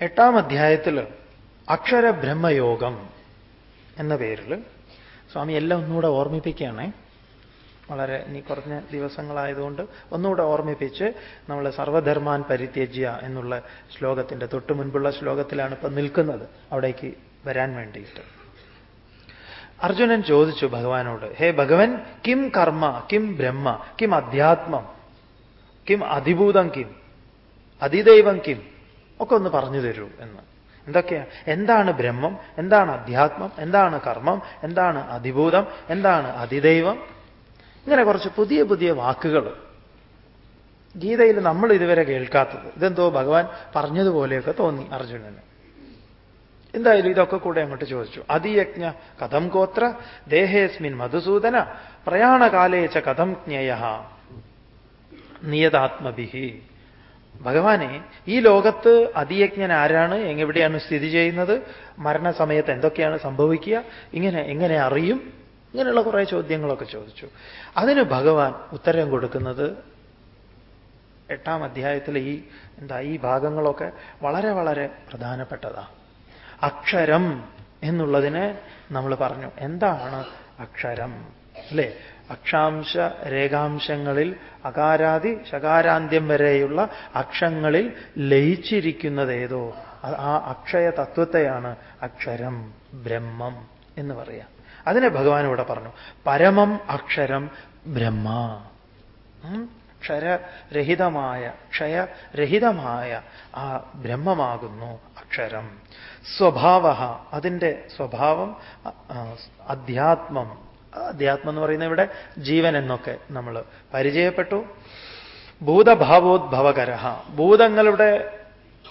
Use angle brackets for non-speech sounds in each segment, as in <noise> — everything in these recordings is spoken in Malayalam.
എട്ടാം അധ്യായത്തിൽ അക്ഷരബ്രഹ്മയോഗം എന്ന പേരിൽ സ്വാമി എല്ലാം ഒന്നുകൂടെ ഓർമ്മിപ്പിക്കുകയാണേ. വളരെ ഇനി കുറഞ്ഞ ദിവസങ്ങളായതുകൊണ്ട് ഒന്നുകൂടെ ഓർമ്മിപ്പിച്ച് നമ്മൾ സർവധർമാൻ പരിത്യജ്യ എന്നുള്ള ശ്ലോകത്തിന്റെ തൊട്ടു മുൻപുള്ള ശ്ലോകത്തിലാണ് ഇപ്പം നിൽക്കുന്നത്. അവിടേക്ക് വരാൻ വേണ്ടിയിട്ട്. അർജുനൻ ചോദിച്ചു ഭഗവാനോട് ഹേ ഭഗവൻ കിം കർമ്മ കിം ബ്രഹ്മ കിം അധ്യാത്മം കിം അതിഭൂതം കിം അതിദൈവം കിം? ഒക്കെ ഒന്ന് പറഞ്ഞു തരൂ എന്ന്. എന്തൊക്കെയാ? എന്താണ് ബ്രഹ്മം? എന്താണ് അധ്യാത്മം? എന്താണ് കർമ്മം? എന്താണ് അതിഭൂതം? എന്താണ് അതിദൈവം? ഇങ്ങനെ കുറച്ച് പുതിയ പുതിയ വാക്കുകൾ. ഗീതയിൽ നമ്മൾ ഇതുവരെ കേൾക്കാത്തത്. ഇതെന്തോ ഭഗവാൻ പറഞ്ഞതുപോലെയൊക്കെ തോന്നി അർജുനന്. എന്തായാലും ഇതൊക്കെ കൂടെ അങ്ങോട്ട് ചോദിച്ചു. അതിയജ്ഞ കഥം ഗോത്ര ദേഹേസ്മിൻ മധുസൂദന പ്രയാണകാലേച്ച കഥം ജ്ഞേയ നിയതാത്മഭിഹി ഭഗവാനെ ഈ ലോകത്ത് അതിയജ്ഞൻ ആരാണ് എവിടെയാണ് സ്ഥിതി ചെയ്യുന്നത് മരണസമയത്ത് എന്തൊക്കെയാണ് സംഭവിക്കുക ഇങ്ങനെ എങ്ങനെ അറിയും ഇങ്ങനെയുള്ള കുറേ ചോദ്യങ്ങളൊക്കെ ചോദിച്ചു. അതിന് ഭഗവാൻ ഉത്തരം കൊടുക്കുന്നത് എട്ടാം അധ്യായത്തിലെ ഈ എന്താ ഈ ഭാഗങ്ങളൊക്കെ വളരെ വളരെ പ്രധാനപ്പെട്ടതാണ് അക്ഷരം എന്നുള്ളതിനെ നമ്മൾ പറഞ്ഞു. എന്താണ് അക്ഷരം? അല്ലേ? അക്ഷാംശ രേഖാംശങ്ങളിൽ അകാരാദി ശകാരാന്ത്യം വരെയുള്ള അക്ഷങ്ങളിൽ ലയിച്ചിരിക്കുന്നത് ഏതോ ആ അക്ഷയ തത്വത്തെയാണ് അക്ഷരം ബ്രഹ്മം എന്ന് പറയാം. അതിനെ ഭഗവാൻ ഇവിടെ പറഞ്ഞു. പരമം അക്ഷരം ബ്രഹ്മ. ക്ഷരരഹിതമായ ക്ഷയരഹിതമായ ആ ബ്രഹ്മമാകുന്നു അക്ഷരം. സ്വഭാവ അതിന്റെ സ്വഭാവം അധ്യാത്മം അധ്യാത്മം എന്ന് പറയുന്ന ഇവിടെ ജീവൻ എന്നൊക്കെ നമ്മൾ പരിചയപ്പെട്ടു. ഭൂതഭാവോദ്ഭവകര ഭൂതങ്ങളുടെ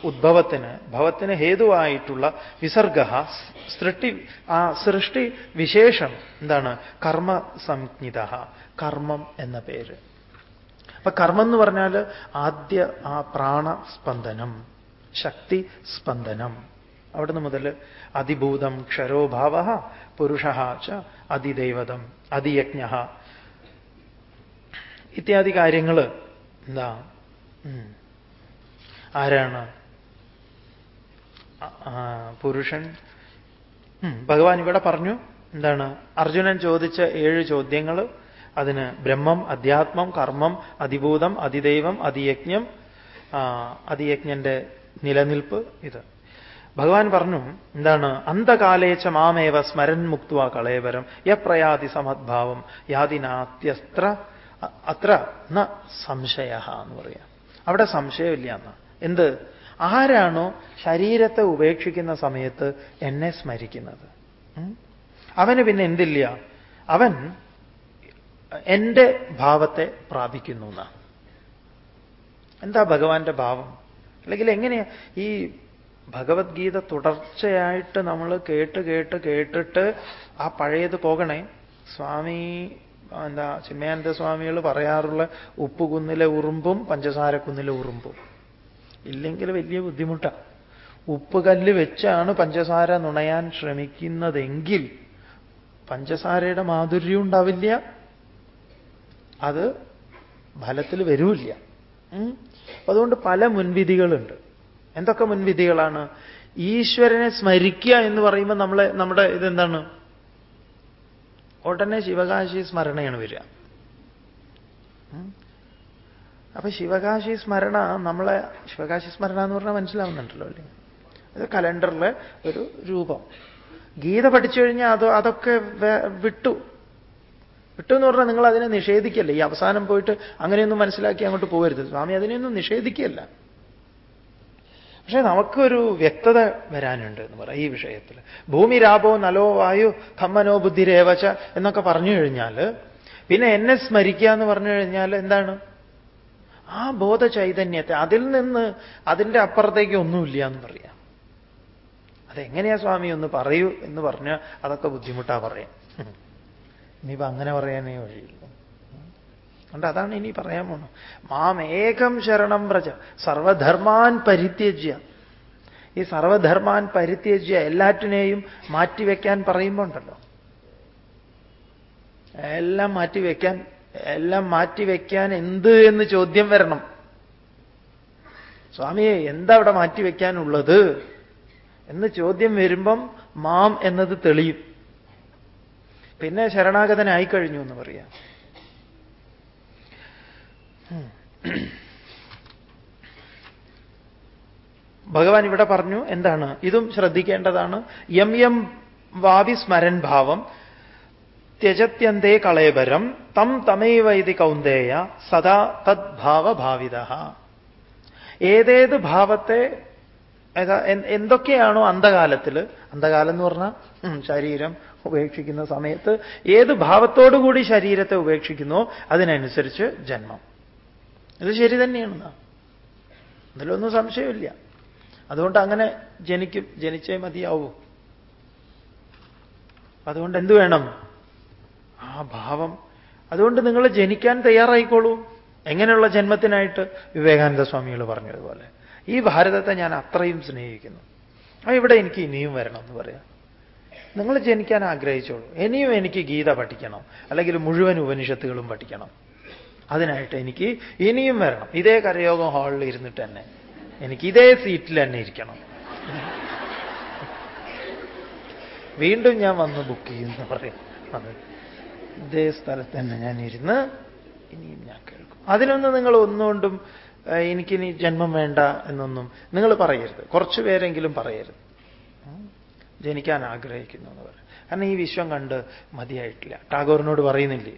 ഉദ്ഭവത്തിന് ഭവത്തിന് ഹേതുവായിട്ടുള്ള വിസർഗ സൃഷ്ടി ആ സൃഷ്ടി വിശേഷം എന്താണ്? കർമ്മ സംജ്ഞിത കർമ്മം എന്ന പേര്. അപ്പൊ കർമ്മം എന്ന് പറഞ്ഞാൽ ആദ്യ ആ പ്രാണസ്പന്ദനം ശക്തി സ്പന്ദനം. അവിടുന്ന് മുതൽ അതിഭൂതം ക്ഷരോഭാവ പുരുഷ ച അതിദൈവതം അതിയജ്ഞ. ഇത്യാദി കാര്യങ്ങൾ എന്താ? ആരാണ്? പുരുഷൻ. ഭഗവാൻ ഇവിടെ പറഞ്ഞു എന്താണ്? അർജുനൻ ചോദിച്ച ഏഴ് ചോദ്യങ്ങൾ അതിന് ബ്രഹ്മം അധ്യാത്മം കർമ്മം അതിഭൂതം അതിദൈവം അതിയജ്ഞം അതിയജ്ഞന്റെ നിലനിൽപ്പ് ഇത്. ഭഗവാൻ പറഞ്ഞു എന്താണ് അന്ധകാലേച്ച മാമേവ സ്മരൻ മുക്തുവ കളേവരം യപ്രയാതി സമദ്ഭാവം യാതിനാത്യസ്ത്ര അത്ര ന സംശയ എന്ന് പറയാം. അവിടെ സംശയമില്ല എന്ന്. എന്ത്? ആരാണോ ശരീരത്തെ ഉപേക്ഷിക്കുന്ന സമയത്ത് എന്നെ സ്മരിക്കുന്നത്. അവന് പിന്നെ എന്തില്ല? അവൻ എന്റെ ഭാവത്തെ പ്രാപിക്കുന്നു എന്നാണ് എന്താ ഭഗവാന്റെ ഭാവം? അല്ലെങ്കിൽ എങ്ങനെയാ ഈ ഭഗവത്ഗീത തുടർച്ചയായിട്ട് നമ്മൾ കേട്ട് കേട്ട് കേട്ടിട്ട് ആ പഴയത് പോകണേ. സ്വാമി എന്താ ചിന്മയാനന്ദ സ്വാമികൾ പറയാറുള്ള ഉപ്പുകുന്നിലെ ഉറുമ്പും പഞ്ചസാരക്കുന്നിലെ ഉറുമ്പും. ഇല്ലെങ്കിൽ വലിയ ബുദ്ധിമുട്ടാണ് ഉപ്പുകല്ല് വെച്ചാണ് പഞ്ചസാര നുണയാൻ ശ്രമിക്കുന്നതെങ്കിൽ പഞ്ചസാരയുടെ മാധുര്യം ഉണ്ടാവില്ല. അത് ഫലത്തിൽ വരൂല്ല അതുകൊണ്ട് പല മുൻവിധികളുണ്ട്. എന്തൊക്കെ മുൻവിധികളാണ്? ഈശ്വരനെ സ്മരിക്കുക എന്ന് പറയുമ്പോൾ നമ്മളെ നമ്മുടെ ഇതെന്താണ്? ഉടനെ ശിവകാശി സ്മരണയാണ് വരിക. അപ്പൊ ശിവകാശി സ്മരണ നമ്മളെ ശിവകാശി സ്മരണ എന്ന് പറഞ്ഞാൽ മനസ്സിലാവുന്നുണ്ടല്ലോ അല്ലേ? അത് കലണ്ടറിലെ ഒരു രൂപം. ഗീത പഠിച്ചു കഴിഞ്ഞാൽ അത് അതൊക്കെ വിട്ടു. വിട്ടു എന്ന് പറഞ്ഞാൽ നിങ്ങൾ അതിനെ നിഷേധിക്കല്ലേ? ഈ അവസാനം പോയിട്ട് അങ്ങനെയൊന്നും മനസ്സിലാക്കി അങ്ങോട്ട് പോകരുത് സ്വാമി അതിനെയൊന്നും നിഷേധിക്കല്ല പക്ഷെ നമുക്കൊരു വ്യക്തത വരാനുണ്ട് എന്ന് പറയാം ഈ വിഷയത്തിൽ ഭൂമി രാപോ നലോ വായു ഖമ്മനോ ബുദ്ധിരേവച എന്നൊക്കെ പറഞ്ഞു കഴിഞ്ഞാൽ പിന്നെ എന്നെ സ്മരിക്കുക എന്ന് പറഞ്ഞു കഴിഞ്ഞാൽ എന്താണ്? ആ ബോധ ചൈതന്യത്തെ അതിൽ നിന്ന് അതിന്റെ അപ്പുറത്തേക്ക് ഒന്നുമില്ല എന്ന് പറയാം. അതെങ്ങനെയാ സ്വാമി ഒന്ന് പറയൂ എന്ന് പറഞ്ഞാൽ അതൊക്കെ ബുദ്ധിമുട്ടാ പറയാം. ഇനിയിപ്പോ അങ്ങനെ പറയാനേ വഴിയുള്ളൂ അതുകൊണ്ട് അതാണ് ഇനി പറയാൻ പോണു മാം ഏകം ശരണം വ്രജ. സർവധർമാൻ പരിത്യജ്യ. ഈ സർവധർമാൻ പരിത്യജ്യ എല്ലാറ്റിനെയും മാറ്റിവെക്കാൻ പറയുമ്പോൾ ഉണ്ടല്ലോ എല്ലാം മാറ്റിവെക്കാൻ എല്ലാം മാറ്റിവെക്കാൻ എന്ത് എന്ന് ചോദ്യം വരണം. സ്വാമിയെ എന്താ അവിടെ മാറ്റിവെക്കാനുള്ളത്? എന്ന് ചോദ്യം വരുമ്പം മാം എന്നത് തെളിയും. പിന്നെ ശരണാഗതനായിക്കഴിഞ്ഞു എന്ന് പറയാം. ഭഗവാൻ ഇവിടെ പറഞ്ഞു എന്താണ്? ഇതും ശ്രദ്ധിക്കേണ്ടതാണ്. എം എം വാവി സ്മരൻ ഭാവം ത്യജത്യന്തേ കളയപരം തം തമൈവ ഇതി കൗന്ദേയ സദാ തദ്ഭാവഭാവിത ഏതേത് ഭാവത്തെ എന്തൊക്കെയാണോ അന്ധകാലത്തിൽ അന്ധകാലം എന്ന് പറഞ്ഞാൽ ശരീരം ഉപേക്ഷിക്കുന്ന സമയത്ത് ഏത് ഭാവത്തോടുകൂടി ശരീരത്തെ ഉപേക്ഷിക്കുന്നോ അതിനനുസരിച്ച് ജന്മം. ഇത് ശരി തന്നെയാണ് അതിലൊന്നും സംശയമില്ല. അതുകൊണ്ട് അങ്ങനെ ജനിക്കും ജനിച്ചേ മതിയാവൂ. അതുകൊണ്ട് എന്ത് വേണം? ആ ഭാവം. അതുകൊണ്ട് നിങ്ങൾ ജനിക്കാൻ തയ്യാറായിക്കോളൂ. എങ്ങനെയുള്ള ജന്മത്തിനായിട്ട് വിവേകാനന്ദ സ്വാമികൾ പറഞ്ഞതുപോലെ. ഈ ഭാരതത്തെ ഞാൻ അത്രയും സ്നേഹിക്കുന്നു. ആ ഇവിടെ എനിക്ക് ഇനിയും വരണം എന്ന് പറയാം. നിങ്ങൾ ജനിക്കാൻ ആഗ്രഹിച്ചോളൂ. ഇനിയും എനിക്ക് ഗീത പഠിക്കണം. അല്ലെങ്കിൽ മുഴുവൻ ഉപനിഷത്തുകളും പഠിക്കണം. അതിനായിട്ട് എനിക്ക് ഇനിയും വരണം. ഇതേ കരയോഗം ഹാളിൽ ഇരുന്നിട്ട് തന്നെ. എനിക്ക് ഇതേ സീറ്റിൽ തന്നെ ഇരിക്കണം. വീണ്ടും ഞാൻ വന്ന് ബുക്ക് ചെയ്യുമെന്ന് പറയും. അത് ഇതേ സ്ഥലത്ത് തന്നെ ഞാൻ ഇരുന്ന് ഇനിയും ഞാൻ കേൾക്കും. അതിനൊന്നും നിങ്ങൾ ഒന്നുകൊണ്ടും എനിക്കിനി ജന്മം വേണ്ട എന്നൊന്നും നിങ്ങൾ പറയരുത്. കുറച്ചു പേരെങ്കിലും പറയരുത്. ജനിക്കാൻ ആഗ്രഹിക്കുന്നു എന്ന് പറയും. കാരണം ഈ വിശ്വം കണ്ട് മതിയായിട്ടില്ല. ടാഗോറിനോട് പറയുന്നില്ലേ?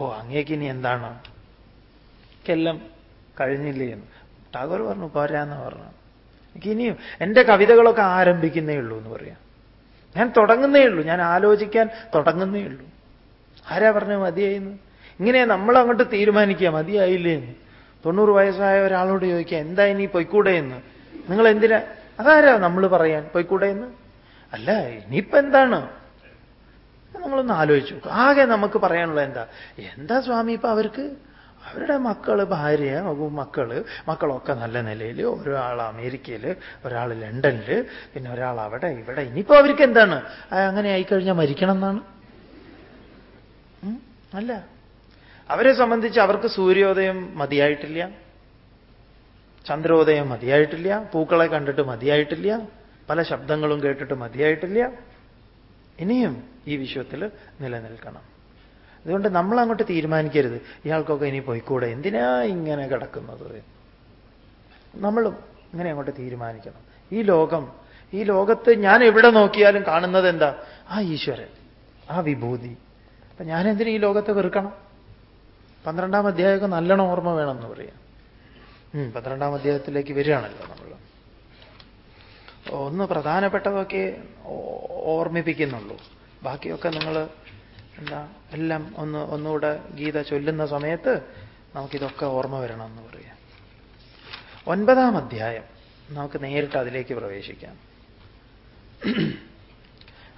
ഓ അങ്ങേക്ക് ഇനി എന്താണ്? എല്ലാം കഴിഞ്ഞില്ലേ എന്ന്. ടാഗോർ പറഞ്ഞു പോരാന്ന് പറഞ്ഞു. എനിക്ക് ഇനിയും എന്റെ കവിതകളൊക്കെ ആരംഭിക്കുന്നേ ഉള്ളൂ എന്ന് പറയാം. ഞാൻ തുടങ്ങുന്നേ ഉള്ളൂ. ഞാൻ ആലോചിക്കാൻ തുടങ്ങുന്നേ ഉള്ളൂ. ആരാ പറഞ്ഞു മതിയായിന്ന് ഇങ്ങനെ നമ്മൾ അങ്ങോട്ട് തീരുമാനിക്കുക. മതിയായില്ലേ എന്ന്. തൊണ്ണൂറ് വയസ്സായ ഒരാളോട് ചോദിക്കുക എന്താ ഇനി പൊയ്ക്കൂടെ എന്ന്? നിങ്ങൾ എന്തിനാ അതാരാ നമ്മൾ പറയാൻ പൊയ്ക്കൂടെ എന്ന്? അല്ല ഇനിയിപ്പോ എന്താണ് നമ്മളൊന്ന് ആലോചിച്ചു ആകെ നമുക്ക് പറയാനുള്ളത് എന്താ? എന്താ സ്വാമി ഇപ്പൊ അവർക്ക്? അവരുടെ മക്കൾ ഭാര്യ മക്കൾ മക്കളൊക്കെ നല്ല നിലയിൽ ഒരാൾ അമേരിക്കയിൽ ഒരാൾ ലണ്ടനിൽ പിന്നെ ഒരാൾ അവിടെ ഇവിടെ. ഇനിയിപ്പോ അവർക്ക് എന്താണ്? അങ്ങനെ ആയിക്കഴിഞ്ഞാൽ മരിക്കണം എന്നാണ്. അല്ല. അവരെ സംബന്ധിച്ച് അവർക്ക് സൂര്യോദയം മതിയായിട്ടില്ല. ചന്ദ്രോദയം മതിയായിട്ടില്ല. പൂക്കളെ കണ്ടിട്ട് മതിയായിട്ടില്ല. പല ശബ്ദങ്ങളും കേട്ടിട്ട് മതിയായിട്ടില്ല. ഇനിയും ഈ വിശ്വത്തിൽ നിലനിൽക്കണം. അതുകൊണ്ട് നമ്മൾ അങ്ങോട്ട് തീരുമാനിക്കരുത്. ഇയാൾക്കൊക്കെ ഇനി പോയിക്കൂടെ? എന്തിനാ ഇങ്ങനെ കിടക്കുന്നത്? നമ്മളും ഇങ്ങനെ അങ്ങോട്ട് തീരുമാനിക്കണം. ഈ ലോകം ഈ ലോകത്ത് ഞാൻ എവിടെ നോക്കിയാലും കാണുന്നത് എന്താ? ആ ഈശ്വരൻ ആ വിഭൂതി. അപ്പൊ ഞാൻ എന്തിനു ഈ ലോകത്തെ വെറുക്കണം? പന്ത്രണ്ടാം അധ്യായമൊക്കെ നല്ലോണം ഓർമ്മ വേണമെന്ന് പറയാം. പന്ത്രണ്ടാം അധ്യായത്തിലേക്ക് വരികയാണല്ലോ നമ്മൾ. ഒന്ന് പ്രധാനപ്പെട്ടതൊക്കെ ഓർമ്മിപ്പിക്കുന്നുള്ളൂ. ബാക്കിയൊക്കെ നിങ്ങൾ എന്താ എല്ലാം ഒന്ന് ഒന്നുകൂടെ ഗീത ചൊല്ലുന്ന സമയത്ത് നമുക്കിതൊക്കെ ഓർമ്മ വരണം എന്ന് പറയാം. ഒൻപതാം അധ്യായം. നമുക്ക് നേരിട്ട് അതിലേക്ക് പ്രവേശിക്കാം.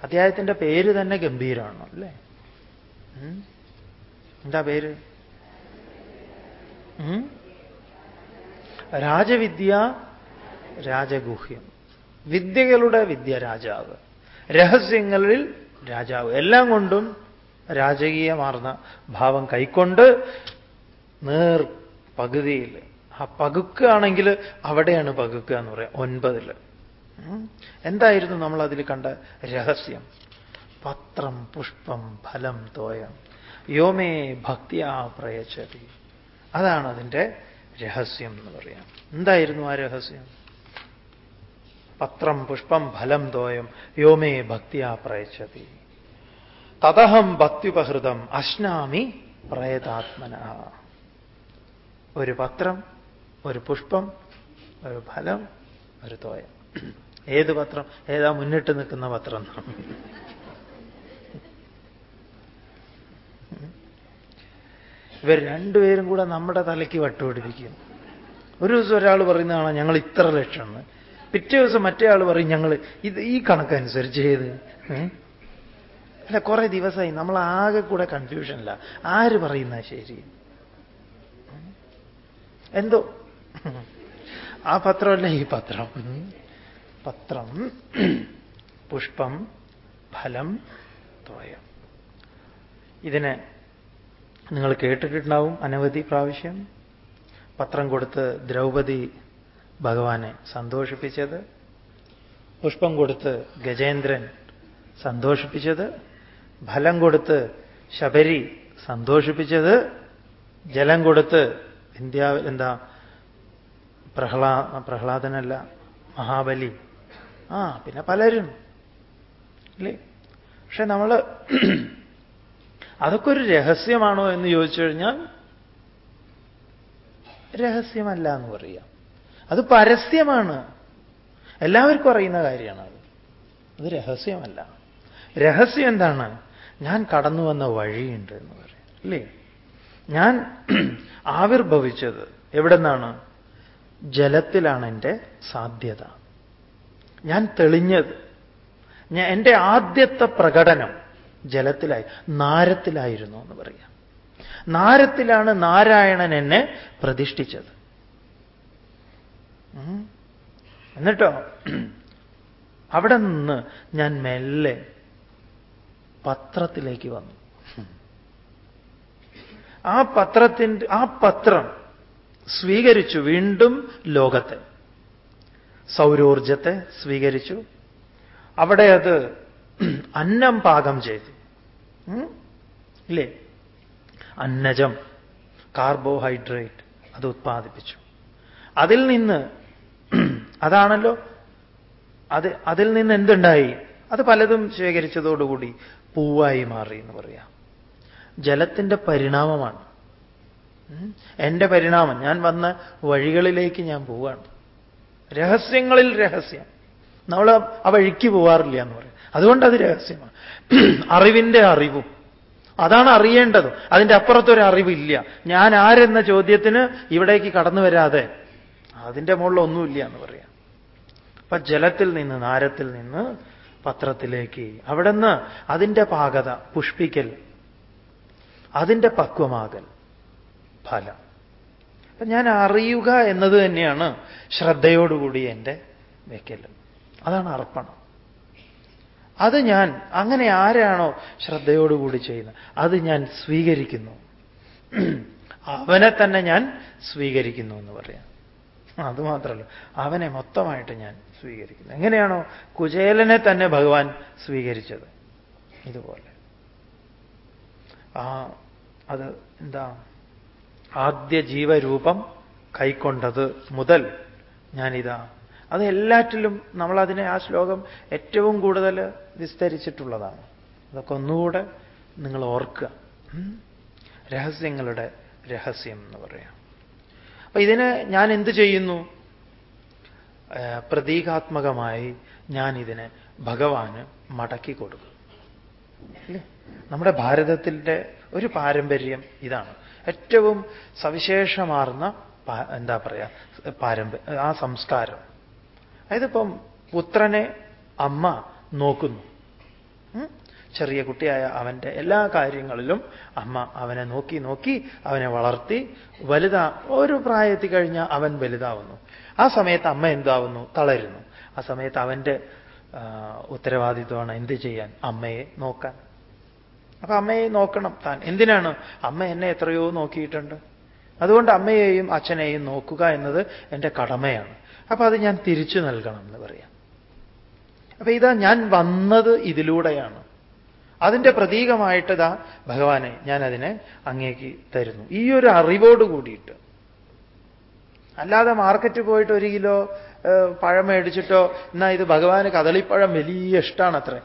അധ്യായത്തിന്റെ പേര് തന്നെ ഗംഭീരമാണ് അല്ലേ? എന്താ പേര്? രാജവിദ്യ രാജഗുഹ്യം. വിദ്യകളുടെ വിദ്യ രാജാവ്. രഹസ്യങ്ങളിൽ രാജാവ്. എല്ലാം കൊണ്ടും രാജകീയമാർന്ന ഭാവം കൈക്കൊണ്ട് നേർ പകുതിയിൽ. ആ പകുക്കുകയാണെങ്കിൽ അവിടെയാണ് പകുക്കുക എന്ന് പറയാം. ഒൻപതിൽ. എന്തായിരുന്നു നമ്മൾ അതിൽ കണ്ട രഹസ്യം? പത്രം പുഷ്പം ഫലം തോയം. യോമേ ഭക്തിയാ പ്രയച്ചതി. അതാണ് അതിന്റെ രഹസ്യം എന്ന് പറയാം. എന്തായിരുന്നു ആ രഹസ്യം? പത്രം പുഷ്പം ഫലം തോയം വ്യോമേ ഭക്തിയാ പ്രയച്ചതി. തതഹം ഭക്തിപഹൃതം അശ്നാമി പ്രയതാത്മന ഒരു പത്രം ഒരു പുഷ്പം ഒരു ഫലം ഒരു തോയം. ഏത് പത്രം? ഏതാ മുന്നിട്ട് നിൽക്കുന്ന പത്രം? ഇവർ രണ്ടുപേരും കൂടെ നമ്മുടെ തലയ്ക്ക് വട്ടുപിടിപ്പിക്കും. ഒരു ദിവസം ഒരാൾ പറയുന്നതാണ് ഞങ്ങൾ ഇത്ര ലക്ഷം പിറ്റേ ദിവസം മറ്റേ ആൾ പറയും ഞങ്ങൾ ഇത് ഈ കണക്കനുസരിച്ച് ചെയ്ത്. അല്ല കുറെ ദിവസമായി നമ്മൾ ആകെ കൂടെ കൺഫ്യൂഷനില്ല ആര് പറയുന്ന ശരി? എന്തോ? ആ പത്രമല്ല ഈ പത്രം? പത്രം. പുഷ്പം ഫലം തോയം ഇതിനെ നിങ്ങൾ കേട്ടിട്ടുണ്ടാവും അനവധി പ്രാവശ്യം. പത്രം കൊടുത്ത് ദ്രൗപദി ഭഗവാനെ സന്തോഷിപ്പിച്ചത് പുഷ്പം കൊടുത്ത് ഗജേന്ദ്രൻ സന്തോഷിപ്പിച്ചത് ഫലം കൊടുത്ത് ശബരി സന്തോഷിപ്പിച്ചത് ജലം കൊടുത്ത് ഇന്ത്യ എന്താ പ്രഹ്ലാ പ്രഹ്ലാദനല്ല മഹാബലി. ആ പിന്നെ പലരും. അല്ലേ? പക്ഷെ നമ്മൾ <clears throat> അതൊക്കെ ഒരു രഹസ്യമാണോ എന്ന് ചോദിച്ചു കഴിഞ്ഞാൽ രഹസ്യമല്ല എന്ന് പറയാം. അത് പരസ്യമാണ്. എല്ലാവർക്കും അറിയുന്ന കാര്യമാണ് അത്. അത് രഹസ്യമല്ല. രഹസ്യം എന്താണ്? ഞാൻ കടന്നു വന്ന വഴിയുണ്ട് എന്ന് പറയും. അല്ലേ? ഞാൻ <clears throat> ആവിർഭവിച്ചത് എവിടെ നിന്നാണ് ജലത്തിലാണ് എന്റെ സാധ്യത. ഞാൻ തെളിഞ്ഞത്. ഞാൻ എന്റെ ആദ്യത്തെ പ്രകടനം ജലത്തിലായി നാരത്തിലായിരുന്നു എന്ന് പറയാം. നാരത്തിലാണ് നാരായണൻ എന്നെ പ്രതിഷ്ഠിച്ചത്. എന്നിട്ടോ? അവിടെ നിന്ന് ഞാൻ മെല്ലെ പത്രത്തിലേക്ക് വന്നു. ആ പത്രത്തിന്റെ ആ പത്രം സ്വീകരിച്ചു വീണ്ടും ലോകത്തെ. സൗരോർജത്തെ സ്വീകരിച്ചു. അവിടെ അത് അന്നം പാകം ചെയ്തു. ഇല്ലേ? അന്നജം കാർബോഹൈഡ്രേറ്റ് അത് ഉത്പാദിപ്പിച്ചു. അതിൽ നിന്ന് അതാണല്ലോ. അത് അതിൽ നിന്ന് എന്തുണ്ടായി? അത് പലതും ശേഖരിച്ചതോടുകൂടി പൂവായി മാറി എന്ന് പറയാം. ജലത്തിന്റെ പരിണാമമാണ്. എന്റെ പരിണാമം. ഞാൻ വന്ന വഴികളിലേക്ക് ഞാൻ പോവാണ്. രഹസ്യങ്ങളിൽ രഹസ്യം. നമ്മൾ ആ വഴിക്ക് പോവാറില്ല എന്ന് പറയും. അതുകൊണ്ട് അത് രഹസ്യമാണ്. അറിവിന്റെ അറിവും. അതാണ് അറിയേണ്ടത്. അതിന്റെ അപ്പുറത്തൊരു അറിവില്ല. ഞാൻ ആരെന്ന ചോദ്യത്തിന് ഇവിടേക്ക് കടന്നു വരാതെ അതിന്റെ മുകളിൽ ഒന്നുമില്ല എന്ന് പറയാം. അപ്പൊ ജലത്തിൽ നിന്ന് നാരത്തിൽ നിന്ന് പത്രത്തിലേക്ക് അവിടുന്ന് അതിന്റെ പാകത പുഷ്പിക്കൽ അതിന്റെ പക്വമാകൽ ഫലം. അപ്പൊ ഞാൻ അറിയുക എന്നത് തന്നെയാണ് ശ്രദ്ധയോടുകൂടി എന്റെ വെക്കൽ അതാണ് അർപ്പണം. അത് ഞാൻ അങ്ങനെ ആരാണോ ശ്രദ്ധയോടുകൂടി ചെയ്യുന്നത് അത് ഞാൻ സ്വീകരിക്കുന്നു. അവനെ തന്നെ ഞാൻ സ്വീകരിക്കുന്നു എന്ന് പറയാം. അതുമാത്രമല്ല അവനെ മൊത്തമായിട്ട് ഞാൻ സ്വീകരിക്കുന്നു. എങ്ങനെയാണോ കുചേലനെ തന്നെ ഭഗവാൻ സ്വീകരിച്ചത്. ഇതുപോലെ. ആ അത് എന്താ? ആദ്യ ജീവരൂപം കൈക്കൊണ്ടത് മുതൽ ഞാനിതാ. അത് എല്ലാറ്റിലും നമ്മളതിനെ ആ ശ്ലോകം ഏറ്റവും കൂടുതൽ വിസ്തരിച്ചിട്ടുള്ളതാണ്. അതൊക്കെ ഒന്നുകൂടെ നിങ്ങൾ ഓർക്കുക. രഹസ്യങ്ങളുടെ രഹസ്യം എന്ന് പറയാം. അപ്പൊ ഇതിന് ഞാൻ എന്ത് ചെയ്യുന്നു? പ്രതീകാത്മകമായി ഞാൻ ഇതിനെ ഭഗവാന് മടക്കി കൊടുക്കും. നമ്മുടെ ഭാരതത്തിന്റെ ഒരു പാരമ്പര്യം ഇതാണ്. ഏറ്റവും സവിശേഷമാർന്ന എന്താ പറയുക പാരമ്പര്യം ആ സംസ്കാരം. അതായത് ഇപ്പം പുത്രനെ അമ്മ നോക്കുന്നു. ചെറിയ കുട്ടിയായ അവന്റെ എല്ലാ കാര്യങ്ങളിലും അമ്മ അവനെ നോക്കി നോക്കി അവനെ വളർത്തി വലുതാ ഒരു പ്രായത്തിൽ കഴിഞ്ഞാൽ അവൻ വലുതാവുന്നു. ആ സമയത്ത് അമ്മ എന്താവുന്നു? തളരുന്നു. ആ സമയത്ത് അവന്റെ ഉത്തരവാദിത്വമാണ് എന്ത് ചെയ്യാൻ? അമ്മയെ നോക്കാൻ. അപ്പൊ അമ്മയെ നോക്കണം താൻ. എന്തിനാണ്? അമ്മ എന്നെ എത്രയോ നോക്കിയിട്ടുണ്ട്. അതുകൊണ്ട് അമ്മയെയും അച്ഛനെയും നോക്കുക എന്നത് എന്റെ കടമയാണ്. അപ്പൊ അത് ഞാൻ തിരിച്ചു നൽകണം എന്ന് പറയാം. അപ്പൊ ഇതാ ഞാൻ വന്നത് ഇതിലൂടെയാണ്. അതിന്റെ പ്രതീകമായിട്ട് ഇതാ ഭഗവാനെ ഞാൻ അതിനെ അങ്ങേക്ക് തരുന്നു. ഈ ഒരു അറിവോട് കൂടിയിട്ട്. അല്ലാതെ മാർക്കറ്റ് പോയിട്ട് ഒരു കിലോ പഴം മേടിച്ചിട്ടോ എന്നാ ഇത് ഭഗവാന് കദളിപ്പഴം വലിയ ഇഷ്ടമാണ് അത്രേ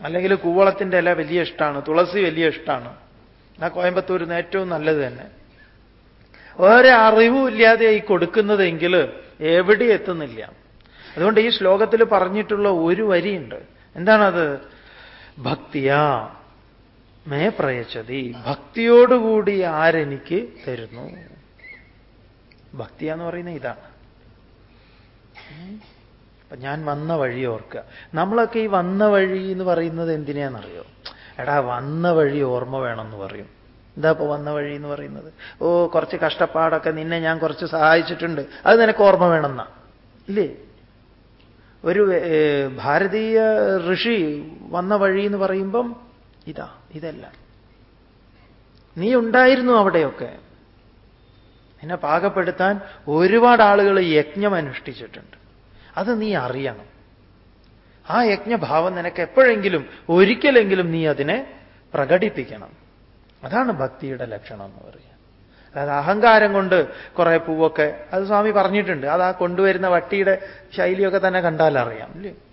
അല്ലെങ്കിൽ കൂവളത്തിന്റെ ഇല വലിയ ഇഷ്ടമാണ് തുളസി വലിയ ഇഷ്ടമാണ് എന്നാ കോയമ്പത്തൂരിന്ന് ഏറ്റവും നല്ലത് തന്നെ. വേറെ അറിവും ഇല്ലാതെ ഈ കൊടുക്കുന്നതെങ്കിൽ എവിടെ എത്തുന്നില്ല. അതുകൊണ്ട് ഈ ശ്ലോകത്തിൽ പറഞ്ഞിട്ടുള്ള ഒരു വരിയുണ്ട്. എന്താണത്? ഭക്തിയാ മേ പ്രയച്ചതി. ഭക്തിയോടുകൂടി ആരെനിക്ക് തരുന്നു? ഭക്തിയാന്ന് പറയുന്ന ഇതാണ് അപ്പൊ ഞാൻ വന്ന വഴി ഓർക്കുക. നമ്മളൊക്കെ ഈ വന്ന വഴി എന്ന് പറയുന്നത് എന്തിനാണെന്നറിയോ എടാ വന്ന വഴി ഓർമ്മ വേണമെന്ന് പറയും. എന്താ ഇപ്പൊ വന്ന വഴി എന്ന് പറയുന്നത്? ഓ കുറച്ച് കഷ്ടപ്പാടൊക്കെ നിന്നെ ഞാൻ കുറച്ച് സഹായിച്ചിട്ടുണ്ട്. അത് നിനക്ക് ഓർമ്മ വേണമെന്നാ. ഇല്ലേ? ഒരു ഭാരതീയ ഋഷി വന്ന വഴി എന്ന് പറയുമ്പം ഇതാ ഇതല്ല. നീ ഉണ്ടായിരുന്നു അവിടെയൊക്കെ. നിന്നെ പാകപ്പെടുത്താൻ ഒരുപാട് ആളുകൾ യജ്ഞം അനുഷ്ഠിച്ചിട്ടുണ്ട് അത് നീ അറിയണം. ആ യജ്ഞഭാവം നിനക്ക് എപ്പോഴെങ്കിലും ഒരിക്കലെങ്കിലും നീ അതിനെ പ്രകടിപ്പിക്കണം. അതാണ് ഭക്തിയുടെ ലക്ഷണം എന്ന് പറയുക അതായത് അഹങ്കാരം കൊണ്ട് കുറെ പൂവൊക്കെ അത് സ്വാമി പറഞ്ഞിട്ടുണ്ട്. അത് ആ കൊണ്ടുവരുന്ന വട്ടിയുടെ ശൈലിയൊക്കെ തന്നെ കണ്ടാൽ അറിയാം കൊണ്ടുവരുന്ന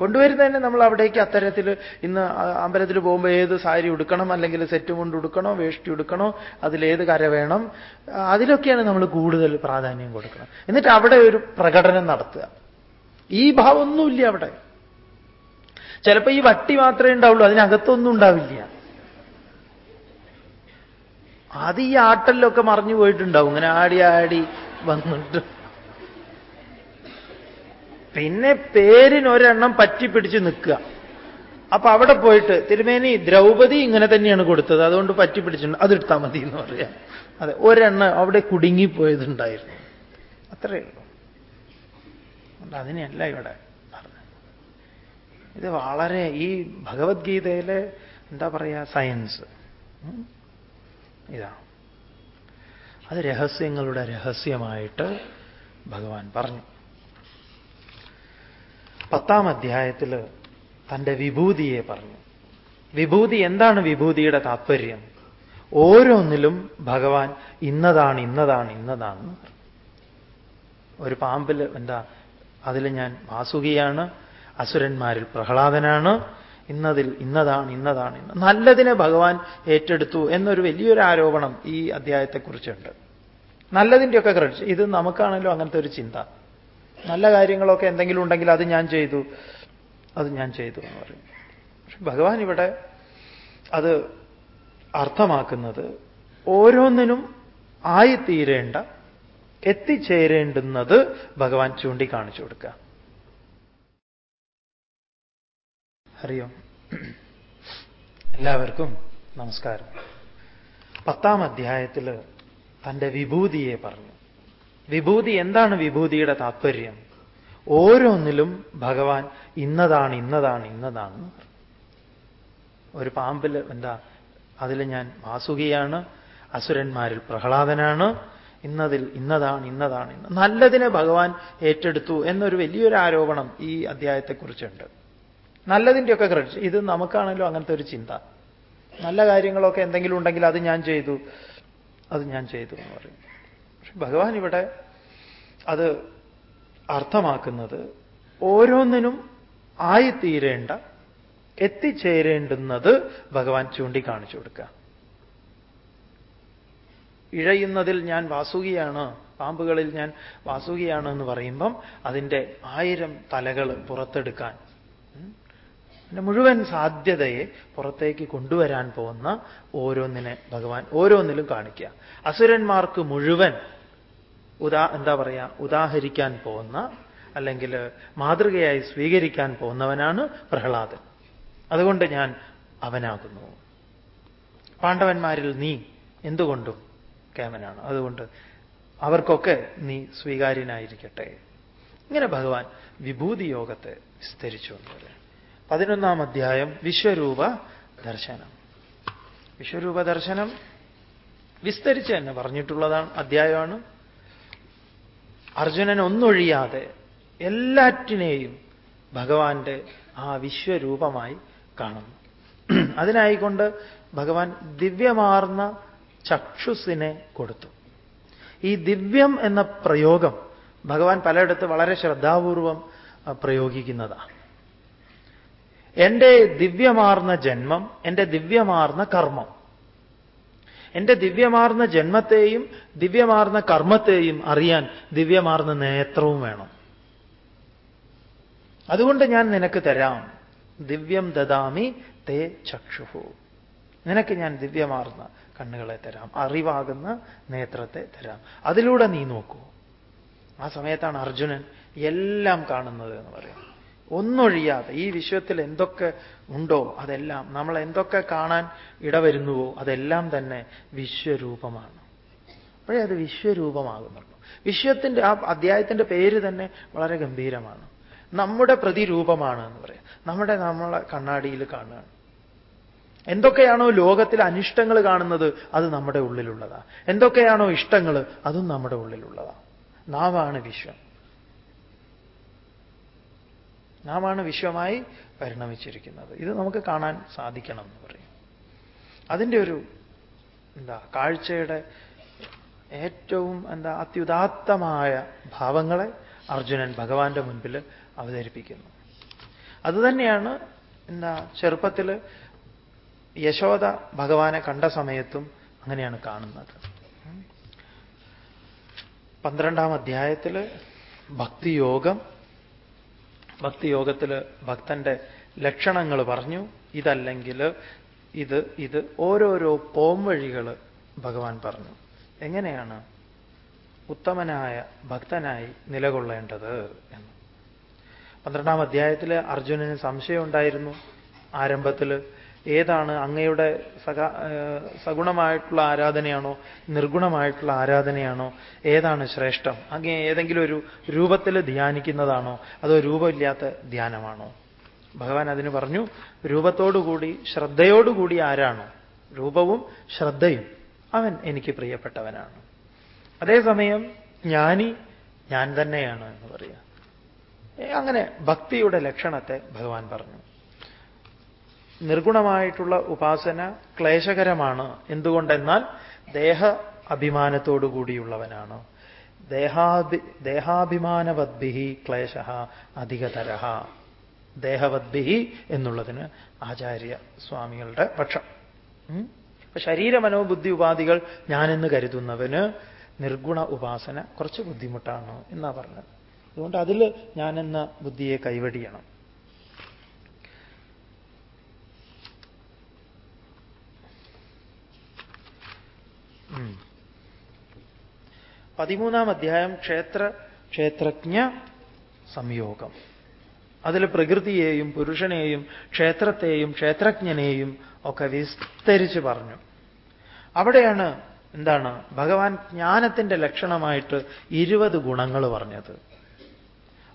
കൊണ്ടുവരുന്നതന്നെ നമ്മൾ അവിടേക്ക് അത്തരത്തിൽ ഇന്ന് അമ്പലത്തിൽ പോകുമ്പോൾ ഏത് സാരി ഉടുക്കണം അല്ലെങ്കിൽ സെറ്റ് കൊണ്ട് ഉടുക്കണോ വേഷ്ടി ഉടുക്കണോ അതിലേത് കര വേണം അതിലൊക്കെയാണ് നമ്മൾ കൂടുതൽ പ്രാധാന്യം കൊടുക്കണം എന്നിട്ട് അവിടെ ഒരു പ്രകടനം നടത്തുക. ഈ ഭാവമൊന്നുമില്ല അവിടെ. ചിലപ്പോൾ ഈ വട്ടി മാത്രമേ ഉണ്ടാവുള്ളൂ അതിനകത്തൊന്നും ഉണ്ടാവില്ല. അത് ഈ ആട്ടലിലൊക്കെ മറിഞ്ഞു പോയിട്ടുണ്ടാവും. ഇങ്ങനെ ആടി ആടി വന്നിട്ട്. പിന്നെ പേരിനൊരെണ്ണം പറ്റി പിടിച്ച് നിൽക്കുക. അപ്പൊ അവിടെ പോയിട്ട് തിരുമേനി ദ്രൗപദി ഇങ്ങനെ തന്നെയാണ് കൊടുത്തത്. അതുകൊണ്ട് പറ്റി പിടിച്ചിട്ടുണ്ട് അതെടുത്താൽ മതി എന്ന് പറയാം. അതെ ഒരെണ്ണം അവിടെ കുടുങ്ങിപ്പോയതുണ്ടായിരുന്നു. അത്രയേ ഉള്ളൂ. അതിനെയല്ല ഇവിടെ ഇത് വളരെ ഈ ഭഗവത്ഗീതയിലെ എന്താ പറയുക സയൻസ്. ഇതാണ് അത് രഹസ്യങ്ങളുടെ രഹസ്യമായിട്ട് ഭഗവാൻ പറഞ്ഞു. പത്താം അധ്യായത്തിൽ തന്റെ വിഭൂതിയെ പറഞ്ഞു. വിഭൂതി എന്താണ് വിഭൂതിയുടെ താത്പര്യം? ഓരോന്നിലും ഭഗവാൻ ഇന്നതാണ് ഇന്നതാണ് ഇന്നതാണ്. ഒരു പാമ്പിൽ എന്താ അതിൽ ഞാൻ വാസുകിയാണ് അസുരന്മാരിൽ പ്രഹ്ലാദനാണ് ഇന്നതിൽ ഇന്നതാണ് ഇന്നതാണ് ഇന്ന്. നല്ലതിനെ ഭഗവാൻ ഏറ്റെടുത്തു എന്നൊരു വലിയൊരു ആരോപണം ഈ അധ്യായത്തെക്കുറിച്ചുണ്ട്. നല്ലതിന്റെയൊക്കെ ക്രെഡിറ്റ് ഇത് നമുക്കാണല്ലോ അങ്ങനത്തെ ഒരു ചിന്ത. നല്ല കാര്യങ്ങളൊക്കെ എന്തെങ്കിലും ഉണ്ടെങ്കിൽ അത് ഞാൻ ചെയ്തു അത് ഞാൻ ചെയ്തു എന്ന് പറയും. പക്ഷെ ഭഗവാൻ ഇവിടെ അത് അർത്ഥമാക്കുന്നത് ഓരോന്നിനും ആയിത്തീരേണ്ട എത്തിച്ചേരേണ്ടുന്നത് ഭഗവാൻ ചൂണ്ടിക്കാണിച്ചു കൊടുക്കുക. അറിയോ? എല്ലാവർക്കും നമസ്കാരം. പത്താം അധ്യായത്തിൽ തന്റെ വിഭൂതിയെ പറഞ്ഞു. വിഭൂതി എന്താണ് വിഭൂതിയുടെ താത്പര്യം? ഓരോന്നിലും ഭഗവാൻ ഇന്നതാണ് ഇന്നതാണ് ഇന്നതാണ് ഒരു പാമ്പിൽ എന്താ അതിൽ ഞാൻ വാസുകിയാണ് അസുരന്മാരിൽ പ്രഹ്ലാദനാണ് ഇന്നതിൽ ഇന്നതാണ് ഇന്നതാണ് ഇന്ന് നല്ലതിനെ ഭഗവാൻ ഏറ്റെടുത്തു എന്നൊരു വലിയൊരു ആരോപണം ഈ അധ്യായത്തെക്കുറിച്ചുണ്ട്. നല്ലതിന്റെയൊക്കെ ക്രെഡിറ്റ് ഇത് നമുക്കാണല്ലോ അങ്ങനത്തെ ഒരു ചിന്ത. നല്ല കാര്യങ്ങളൊക്കെ എന്തെങ്കിലും ഉണ്ടെങ്കിൽ അത് ഞാൻ ചെയ്തു. അത് ഞാൻ ചെയ്തു എന്ന് പറയും. പക്ഷെ ഭഗവാൻ ഇവിടെ അത് അർത്ഥമാക്കുന്നത് ഓരോന്നിനും ആയിത്തീരേണ്ട എത്തിച്ചേരേണ്ടുന്നത് ഭഗവാൻ ചൂണ്ടിക്കാണിച്ചു കൊടുക്കുക ഇഴയുന്നതിൽ ഞാൻ വാസുകിയാണ് പാമ്പുകളിൽ ഞാൻ വാസുകിയാണ് എന്ന് പറയുമ്പം അതിന്റെ ആയിരം തലകൾ പുറത്തെടുക്കാൻ അതിന്റെ മുഴുവൻ സാധ്യതയെ പുറത്തേക്ക് കൊണ്ടുവരാൻ പോകുന്ന ഓരോന്നിനെ ഭഗവാൻ ഓരോന്നിലും കാണിക്കുക. അസുരന്മാർക്ക് മുഴുവൻ ഉദാ എന്താ പറയുക ഉദാഹരിക്കാൻ പോകുന്ന അല്ലെങ്കിൽ മാതൃകയായി സ്വീകരിക്കാൻ പോകുന്നവനാണ് പ്രഹ്ലാദൻ. അതുകൊണ്ട് ഞാൻ അവനാകുന്നു. പാണ്ഡവന്മാരിൽ നീ എന്തുകൊണ്ടും കേമനാണ്. അതുകൊണ്ട് അവർക്കൊക്കെ നീ സ്വീകാര്യനായിരിക്കട്ടെ. ഇങ്ങനെ ഭഗവാൻ വിഭൂതിയോഗത്തെ വിസ്തരിച്ചു എന്ന് പതിനൊന്നാം അധ്യായം വിശ്വരൂപ ദർശനം. വിശ്വരൂപ ദർശനം വിസ്തരിച്ച് തന്നെ പറഞ്ഞിട്ടുള്ളതാണ് അധ്യായമാണ്. അർജുനൻ ഒന്നൊഴിയാതെ എല്ലാറ്റിനെയും ഭഗവാന്റെ ആ വിശ്വരൂപമായി കാണുന്നു. അതിനായിക്കൊണ്ട് ഭഗവാൻ ദിവ്യമാർന്ന ചക്ഷുസിനെ കൊടുത്തു. ഈ ദിവ്യം എന്ന പ്രയോഗം ഭഗവാൻ പലയിടത്ത് വളരെ ശ്രദ്ധാപൂർവം പ്രയോഗിക്കുന്നതാണ് എന്റെ ദിവ്യമാർന്ന ജന്മം എന്റെ ദിവ്യമാർന്ന കർമ്മം. എന്റെ ദിവ്യമാർന്ന ജന്മത്തെയും ദിവ്യമാർന്ന കർമ്മത്തെയും അറിയാൻ ദിവ്യമാർന്ന നേത്രവും വേണം. അതുകൊണ്ട് ഞാൻ നിനക്ക് തരാം. ദിവ്യം ദദാമി തേ ചക്ഷുഹു. നിനക്ക് ഞാൻ ദിവ്യമാർന്ന കണ്ണുകളെ തരാം. അറിവാകുന്ന നേത്രത്തെ തരാം. അതിലൂടെ നീ നോക്കൂ. ആ സമയത്താണ് അർജുനൻ എല്ലാം കാണുന്നത് എന്ന് പറയുന്നത്. ഒന്നൊഴിയാതെ ഈ വിശ്വത്തിൽ എന്തൊക്കെ ഉണ്ടോ അതെല്ലാം നമ്മൾ എന്തൊക്കെ കാണാൻ ഇടവരുന്നുവോ അതെല്ലാം തന്നെ വിശ്വരൂപമാണ്. അപ്പോഴേ അത് വിശ്വരൂപമാകുന്നുള്ളൂ. വിശ്വത്തിന്റെ ആ അധ്യായത്തിന്റെ പേര് തന്നെ വളരെ ഗംഭീരമാണ്. നമ്മുടെ പ്രതിരൂപമാണ് എന്ന് പറയാം. നമ്മുടെ നമ്മളെ കണ്ണാടിയിൽ കാണുകയാണ് എന്തൊക്കെയാണോ ലോകത്തിൽ അനിഷ്ടങ്ങൾ കാണുന്നത് അത് നമ്മുടെ ഉള്ളിലുള്ളതാണ് എന്തൊക്കെയാണോ ഇഷ്ടങ്ങൾ അതും നമ്മുടെ ഉള്ളിലുള്ളതാണ് നാവാണ് വിശ്വം. നാമാണ് വിശ്വമായി പരിണമിച്ചിരിക്കുന്നത്. ഇത് നമുക്ക് കാണാൻ സാധിക്കണം എന്ന് പറയും. അതിന്റെ ഒരു എന്താ കാഴ്ചയുടെ ഏറ്റവും എന്താ അത്യുദാത്തമായ ഭാവങ്ങളെ അർജുനൻ ഭഗവാന്റെ മുൻപിൽ അവതരിപ്പിക്കുന്നു. അതുതന്നെയാണ് എന്താ ചെറുപ്പത്തിൽ യശോദ ഭഗവാനെ കണ്ട സമയത്തും അങ്ങനെയാണ് കാണുന്നത്. പന്ത്രണ്ടാം അധ്യായത്തിൽ ഭക്തിയോഗം ഭക്തിയോഗത്തിൽ ഭക്തന്റെ ലക്ഷണങ്ങൾ പറഞ്ഞു. ഇതല്ലെങ്കിൽ ഇത് ഇത് ഓരോരോ പോംവഴികൾ ഭഗവാൻ പറഞ്ഞു. എങ്ങനെയാണ് ഉത്തമനായ ഭക്തനായി നിലകൊള്ളേണ്ടത് എന്ന്. പന്ത്രണ്ടാം അധ്യായത്തിൽ അർജുനന് സംശയം ഉണ്ടായിരുന്നു. ആരംഭത്തിൽ ഏതാണ് അങ്ങയുടെ സകാ സഗുണമായിട്ടുള്ള ആരാധനയാണോ നിർഗുണമായിട്ടുള്ള ആരാധനയാണോ ഏതാണ് ശ്രേഷ്ഠം? അങ്ങേ ഏതെങ്കിലും ഒരു രൂപത്തിൽ ധ്യാനിക്കുന്നതാണോ അതോ രൂപമില്ലാത്ത ധ്യാനമാണോ? ഭഗവാൻ അതിന് പറഞ്ഞു രൂപത്തോടുകൂടി ശ്രദ്ധയോടുകൂടി ആരാണോ? രൂപവും ശ്രദ്ധയും അവൻ എനിക്ക് പ്രിയപ്പെട്ടവനാണ്. അതേസമയം ജ്ഞാനി ഞാൻ തന്നെയാണ് എന്ന് പറയുക. അങ്ങനെ ഭക്തിയുടെ ലക്ഷണത്തെ ഭഗവാൻ പറഞ്ഞു. നിർഗുണമായിട്ടുള്ള ഉപാസന ക്ലേശകരമാണ്. എന്തുകൊണ്ടെന്നാൽ ദേഹ അഭിമാനത്തോടു കൂടിയുള്ളവനാണ്. ദേഹാഭി ദേഹാഭിമാനവദ്ഭിഹി ക്ലേശ അധികതര ദേഹവദ്ഭിഹി എന്നുള്ളതിന് ആചാര്യ സ്വാമികളുടെ പക്ഷം. ശരീര മനോബുദ്ധി ഉപാധികൾ ഞാനെന്ന് കരുതുന്നവന് നിർഗുണ ഉപാസന കുറച്ച് ബുദ്ധിമുട്ടാണ് എന്നാ പറഞ്ഞത്. അതുകൊണ്ട് അതിൽ ഞാനെന്ന ബുദ്ധിയെ കൈവടിയണം. പതിമൂന്നാം അധ്യായം ക്ഷേത്ര ക്ഷേത്രജ്ഞ സംയോഗം. അതിൽ പ്രകൃതിയെയും പുരുഷനെയും ക്ഷേത്രത്തെയും ക്ഷേത്രജ്ഞനെയും ഒക്കെ വിസ്തരിച്ച് പറഞ്ഞു. അവിടെയാണ് എന്താണ് ഭഗവാൻ ജ്ഞാനത്തിന്റെ ലക്ഷണമായിട്ട് ഇരുപത് ഗുണങ്ങൾ പറഞ്ഞത്.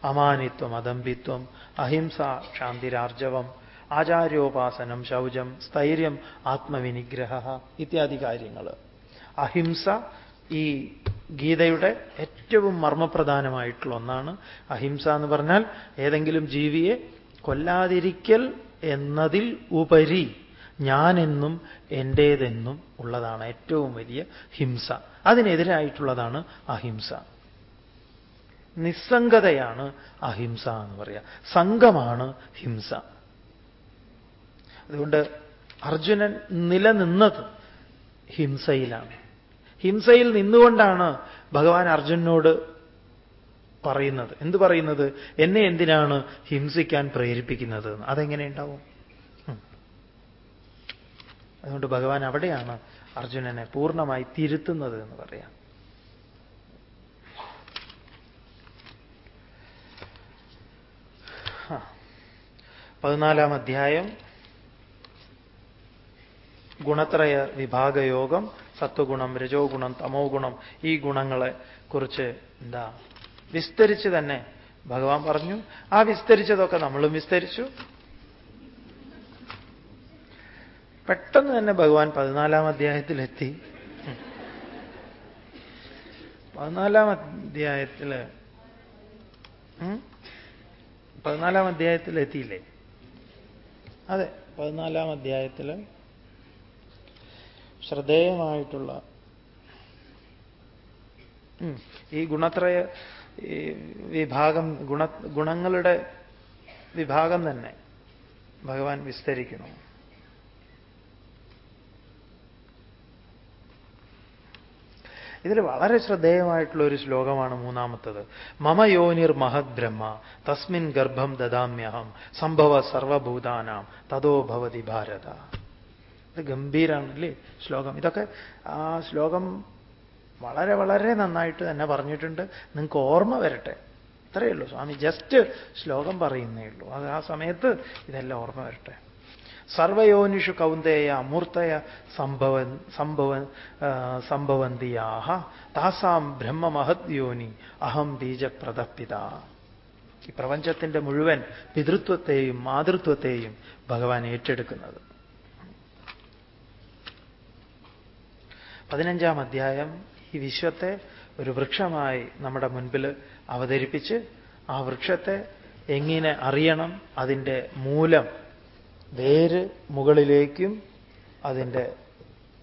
അമാനിത്വം അദമ്പിത്വം അഹിംസ ശാന്തിരാർജവം ആചാര്യോപാസനം ശൗചം സ്ഥൈര്യം ആത്മവിനിഗ്രഹ ഇത്യാദി കാര്യങ്ങൾ. അഹിംസ ഈ ഗീതയുടെ ഏറ്റവും മർമ്മപ്രധാനമായിട്ടുള്ള ഒന്നാണ് അഹിംസ എന്ന് പറഞ്ഞാൽ ഏതെങ്കിലും ജീവിയെ കൊല്ലാതിരിക്കൽ എന്നതിൽ ഉപരി ഞാനെന്നും എന്റേതെന്നും ഉള്ളതാണ് ഏറ്റവും വലിയ ഹിംസ. അതിനെതിരായിട്ടുള്ളതാണ് അഹിംസ. നിസ്സംഗതയാണ് അഹിംസ എന്ന് പറയുക സംഘമാണ് ഹിംസ. അതുകൊണ്ട് അർജുനൻ നിലനിന്നത് ഹിംസയിലാണ്. ഹിംസയിൽ നിന്നുകൊണ്ടാണ് ഭഗവാൻ അർജുനോട് പറയുന്നത്. എന്ത് പറയുന്നത്? എന്നെ എന്തിനാണ് ഹിംസിക്കാൻ പ്രേരിപ്പിക്കുന്നത്? അതെങ്ങനെ ഉണ്ടാവും? അതുകൊണ്ട് ഭഗവാൻ അവിടെയാണ് അർജുനനെ പൂർണമായി തിരുത്തുന്നത് എന്ന് പറയാം. പതിനാലാം അധ്യായം. ഗുണത്രയ വിഭാഗയോഗം. സത്വഗുണം രജോ ഗുണം തമോ ഗുണം ഈ ഗുണങ്ങളെ കുറിച്ച് എന്താ വിസ്തരിച്ച് തന്നെ ഭഗവാൻ പറഞ്ഞു. ആ വിസ്തരിച്ചതൊക്കെ നമ്മളും വിസ്തരിച്ചു. പെട്ടെന്ന് തന്നെ ഭഗവാൻ പതിനാലാം അധ്യായത്തിലെത്തി. പതിനാലാം അധ്യായത്തിൽ പതിനാലാം അധ്യായത്തിൽ എത്തിയില്ലേ അതെ പതിനാലാം അധ്യായത്തിൽ ശ്രദ്ധേയമായിട്ടുള്ള ഈ ഗുണത്രയ വിഭാഗം ഗുണ ഗുണങ്ങളുടെ വിഭാഗം തന്നെ ഭഗവാൻ വിസ്തരിക്കുന്നു. ഇതിൽ വളരെ ശ്രദ്ധേയമായിട്ടുള്ള ഒരു ശ്ലോകമാണ് മൂന്നാമത്തത്. മമ യോനിർ മഹത് ബ്രഹ്മ തസ്മിൻ ഗർഭം ദദാമ്യഹം സംഭവ സർവഭൂതാനാം തതോ ഭവതി ഭാരത. ഇത് ഗംഭീരാണല്ലേ ശ്ലോകം. ഇതൊക്കെ ആ ശ്ലോകം വളരെ വളരെ നന്നായിട്ട് തന്നെ പറഞ്ഞിട്ടുണ്ട്. നിങ്ങൾക്ക് ഓർമ്മ വരട്ടെ. ഇത്രയേ ഉള്ളൂ സ്വാമി. ജസ്റ്റ് ശ്ലോകം പറയുന്നേ ഉള്ളൂ. അത് ആ സമയത്ത് ഇതെല്ലാം ഓർമ്മ വരട്ടെ. സർവയോനിഷു കൗന്ദേയ അമൂർത്തയ സംഭവ സംഭവ സംഭവന്തിയാഹ. താസാം ബ്രഹ്മമഹദ്യോനി അഹം ബീജപ്രദപ്പിത ഈ പ്രപഞ്ചത്തിന്റെ മുഴുവൻ പിതൃത്വത്തെയും മാതൃത്വത്തെയും ഭഗവാൻ ഏറ്റെടുക്കുന്നത്. പതിനഞ്ചാം അധ്യായം ഈ വിശ്വത്തെ ഒരു വൃക്ഷമായി നമ്മുടെ മുൻപിൽ അവതരിപ്പിച്ച് ആ വൃക്ഷത്തെ എങ്ങനെ അറിയണം അതിന്റെ മൂലം വേര് മുകളിലേക്കും അതിന്റെ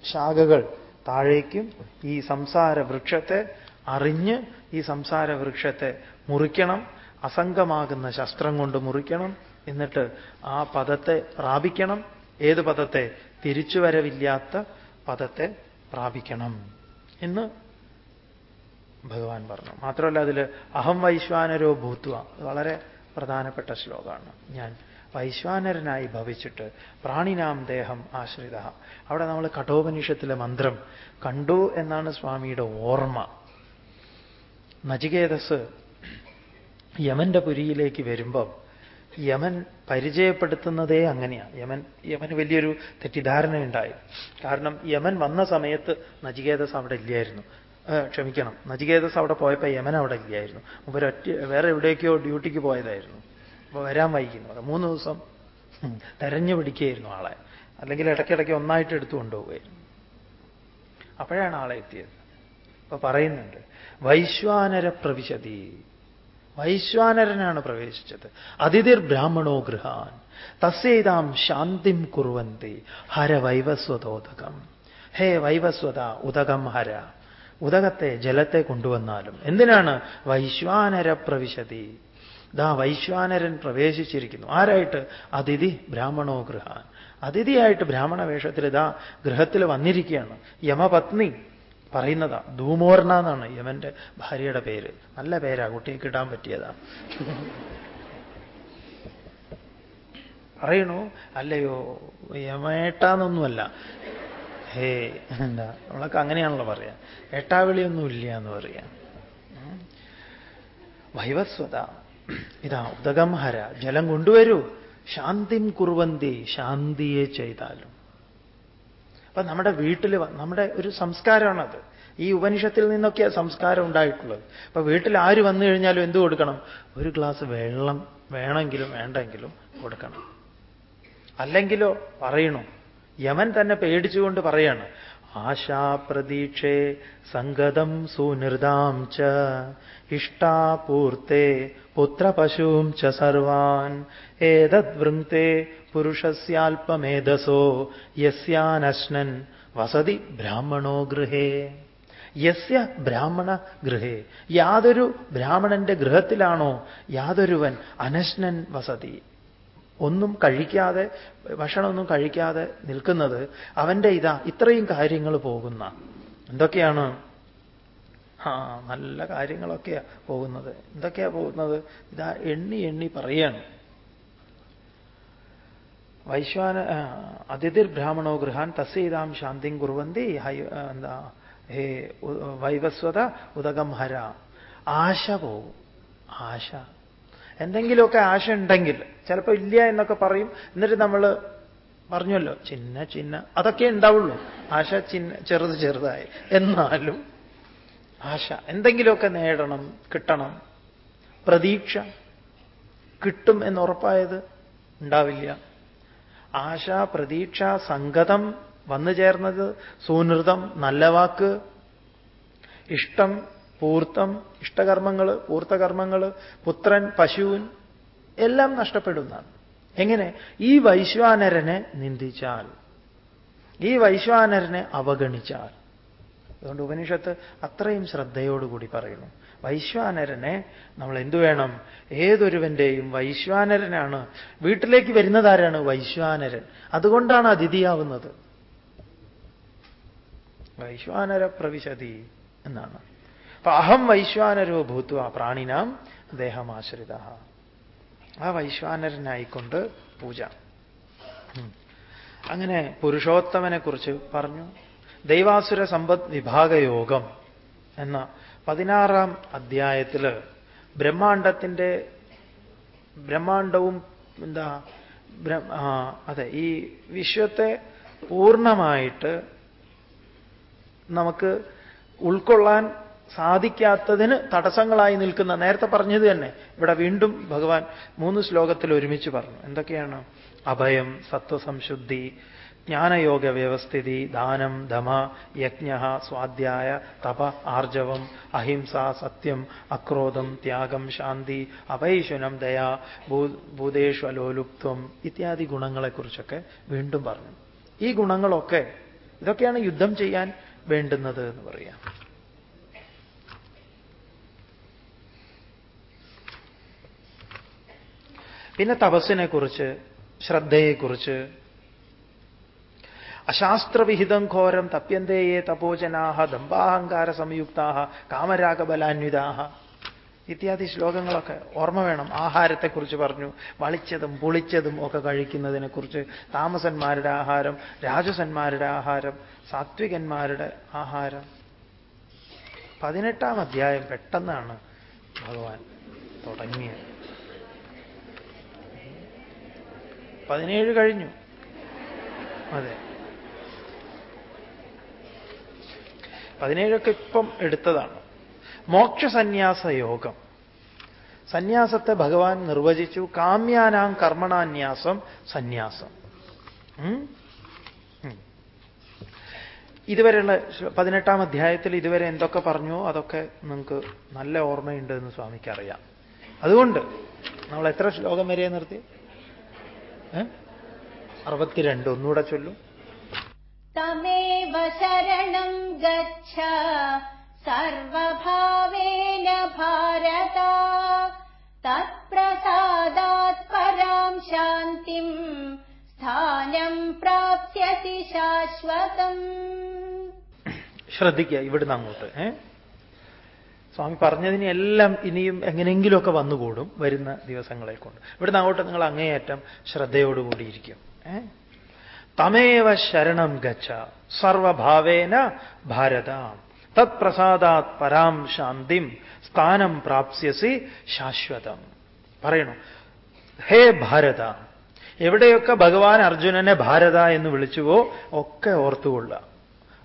ശാഖകൾ താഴേക്കും ഈ സംസാര വൃക്ഷത്തെ അറിഞ്ഞ് ഈ സംസാര വൃക്ഷത്തെ മുറിക്കണം അസംഗമാകുന്ന ശസ്ത്രം കൊണ്ട് മുറിക്കണം എന്നിട്ട് ആ പദത്തെ പ്രാപിക്കണം. ഏത് പദത്തെ? തിരിച്ചുവരവില്ലാത്ത പദത്തെ പ്രാപിക്കണം എന്ന് ഭഗവാൻ പറഞ്ഞു. മാത്രമല്ല അതിൽ അഹം വൈശ്വാനരോ ഭൂത്വ വളരെ പ്രധാനപ്പെട്ട ശ്ലോകമാണ്. ഞാൻ വൈശ്വാനരനായി ഭവിച്ചിട്ട് പ്രാണിനാം ദേഹം ആശ്രിത. അവിടെ നമ്മൾ കഠോപനിഷത്തിലെ മന്ത്രം കണ്ടു എന്നാണ് സ്വാമിയുടെ ഓർമ്മ. നചികേതസ് യമന്റെ പുരിയിലേക്ക് വരുമ്പം യമൻ പരിചയപ്പെടുത്തുന്നതേ അങ്ങനെയാണ്. യമൻ യമന് വലിയൊരു തെറ്റിദ്ധാരണയുണ്ടായി. കാരണം യമൻ വന്ന സമയത്ത് നചികേതസ് അവിടെ ഇല്ലായിരുന്നു. ക്ഷമിക്കണം. നചികേതസ് അവിടെ പോയപ്പോൾ യമൻ അവിടെ ഇല്ലായിരുന്നു. ഒരൊറ്റ വേറെ എവിടേക്കോ ഡ്യൂട്ടിക്ക് പോയതായിരുന്നു. അപ്പൊ വരാൻ വൈകുന്നു. മൂന്ന് ദിവസം തെരഞ്ഞു പിടിക്കുകയായിരുന്നു ആളെ. അല്ലെങ്കിൽ ഇടയ്ക്കിടയ്ക്ക് ഒന്നായിട്ട് എടുത്തു കൊണ്ടുപോവുകയായിരുന്നു. അപ്പോഴാണ് ആളെ എത്തിയത്. അപ്പൊ പറയുന്നുണ്ട് വൈശ്വാനര പ്രവിശതി വൈശ്വാനരനാണ് പ്രവേശിച്ചത്. അതിഥിർ ബ്രാഹ്മണോ ഗൃഹാൻ. തസ്യേതാം ശാന്തിം കുറുവന്തി. ഹര വൈവസ്വതോദകം. ഹേ വൈവസ്വത ഉദകം ഹര. ഉദകത്തെ ജലത്തെ കൊണ്ടുവന്നാലും. എന്തിനാണ്? വൈശ്വാനര പ്രവിശതി. ദാ വൈശ്വാനരൻ പ്രവേശിച്ചിരിക്കുന്നു. ആരായിട്ട്? അതിഥി ബ്രാഹ്മണോ ഗൃഹാൻ. അതിഥിയായിട്ട് ബ്രാഹ്മണ വേഷത്തിൽ ഇതാ ഗൃഹത്തിൽ വന്നിരിക്കുകയാണ്. യമപത്നി. പറയുന്നതാ. ധൂമോർണ എന്നാണ് യമന്റെ ഭാര്യയുടെ പേര്. നല്ല പേരാ കുട്ടിയെ കിട്ടാൻ പറ്റിയതാ. പറയണു അല്ലയോ യമേട്ടാന്നൊന്നുമല്ല. ഹേ എന്താ നമ്മളൊക്കെ അങ്ങനെയാണല്ലോ പറയാ. ഏട്ടാവിളിയൊന്നും ഇല്ല എന്ന് പറയാം. വൈവസ്വത ഇതാ ഉദകം ഹര ജലം കൊണ്ടുവരൂ. ശാന്തിം കുറുവന്തി ശാന്തിയെ ചെയ്താലും. അപ്പൊ നമ്മുടെ വീട്ടിൽ നമ്മുടെ ഒരു സംസ്കാരമാണത്. ഈ ഉപനിഷത്തിൽ നിന്നൊക്കെയാണ് സംസ്കാരം ഉണ്ടായിട്ടുള്ളത്. അപ്പൊ വീട്ടിൽ ആര് വന്നു കഴിഞ്ഞാലും എന്ത് കൊടുക്കണം? ഒരു ഗ്ലാസ് വെള്ളം വേണമെങ്കിലും വേണ്ടെങ്കിലും കൊടുക്കണം. അല്ലെങ്കിലോ പറയണു. യമൻ തന്നെ പേടിച്ചുകൊണ്ട് പറയാണ്. ആശാപ്രതീക്ഷേ സംഗതം സുനൃതാം ച ഇഷ്ടാപൂർത്തെ പുത്രപശൂം ച സർവാൻ ഏതദ്വൃങ്ക്തെ പുരുഷസ്യാൽപമേധസോ യസ്യാനശ്നൻ വസതി ബ്രാഹ്മണോ ഗൃഹേ യസ്യ ബ്രാഹ്മണ ഗൃഹേ യാതൊരു ബ്രാഹ്മണന്റെ ഗൃഹത്തിലാണോ യാതൊരുവൻ അനശ്നൻ വസതി? ഒന്നും കഴിക്കാതെ ഭക്ഷണമൊന്നും കഴിക്കാതെ നിൽക്കുന്നത് അവന്റെ ഇതാ ഇത്രയും കാര്യങ്ങൾ പോകുന്ന. എന്തൊക്കെയാണ്? ആ നല്ല കാര്യങ്ങളൊക്കെയാണ് പോകുന്നത്. എന്തൊക്കെയാ പോകുന്നത്? ഇതാ എണ്ണി എണ്ണി പറയാണ്. വൈശ്വാന അതിഥിർ ബ്രാഹ്മണോ ഗൃഹാൻ തസ്യതാം ശാന്തിം കുറുവന്തി എന്താ ഹേ വൈവസ്വത ഉദകം ഹര ആശ പോകും. ആശ. എന്തെങ്കിലുമൊക്കെ ആശ ഉണ്ടെങ്കിൽ ചിലപ്പോൾ ഇല്ല എന്നൊക്കെ പറയും. എന്നിട്ട് നമ്മൾ പറഞ്ഞല്ലോ ചിന്ന ചിന്ന അതൊക്കെ ഉണ്ടാവുള്ളൂ. ആശ ചിന്ന ചെറുത് ചെറുതായി. എന്നാലും ആശ എന്തെങ്കിലുമൊക്കെ നേടണം കിട്ടണം. പ്രതീക്ഷ കിട്ടും എന്നുറപ്പായത് ഉണ്ടാവില്ല. ആശ പ്രതീക്ഷ സംഗതം വന്നു ചേർന്നത് സൂനൃതം നല്ല വാക്ക് ഇഷ്ടം പൂർത്തം ഇഷ്ടകർമ്മങ്ങൾ പൂർത്തകർമ്മങ്ങൾ പുത്രൻ പശുവിൻ എല്ലാം നഷ്ടപ്പെടുന്നതാണ്. എങ്ങനെ? ഈ വൈശ്വാനരനെ നിന്ദിച്ചാൽ. ഈ വൈശ്വാനരനെ അവഗണിച്ചാൽ. അതുകൊണ്ട് ഉപനിഷത്ത് അത്രയും ശ്രദ്ധയോടുകൂടി പറയുന്നു. വൈശ്വാനരനെ നമ്മൾ എന്തു വേണം? ഏതൊരുവന്റെയും വൈശ്വാനരനാണ്. വീട്ടിലേക്ക് വരുന്നതാരാണ്? വൈശ്വാനരൻ. അതുകൊണ്ടാണ് അതിഥിയാവുന്നത്. വൈശ്വാനര പ്രവിശതി എന്നാണ്. അപ്പൊ അഹം വൈശ്വാനരോ ഭൂത്വ പ്രാണിനാം ദേഹമാശ്രിത. ആ വൈശ്വാനരനായിക്കൊണ്ട് പൂജ. അങ്ങനെ പുരുഷോത്തമനെ കുറിച്ച് പറഞ്ഞു. ദൈവാസുര സമ്പദ് വിഭാഗയോഗം എന്ന പതിനാറാം അധ്യായത്തിൽ ബ്രഹ്മാണ്ടത്തിന്റെ ബ്രഹ്മാണ്ടവും എന്താ അതെ ഈ വിശ്വത്തെ പൂർണമായിട്ട് നമുക്ക് ഉൾക്കൊള്ളാൻ സാധിക്കാത്തതിന് തടസ്സങ്ങളായി നിൽക്കുന്ന നേരത്തെ പറഞ്ഞത് തന്നെ. ഇവിടെ വീണ്ടും ഭഗവാൻ മൂന്ന് ശ്ലോകത്തിൽ ഒരുമിച്ച് പറഞ്ഞു. എന്തൊക്കെയാണ്? അഭയം സത്വസംശുദ്ധി ജ്ഞാനയോഗ വ്യവസ്ഥിതി ദാനം ധമ യജ്ഞ സ്വാധ്യായ തപ ആർജവം അഹിംസ സത്യം അക്രോധം ത്യാഗം ശാന്തി അപൈശുനം ദയ ഭൂതേഷ്വലോലുപ്ത്വം ഇത്യാദി ഗുണങ്ങളെക്കുറിച്ചൊക്കെ വീണ്ടും പറഞ്ഞു. ഈ ഗുണങ്ങളൊക്കെ ഇതൊക്കെയാണ് യുദ്ധം ചെയ്യാൻ വേണ്ടുന്നത് എന്ന് പറയാം. പിന്നെ തപസ്സിനെ കുറിച്ച് ശ്രദ്ധയെക്കുറിച്ച്. അശാസ്ത്രവിഹിതം ഘോരം തപ്യന്തേയെ തപോജനാഹ ദമ്പാഹങ്കാര സംയുക്താഹ കാമരാഗബലാന്വിതാഹ. ഇത്യാദി ശ്ലോകങ്ങളൊക്കെ ഓർമ്മ വേണം. ആഹാരത്തെക്കുറിച്ച് പറഞ്ഞു വളിച്ചതും പുളിച്ചതും ഒക്കെ കഴിക്കുന്നതിനെക്കുറിച്ച്. താമസന്മാരുടെ ആഹാരം രാജസന്മാരുടെ ആഹാരം സാത്വികന്മാരുടെ ആഹാരം. പതിനെട്ടാം അധ്യായം പെട്ടെന്നാണ് ഭഗവാൻ തുടങ്ങിയത്. പതിനേഴ് കഴിഞ്ഞു. അതെ. പതിനേഴൊക്കെ ഇപ്പം എടുത്തതാണ്. മോക്ഷസന്യാസ യോഗം സന്യാസത്തെ ഭഗവാൻ നിർവചിച്ചു. കാമ്യാനാം കർമ്മണാന്യാസം സന്യാസം. ഇതുവരെയുള്ള പതിനെട്ടാം അധ്യായത്തിൽ ഇതുവരെ എന്തൊക്കെ പറഞ്ഞു? അതൊക്കെ നിങ്ങൾക്ക് നല്ല ഓർമ്മയുണ്ട് എന്ന് സ്വാമിക്ക് അറിയാം. അതുകൊണ്ട് നമ്മൾ എത്ര ശ്ലോകം വരെ നിർത്തി അറുപത്തിരണ്ട് ഒന്നുകൂടെ ചൊല്ലു. തമേവ ശരണം ഗച്ഛ സർവഭാവേന ഭാരത തത്പ്രസാദാത് പരാം ശാന്തിം സ്ഥാനം പ്രാപ്സ്യസി ശാശ്വതം. ശ്രദ്ധിക്കുക ഇവിടുന്ന് അങ്ങോട്ട് ഏ? സ്വാമി പറഞ്ഞതിനെല്ലാം ഇനിയും എങ്ങനെയെങ്കിലുമൊക്കെ വന്നുകൂടും വരുന്ന ദിവസങ്ങളെ കൊണ്ട് ഇവിടുന്ന് അങ്ങോട്ട് നിങ്ങൾ അങ്ങേയറ്റം ശ്രദ്ധയോടുകൂടിയിരിക്കും. ഏ? തമേവ ശരണം ഗച്ഛ സർവഭാവേന ഭാരത. തത്പ്രസാദാത് പരാം ശാന്തിം സ്ഥാനം പ്രാപ്സ്യസി ശാശ്വതം. പറയണു ഹേ ഭാരത എവിടെയൊക്കെ ഭഗവാൻ അർജുനനെ ഭാരത എന്ന് വിളിച്ചുവോ ഒക്കെ ഓർത്തുകൊള്ളുക.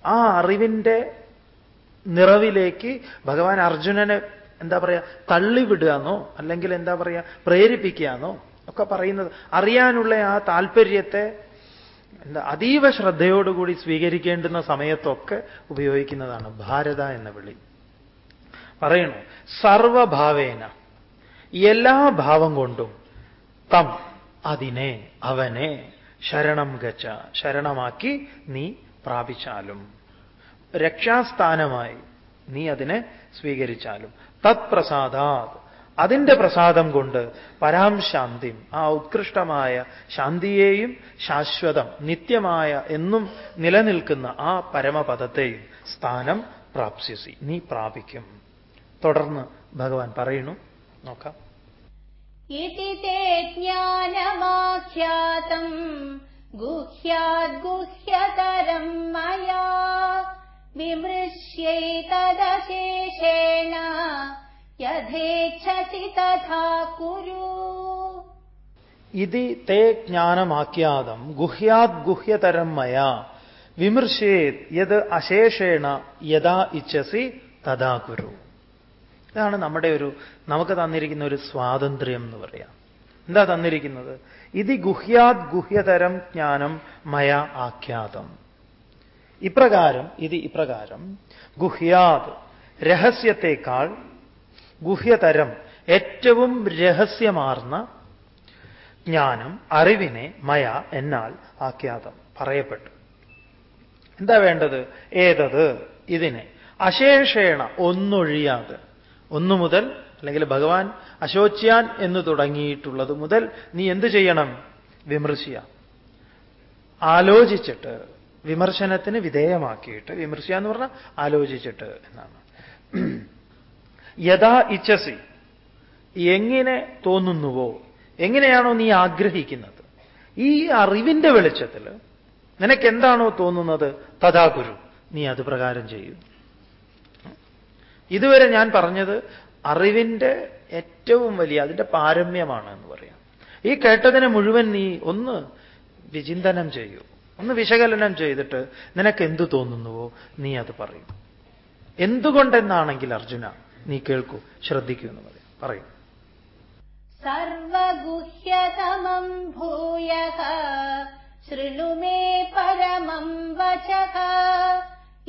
ആ അറിവിന്റെ നിറവിലേക്ക് ഭഗവാൻ അർജുനനെ എന്താ പറയുക തള്ളിവിടുകയെന്നോ അല്ലെങ്കിൽ എന്താ പറയുക പ്രേരിപ്പിക്കുകയെന്നോ ഒക്കെ പറയുന്നത് അറിയാനുള്ള ആ താല്പര്യത്തെ എന്താ അതീവ ശ്രദ്ധയോടുകൂടി സ്വീകരിക്കേണ്ടുന്ന സമയത്തൊക്കെ ഉപയോഗിക്കുന്നതാണ് ഭാരത എന്ന വിളി. പറയണു സർവഭാവേന എല്ലാ ഭാവം കൊണ്ടും തം അതിനെ അവനെ ശരണം ഗച്ച ശരണമാക്കി നീ പ്രാപിച്ചാലും. രക്ഷാസ്ഥാനമായി നീ അതിനെ സ്വീകരിച്ചാലും. തത്പ്രസാദാത്. അതിന്റെ പ്രസാദം കൊണ്ട് പരാം ശാന്തിം ആ ഉത്കൃഷ്ടമായ ശാന്തിയെയും ശാശ്വതം നിത്യമായ എന്നും നിലനിൽക്കുന്ന ആ പരമപദത്തെയും സ്ഥാനം പ്രാപ്സ്യസി. നീ പ്രാപിക്കും. തുടർന്ന് ഭഗവാൻ പറയുന്നു. നോക്കാം. ജ്ഞാനമാഖ്യാതം തേ ഗുഹ്യതരം മയാ. വിമൃശ്യൈതദശേഷേണ യഥേച്ഛസി തഥാ കുരു ഇതി തേ ജ്ഞാനമാക്യാതം ഗുഹ്യാത് ഗുഹ്യതരം മയാ വിമർശേത് യത് അശേഷേണ യഥാ ഇച്ഛസി തഥാ കുരു ഇതാണ് നമ്മുടെ ഒരു നമുക്ക് തന്നിരിക്കുന്ന ഒരു സ്വാതന്ത്ര്യം എന്ന് പറയാം. എന്താ തന്നിരിക്കുന്നത്? ഇത് ഗുഹ്യാത് ഗുഹ്യതരം ജ്ഞാനം മയ ആഖ്യാതം. ഇപ്രകാരം ഇത് ഇപ്രകാരം. ഗുഹ്യാത് രഹസ്യത്തെക്കാൾ ഗുഹ്യതരം ഏറ്റവും രഹസ്യമാർന്ന ജ്ഞാനം അറിവിനെ മയ എന്നാൽ ആഖ്യാതം പറയപ്പെട്ടു. എന്താ വേണ്ടത്? ഏതത്? ഇതിനെ. അശേഷേണ ഒന്നൊഴിയാതെ. ഒന്നു മുതൽ അല്ലെങ്കിൽ ഭഗവാൻ അശോച്യാൻ എന്ന് തുടങ്ങിയിട്ടുള്ളത് മുതൽ നീ എന്തു ചെയ്യണം? വിമർശിയ. ആലോചിച്ചിട്ട് വിമർശനത്തിന് വിധേയമാക്കിയിട്ട് വിമർശിക്കുക എന്ന് പറഞ്ഞാൽ ആലോചിച്ചിട്ട് എന്നാണ്. യഥാ ഇച്ഛസി എങ്ങനെ തോന്നുന്നുവോ എങ്ങനെയാണോ നീ ആഗ്രഹിക്കുന്നത് ഈ അറിവിന്റെ വെളിച്ചത്തിൽ നിനക്ക് എന്താണോ തോന്നുന്നത് തഥാ ഗുരു നീ അത് പ്രകാരം ചെയ്യൂ. ഇതുവരെ ഞാൻ പറഞ്ഞത് അറിവിന്റെ ഏറ്റവും വലിയ അതിന്റെ പാരമ്യമാണ് എന്ന് പറയാം. ഈ കേട്ടതിനെ മുഴുവൻ നീ ഒന്ന് വിചിന്തനം ചെയ്യൂ. ഒന്ന് വിശകലനം ചെയ്തിട്ട് നിനക്ക് എന്തു തോന്നുന്നുവോ നീ അത് പറയും. എന്തുകൊണ്ടെന്നാണെങ്കിൽ അർജുന നീ കേൾക്കൂ ശ്രദ്ധിക്കൂ എന്ന് പറയും. പറയും. സർവഗുഹ്യതമം ഭൂയ ശൃണു മേ പരമം വചക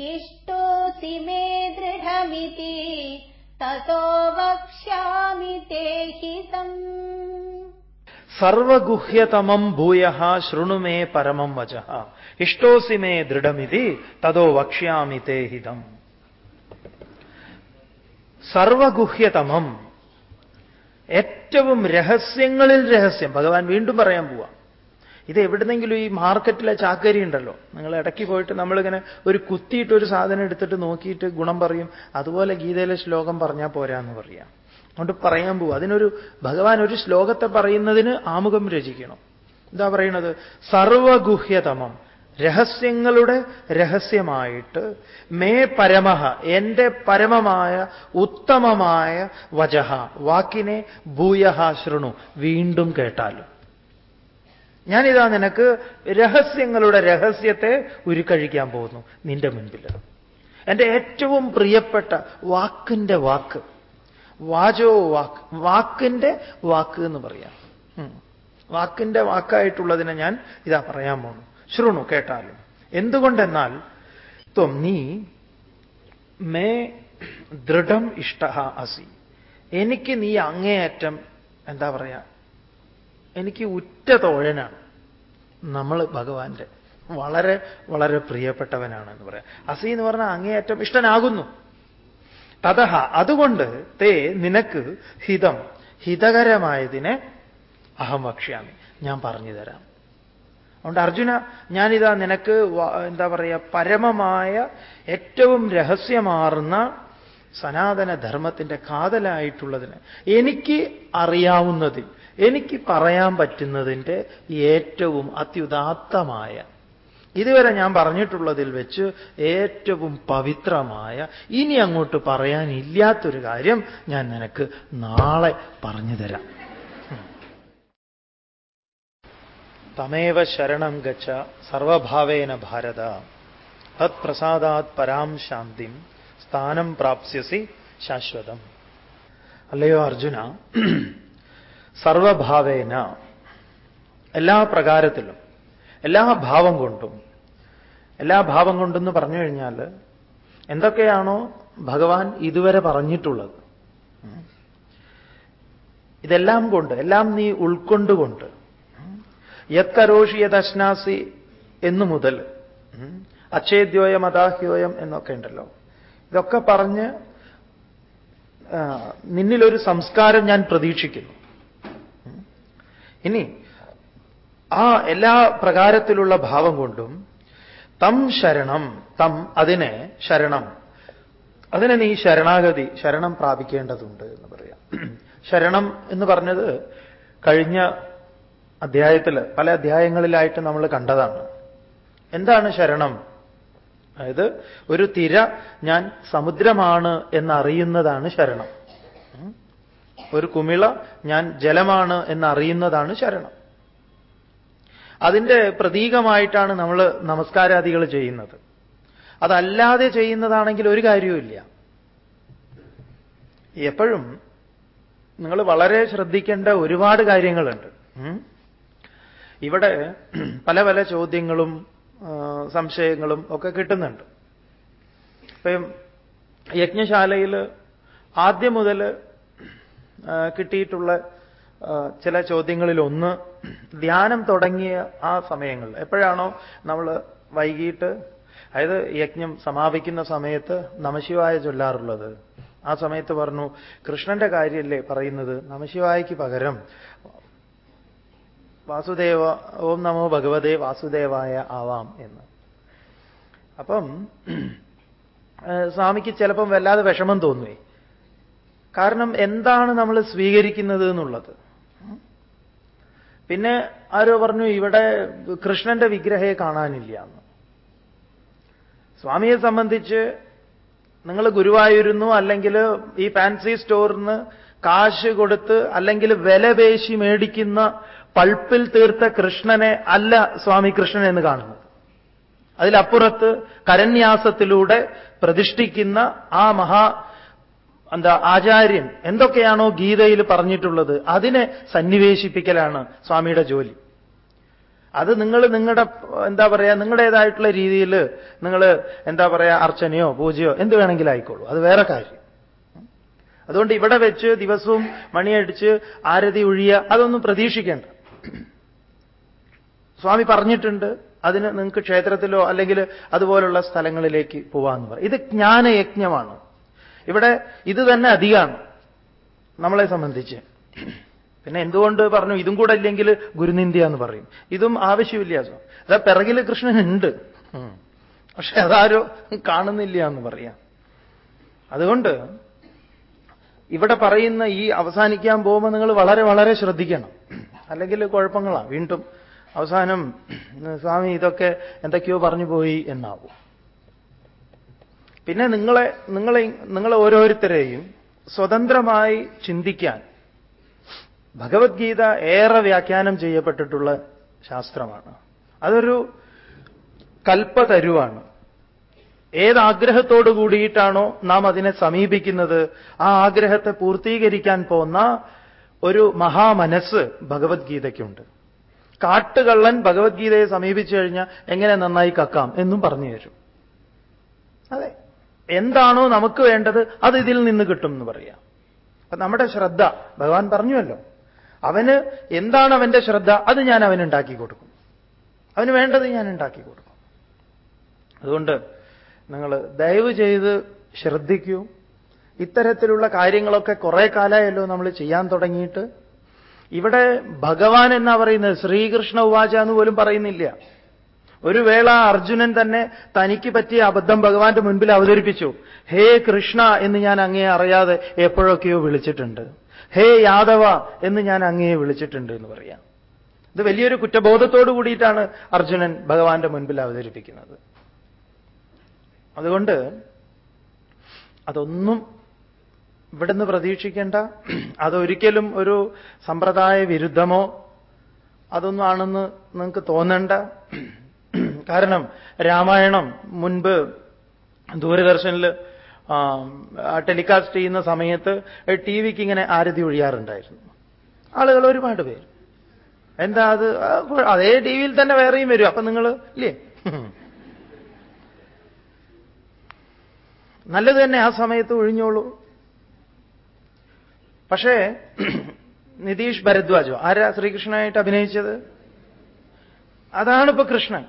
ഇഷ്ടോസി മേ ദൃഢമിതി തോ വക്ഷ്യാമി തേഹിതം. സർവഗുഹ്യതമം ഭൂയ ശൃണുമേ പരമം വച ഇഷ്ടോസി മേ ദൃഢമിതി തതോ വക്ഷ്യാമി തേ ഹിതം. സർവഗുഹ്യതമം. ഏറ്റവും രഹസ്യങ്ങളിൽ രഹസ്യം. ഭഗവാൻ വീണ്ടും പറയാൻ പോവാം. ഇത് എവിടുന്നെങ്കിലും ഈ മാർക്കറ്റിലെ ചാക്കരി ഉണ്ടല്ലോ. നിങ്ങൾ ഇടയ്ക്ക് പോയിട്ട് നമ്മളിങ്ങനെ ഒരു കുത്തിയിട്ട് ഒരു സാധനം എടുത്തിട്ട് നോക്കിയിട്ട് ഗുണം പറയും. അതുപോലെ ഗീതയിലെ ശ്ലോകം പറഞ്ഞാൽ പോരാ എന്ന് പറയാം. അതുകൊണ്ട് പറയാൻ പോവും. അതിനൊരു ഭഗവാൻ ഒരു ശ്ലോകത്തെ പറയുന്നതിന് ആമുഖം രചിക്കണം. എന്താ പറയുന്നത്? സർവഗുഹ്യതമം. രഹസ്യങ്ങളുടെ രഹസ്യമായിട്ട് മേ പരമഹ എന്റെ പരമമായ ഉത്തമമായ വചഹ വാക്കിനെ ഭൂയഹ ശൃണു വീണ്ടും കേട്ടാലും. ഞാനിതാ നിനക്ക് രഹസ്യങ്ങളുടെ രഹസ്യത്തെ ഉരുക്കഴിക്കാൻ പോകുന്നു നിന്റെ മുൻപിൽ എന്റെ ഏറ്റവും പ്രിയപ്പെട്ട വാക്കിന്റെ വാക്ക്. വാചോ വാക്ക് വാക്കിന്റെ വാക്ക് എന്ന് പറയാം. വാക്കിന്റെ വാക്കായിട്ടുള്ളതിനെ ഞാൻ ഇതാ പറയാൻ പോണു. ശ്രുണു കേട്ടാലും. എന്തുകൊണ്ടെന്നാൽ ത്വം നീ മേ ദൃഢം ഇഷ്ട അസി. എനിക്ക് നീ അങ്ങേയറ്റം എന്താ പറയാ എനിക്ക് ഉറ്റ തോഴനാണ്. നമ്മൾ ഭഗവാന്റെ വളരെ വളരെ പ്രിയപ്പെട്ടവനാണ് എന്ന് പറയാം. അസി എന്ന് പറഞ്ഞാൽ അങ്ങേയറ്റം ഇഷ്ടനാകുന്നു. തതഹ അതുകൊണ്ട് തേ നിനക്ക് ഹിതം ഹിതകരമായതിനെ അഹം വക്ഷ്യാമി. ഞാൻ പറഞ്ഞു തരാം. അതുകൊണ്ട് അർജുന ഞാനിതാ നിനക്ക് എന്താ പറയുക പരമമായ ഏറ്റവും രഹസ്യമാർന്ന സനാതനധർമ്മത്തിന്റെ കാതലായിട്ടുള്ളതിന് എനിക്ക് അറിയാവുന്നതിൽ എനിക്ക് പറയാൻ പറ്റുന്നതിന്റെ ഏറ്റവും അത്യുദാത്തമായ ഇതുവരെ ഞാൻ പറഞ്ഞിട്ടുള്ളതിൽ വെച്ച് ഏറ്റവും പവിത്രമായ ഇനി അങ്ങോട്ട് പറയാനില്ലാത്തൊരു കാര്യം ഞാൻ നിനക്ക് നാളെ പറഞ്ഞു തരാം. തമേവ ശരണം ഗച്ച സർവഭാവേന ഭാരത. തത് പ്രസാദാത് പരാം ശാന്തിം. സ്ഥാനം പ്രാപ്സ്യസി ശാശ്വതം. അല്ലയോ അർജുന സർവഭാവേന എല്ലാ പ്രകാരത്തിലും എല്ലാ ഭാവം കൊണ്ടും എല്ലാ ഭാവം കൊണ്ടെന്ന് പറഞ്ഞു കഴിഞ്ഞാൽ എന്തൊക്കെയാണോ ഭഗവാൻ ഇതുവരെ പറഞ്ഞിട്ടുള്ളത്. ഇതെല്ലാം കൊണ്ട് എല്ലാം നീ ഉൾക്കൊണ്ടുകൊണ്ട് യത്കരോഷി യദശ്നാസി എന്നു മുതൽ അച്ഛേദ്യോയം അദാഹ്യോയം എന്നൊക്കെ ഉണ്ടല്ലോ ഇതൊക്കെ പറഞ്ഞ് നിന്നിലൊരു സംസ്കാരം ഞാൻ പ്രതീക്ഷിക്കുന്നു ഇനി ആ എല്ലാ പ്രകാരത്തിലുള്ള ഭാവം കൊണ്ടും തം ശരണം തം അതിനെ ശരണം. അതിനെ നീ ശരണാഗതി ശരണം പ്രാപിക്കേണ്ടതുണ്ട് എന്ന് പറയാം. ശരണം എന്ന് പറഞ്ഞത് കഴിഞ്ഞ അധ്യായത്തിൽ പല അധ്യായങ്ങളിലായിട്ട് നമ്മൾ കണ്ടതാണ്. എന്താണ് ശരണം? അതായത് ഒരു തിര ഞാൻ സമുദ്രമാണ് എന്നറിയുന്നതാണ് ശരണം. ഒരു കുമിള ഞാൻ ജലമാണ് എന്നറിയുന്നതാണ് ശരണം. അതിന്റെ പ്രതീകമായിട്ടാണ് നമ്മൾ നമസ്കാരാദികൾ ചെയ്യുന്നത്. അതല്ലാതെ ചെയ്യുന്നതാണെങ്കിൽ ഒരു കാര്യവുമില്ല. എപ്പോഴും നിങ്ങൾ വളരെ ശ്രദ്ധിക്കേണ്ട ഒരുപാട് കാര്യങ്ങളുണ്ട്. ഇവിടെ പല പല ചോദ്യങ്ങളും സംശയങ്ങളും ഒക്കെ കിട്ടുന്നുണ്ട്. ഇപ്പം യജ്ഞശാലയിൽ ആദ്യം മുതൽ കിട്ടിയിട്ടുള്ള ചില ചോദ്യങ്ങളിൽ ഒന്ന് ധ്യാനം തുടങ്ങിയ ആ സമയങ്ങളിൽ. എപ്പോഴാണോ നമ്മൾ വൈകിട്ട് അതായത് യജ്ഞം സമാപിക്കുന്ന സമയത്ത് നമശിവായ ചൊല്ലാറുള്ളത്. ആ സമയത്ത് പറഞ്ഞു കൃഷ്ണന്റെ കാര്യമല്ലേ പറയുന്നത്? നമശിവായ്ക്ക് പകരം വാസുദേവ ഓം നമോ ഭഗവതേ വാസുദേവായ ആവാം എന്ന്. അപ്പം സ്വാമിക്ക് ചിലപ്പം വല്ലാതെ വിഷമം തോന്നുവേ. കാരണം എന്താണ് നമ്മൾ സ്വീകരിക്കുന്നത് എന്നുള്ളത്? പിന്നെ ആരോ പറഞ്ഞു ഇവിടെ കൃഷ്ണന്റെ വിഗ്രഹയെ കാണാനില്ല. എന്ന് സ്വാമിയെ സംബന്ധിച്ച് നിങ്ങൾ ഗുരുവായൂരുന്നു അല്ലെങ്കിൽ ഈ ഫാൻസി സ്റ്റോറിൽ നിന്ന് കാശ് കൊടുത്ത് അല്ലെങ്കിൽ വില പേശി മേടിക്കുന്ന പൾപ്പിൽ തീർത്ത കൃഷ്ണനെ അല്ല സ്വാമി കൃഷ്ണൻ എന്ന് കാണുന്നത്. അതിലപ്പുറത്ത് കരന്യാസത്തിലൂടെ പ്രതിഷ്ഠിക്കുന്ന ആ മഹാ എന്താ ആചാര്യൻ എന്തൊക്കെയാണോ ഗീതയിൽ പറഞ്ഞിട്ടുള്ളത് അതിനെ സന്നിവേശിപ്പിക്കലാണ് സ്വാമിയുടെ ജോലി. അത് നിങ്ങൾ നിങ്ങളുടെ എന്താ പറയുക നിങ്ങളുടേതായിട്ടുള്ള രീതിയിൽ നിങ്ങൾ എന്താ പറയുക അർച്ചനയോ പൂജയോ എന്ത് വേണമെങ്കിലും ആയിക്കോളൂ. അത് വേറെ കാര്യം. അതുകൊണ്ട് ഇവിടെ വെച്ച് ദിവസവും മണിയടിച്ച് ആരതി ഒഴിയ അതൊന്നും പ്രതീക്ഷിക്കേണ്ട. സ്വാമി പറഞ്ഞിട്ടുണ്ട് അതിന് നിങ്ങൾക്ക് ക്ഷേത്രത്തിലോ അല്ലെങ്കിൽ അതുപോലുള്ള സ്ഥലങ്ങളിലേക്ക് പോവാന്ന് പറയും ഇത് ജ്ഞാനയജ്ഞമാണ്. ഇവിടെ ഇത് തന്നെ അധികമാണ്. നമ്മളെ സംബന്ധിച്ച്. പിന്നെ എന്തുകൊണ്ട് പറഞ്ഞു ഇതും കൂടെ ഇല്ലെങ്കിൽ ഗുരുനിന്ദ്യ എന്ന് പറയും. ഇതും ആവശ്യമില്ല. അതാ പിറകിൽ കൃഷ്ണനുണ്ട് പക്ഷെ അതാരോ കാണുന്നില്ല എന്ന് പറയാം. അതുകൊണ്ട് ഇവിടെ പറയുന്ന ഈ അവസാനിക്കാൻ പോകുമ്പോൾ നിങ്ങൾ വളരെ വളരെ ശ്രദ്ധിക്കണം. അല്ലെങ്കിൽ കുഴപ്പങ്ങളാണ് വീണ്ടും അവസാനം സ്വാമി ഇതൊക്കെ എന്തൊക്കെയോ പറഞ്ഞു പോയി എന്നാവും. പിന്നെ നിങ്ങളെ നിങ്ങളെ നിങ്ങളെ ഓരോരുത്തരെയും സ്വതന്ത്രമായി ചിന്തിക്കാൻ ഭഗവത്ഗീത ഏറെ വ്യാഖ്യാനം ചെയ്യപ്പെട്ടിട്ടുള്ള ശാസ്ത്രമാണ്. അതൊരു കൽപ്പതരുവാണ് ഏതാഗ്രഹത്തോടു കൂടിയിട്ടാണോ നാം അതിനെ സമീപിക്കുന്നത്? ആ ആഗ്രഹത്തെ പൂർത്തീകരിക്കാൻ പോന്ന ഒരു മഹാമനസ് ഭഗവത്ഗീതയ്ക്കുണ്ട്. കാട്ടുകള്ളൻ ഭഗവത്ഗീതയെ സമീപിച്ചു കഴിഞ്ഞാൽ എങ്ങനെ നന്നായി കക്കാം എന്നും പറഞ്ഞു തരും. അതെ. എന്താണോ നമുക്ക് വേണ്ടത് അത് ഇതിൽ നിന്ന് കിട്ടും എന്ന് പറയാം. അപ്പൊ നമ്മുടെ ശ്രദ്ധ ഭഗവാൻ പറഞ്ഞുവല്ലോ. അവന് എന്താണ് അവന്റെ ശ്രദ്ധ അത് ഞാൻ അവൻ ഉണ്ടാക്കി കൊടുക്കും. അവന് വേണ്ടത് ഞാൻ ഉണ്ടാക്കി കൊടുക്കും. അതുകൊണ്ട് നിങ്ങൾ ദയവ് ചെയ്ത് ശ്രദ്ധിക്കൂ. ഇത്തരത്തിലുള്ള കാര്യങ്ങളൊക്കെ കുറെ കാലമായല്ലോ നമ്മൾ ചെയ്യാൻ തുടങ്ങിയിട്ട്. ഇവിടെ ഭഗവാൻ എന്നാ പറയുന്നത്? ശ്രീകൃഷ്ണ ഉവാച എന്ന് പോലും പറയുന്നില്ല. ഒരു വേള അർജുനൻ തന്നെ തനിക്ക് പറ്റിയ അബദ്ധം ഭഗവാന്റെ മുൻപിൽ അവതരിപ്പിച്ചു. ഹേ കൃഷ്ണ എന്ന് ഞാൻ അങ്ങേ അറിയാതെ എപ്പോഴൊക്കെയോ വിളിച്ചിട്ടുണ്ട്. ഹേ യാദവ എന്ന് ഞാൻ അങ്ങേ വിളിച്ചിട്ടുണ്ട് എന്ന് പറയാം. ഇത് വലിയൊരു കുറ്റബോധത്തോടു കൂടിയിട്ടാണ് അർജുനൻ ഭഗവാന്റെ മുൻപിൽ അവതരിപ്പിക്കുന്നത്. അതുകൊണ്ട് അതൊന്നും ഇവിടുന്ന് പ്രതീക്ഷിക്കേണ്ട. അതൊരിക്കലും ഒരു സമ്പ്രദായ വിരുദ്ധമോ അതൊന്നും ആണെന്ന് നിങ്ങൾക്ക് തോന്നണ്ട. <clears throat> കാരണം രാമായണം മുൻപ് ദൂരദർശനിൽ ടെലികാസ്റ്റ് ചെയ്യുന്ന സമയത്ത് ടി വിക്ക് ഇങ്ങനെ ആരതി ഒഴിയാറുണ്ടായിരുന്നു. ആളുകൾ ഒരുപാട് പേര്. എന്താ അത്? അതേ ടി വിയിൽ തന്നെ വേറെയും വരും. അപ്പൊ നിങ്ങൾ ഇല്ലേ? <laughs> നല്ലത് തന്നെ ആ സമയത്ത് ഒഴിഞ്ഞോളൂ. പക്ഷേ <clears throat> നിതീഷ് ഭരദ്വാജോ ആരാ ശ്രീകൃഷ്ണനായിട്ട് അഭിനയിച്ചത്? അതാണ് കൃഷ്ണൻ.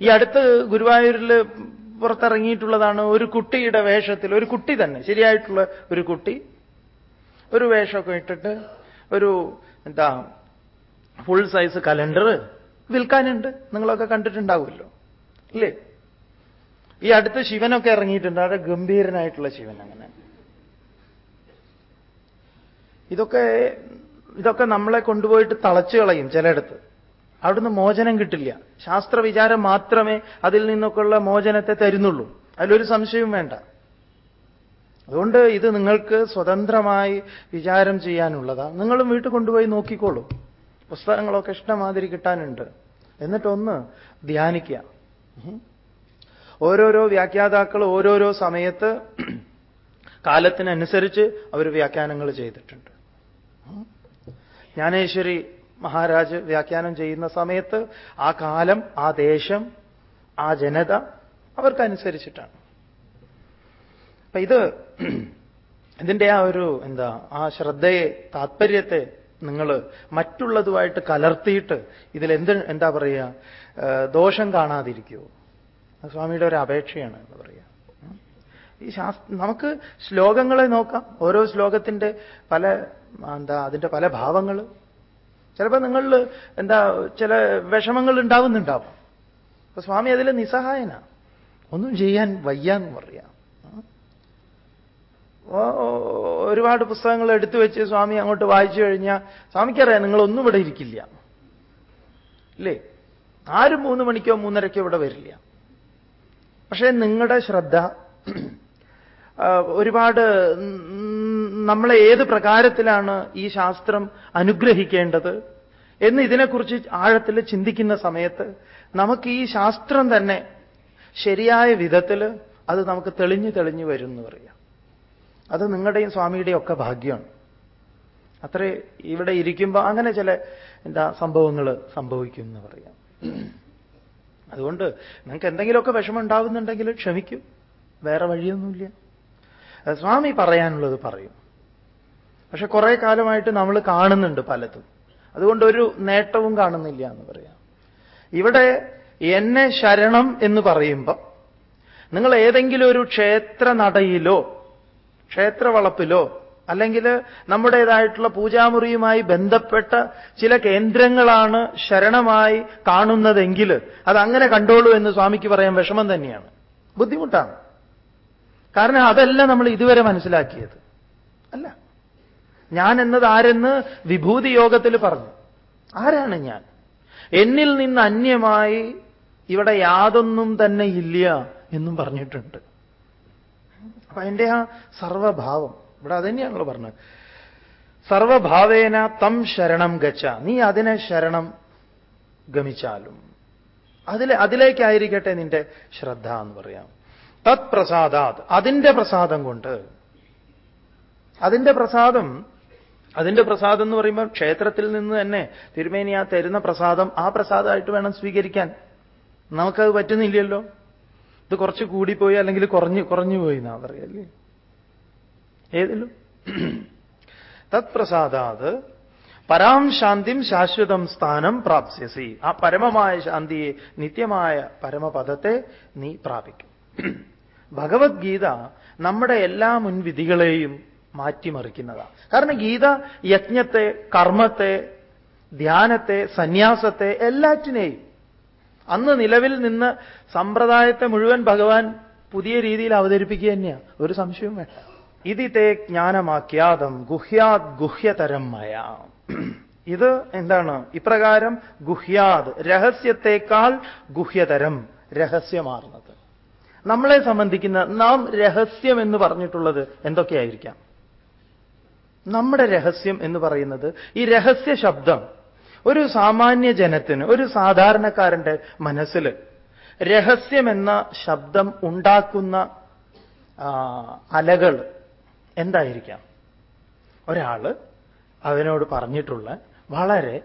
ഈ അടുത്ത് ഗുരുവായൂരിൽ പുറത്തിറങ്ങിയിട്ടുള്ളതാണ് ഒരു കുട്ടിയുടെ വേഷത്തിൽ ഒരു കുട്ടി തന്നെ ശരിയായിട്ടുള്ള ഒരു കുട്ടി. ഒരു വേഷമൊക്കെ ഇട്ടിട്ട് ഒരു എന്താ ഫുൾ സൈസ് കലണ്ടർ വിൽക്കാനുണ്ട്. നിങ്ങളൊക്കെ കണ്ടിട്ടുണ്ടാവുമല്ലോ. ഇല്ലേ ഈ അടുത്ത് ശിവനൊക്കെ ഇറങ്ങിയിട്ടുണ്ട്. അവിടെ ഗംഭീരനായിട്ടുള്ള ശിവൻ അങ്ങനെ. ഇതൊക്കെ ഇതൊക്കെ നമ്മളെ കൊണ്ടുപോയിട്ട് തളച്ചു കളയും ചിലയിടത്ത്. അവിടുന്ന് മോചനം കിട്ടില്ല. ശാസ്ത്രവിചാരം മാത്രമേ അതിൽ നിന്നൊക്കെയുള്ള മോചനത്തെ തരുന്നുള്ളൂ. അതിലൊരു സംശയവും വേണ്ട. അതുകൊണ്ട് ഇത് നിങ്ങൾക്ക് സ്വതന്ത്രമായി വിചാരം ചെയ്യാനുള്ളതാണ് നിങ്ങളും വീട്ടിൽ കൊണ്ടുപോയി നോക്കിക്കോളൂ. പുസ്തകങ്ങളൊക്കെ ഇഷ്ടമാതിരി കിട്ടാനുണ്ട്. എന്നിട്ടൊന്ന് ധ്യാനിക്കുക. ഓരോരോ വ്യാഖ്യാതാക്കൾ ഓരോരോ സമയത്ത് കാലത്തിനനുസരിച്ച് അവർ വ്യാഖ്യാനങ്ങൾ ചെയ്തിട്ടുണ്ട്. ജ്ഞാനേശ്വരി മഹാരാജ് വ്യാഖ്യാനം ചെയ്യുന്ന സമയത്ത് ആ കാലം ആ ദേശം ആ ജനത അവർക്കനുസരിച്ചിട്ടാണ്. അപ്പൊ ഇത് ഇതിന്റെ ആ ഒരു എന്താ ആ ശ്രദ്ധയെ താത്പര്യത്തെ നിങ്ങൾ മറ്റുള്ളതുമായിട്ട് കലർത്തിയിട്ട് ഇതിൽ എന്ത് എന്താ പറയുക ദോഷം കാണാതിരിക്കുമോ സ്വാമിയുടെ ഒരു അപേക്ഷയാണ് എന്ന് പറയുക ഈ ശാസ്ത്ര നമുക്ക് ശ്ലോകങ്ങളെ നോക്കാം. ഓരോ ശ്ലോകത്തിന്റെ പല എന്താ അതിന്റെ പല ഭാവങ്ങൾ ചിലപ്പോൾ നിങ്ങളിൽ എന്താ ചില വിഷമങ്ങൾ ഉണ്ടാവുന്നുണ്ടാവും. അപ്പൊ സ്വാമി അതിൽ നിസ്സഹായന. ഒന്നും ചെയ്യാൻ വയ്യാന്ന് പറയാം. ഒരുപാട് പുസ്തകങ്ങൾ എടുത്തു വെച്ച് സ്വാമി അങ്ങോട്ട് വായിച്ചു കഴിഞ്ഞാൽ സ്വാമിക്കറിയാം നിങ്ങളൊന്നും ഇവിടെ ഇരിക്കില്ല. ഇല്ലേ? ആരും മൂന്ന് മണിക്കോ മൂന്നരക്കോ ഇവിടെ വരില്ല. പക്ഷേ നിങ്ങളുടെ ശ്രദ്ധ ഒരുപാട് നമ്മളെ ഏത് പ്രകാരത്തിലാണ് ഈ ശാസ്ത്രം അനുഗ്രഹിക്കേണ്ടത് എന്ന് ഇതിനെക്കുറിച്ച് ആഴത്തിൽ ചിന്തിക്കുന്ന സമയത്ത് നമുക്ക് ഈ ശാസ്ത്രം തന്നെ ശരിയായ വിധത്തിൽ അത് നമുക്ക് തെളിഞ്ഞു തെളിഞ്ഞു വരും എന്ന് പറയാം. അത് നിങ്ങളുടെയും സ്വാമിയുടെയും ഒക്കെ ഭാഗ്യമാണ്. അത്രേ ഇവിടെ ഇരിക്കുമ്പോൾ അങ്ങനെ ചില എന്താ സംഭവങ്ങൾ സംഭവിക്കും എന്ന് പറയാം. അതുകൊണ്ട് നിങ്ങൾക്ക് എന്തെങ്കിലുമൊക്കെ വിഷമം ഉണ്ടാവുന്നുണ്ടെങ്കിൽ ക്ഷമിക്കും. വേറെ വഴിയൊന്നുമില്ല. സ്വാമി പറയാനുള്ളത് പറയും. പക്ഷെ കുറെ കാലമായിട്ട് നമ്മൾ കാണുന്നുണ്ട് പലതും. അതുകൊണ്ട് ഒരു നേട്ടവും കാണുന്നില്ല എന്ന് പറയാം. ഇവിടെ എന്നെ ശരണം എന്ന് പറയുമ്പോൾ നിങ്ങൾ ഏതെങ്കിലും ഒരു ക്ഷേത്ര നടയിലോ ക്ഷേത്രവളപ്പിലോ അല്ലെങ്കിൽ നമ്മുടേതായിട്ടുള്ള പൂജാമുറിയുമായി ബന്ധപ്പെട്ട ചില കേന്ദ്രങ്ങളാണ് ശരണമായി കാണുന്നതെങ്കിൽ അത് അങ്ങനെ കണ്ടോളൂ എന്ന് സ്വാമിക്ക് പറയാൻ വിഷമം തന്നെയാണ്. ബുദ്ധിമുട്ടാണ്. കാരണം അതല്ല നമ്മൾ ഇതുവരെ മനസ്സിലാക്കിയത്. അല്ല. ഞാൻ എന്നത് ആരെന്ന് വിഭൂതി യോഗത്തിൽ പറഞ്ഞു. ആരാണ് ഞാൻ? എന്നിൽ നിന്ന് അന്യമായി ഇവിടെ യാതൊന്നും തന്നെ ഇല്ല എന്നും പറഞ്ഞിട്ടുണ്ട്. അപ്പൊ അതിന്റെ ആ സർവഭാവം ഇവിടെ അതന്നെയാണല്ലോ പറഞ്ഞത്. സർവഭാവേന തം ശരണം ഗച്ച. നീ അതിനെ ശരണം ഗമിച്ചാലും. അതിലെ അതിലേക്കായിരിക്കട്ടെ നിന്റെ ശ്രദ്ധ എന്ന് പറയാം. തത് പ്രസാദാത് അതിന്റെ പ്രസാദം കൊണ്ട്. അതിന്റെ പ്രസാദം അതിന്റെ പ്രസാദം എന്ന് പറയുമ്പോൾ ക്ഷേത്രത്തിൽ നിന്ന് തന്നെ തിരുമേനി ആ തരുന്ന പ്രസാദം ആ പ്രസാദമായിട്ട് വേണം സ്വീകരിക്കാൻ. നമുക്കത് പറ്റുന്നില്ലല്ലോ. ഇത് കുറച്ച് കൂടിപ്പോയി അല്ലെങ്കിൽ കുറഞ്ഞു കുറഞ്ഞു പോയി എന്നാ പറയല്ലേ ഏതിലും? തത്പ്രസാദാത് പരാം ശാന്തിം ശാശ്വതം സ്ഥാനം പ്രാപ്സ്യസി. ആ പരമമായ ശാന്തിയെ നിത്യമായ പരമപദത്തെ നീ പ്രാപിക്കും. ഭഗവത്ഗീത നമ്മുടെ എല്ലാ മുൻവിധികളെയും മാറ്റിമറിക്കുന്നതാണ് കാരണം ഗീത യജ്ഞത്തെ കർമ്മത്തെ ധ്യാനത്തെ സന്യാസത്തെ എല്ലാറ്റിനെയും അന്ന് നിലവിൽ നിന്ന് സമ്പ്രദായത്തെ മുഴുവൻ ഭഗവാൻ പുതിയ രീതിയിൽ അവതരിപ്പിക്കുക തന്നെയാണ് ഒരു സംശയവും വേണ്ട. ഇതിത്തെ ജ്ഞാനമാക്യാതം ഗുഹ്യാത് ഗുഹ്യതരം മയ. ഇത് എന്താണ്? ഇപ്രകാരം ഗുഹ്യാത് രഹസ്യത്തെക്കാൾ ഗുഹ്യതരം രഹസ്യമാർന്നത്. നമ്മളെ സംബന്ധിക്കുന്ന നാം രഹസ്യം എന്ന് പറഞ്ഞിട്ടുള്ളത് എന്തൊക്കെയായിരിക്കാം? നമ്മുടെ രഹസ്യം എന്ന് പറയുന്നത് ഈ രഹസ്യ ശബ്ദം. ഒരു സാമാന്യ ജനത്തിന് ഒരു സാധാരണക്കാരന്റെ മനസ്സിൽ രഹസ്യമെന്ന ശബ്ദം ഉണ്ടാക്കുന്ന അലകൾ എന്തായിരിക്കാം? ഒരാൾ അവനോട് പറഞ്ഞിട്ടുള്ള വളരെ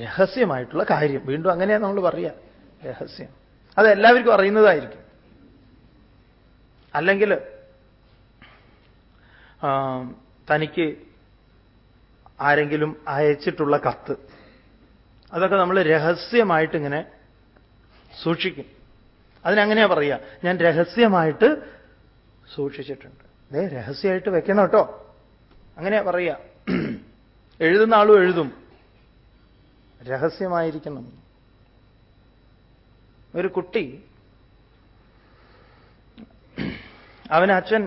രഹസ്യമായിട്ടുള്ള കാര്യം. വീണ്ടും അങ്ങനെയാണ് നമ്മൾ പറയുക രഹസ്യം. അത് എല്ലാവർക്കും അറിയുന്നതായിരിക്കും. അല്ലെങ്കിൽ തനിക്ക് ആരെങ്കിലും അയച്ചിട്ടുള്ള കത്ത്. അതൊക്കെ നമ്മൾ രഹസ്യമായിട്ടിങ്ങനെ സൂക്ഷിക്കും. അതിനങ്ങനെയാ പറയുക? ഞാൻ രഹസ്യമായിട്ട് സൂക്ഷിച്ചിട്ടുണ്ട്. ദേ രഹസ്യമായിട്ട് വെക്കണം കേട്ടോ. അങ്ങനെയാ പറയുക. എഴുതുന്ന ആളും എഴുതും. രഹസ്യമായിരിക്കണം. ഒരു കുട്ടി അവന് അച്ഛൻ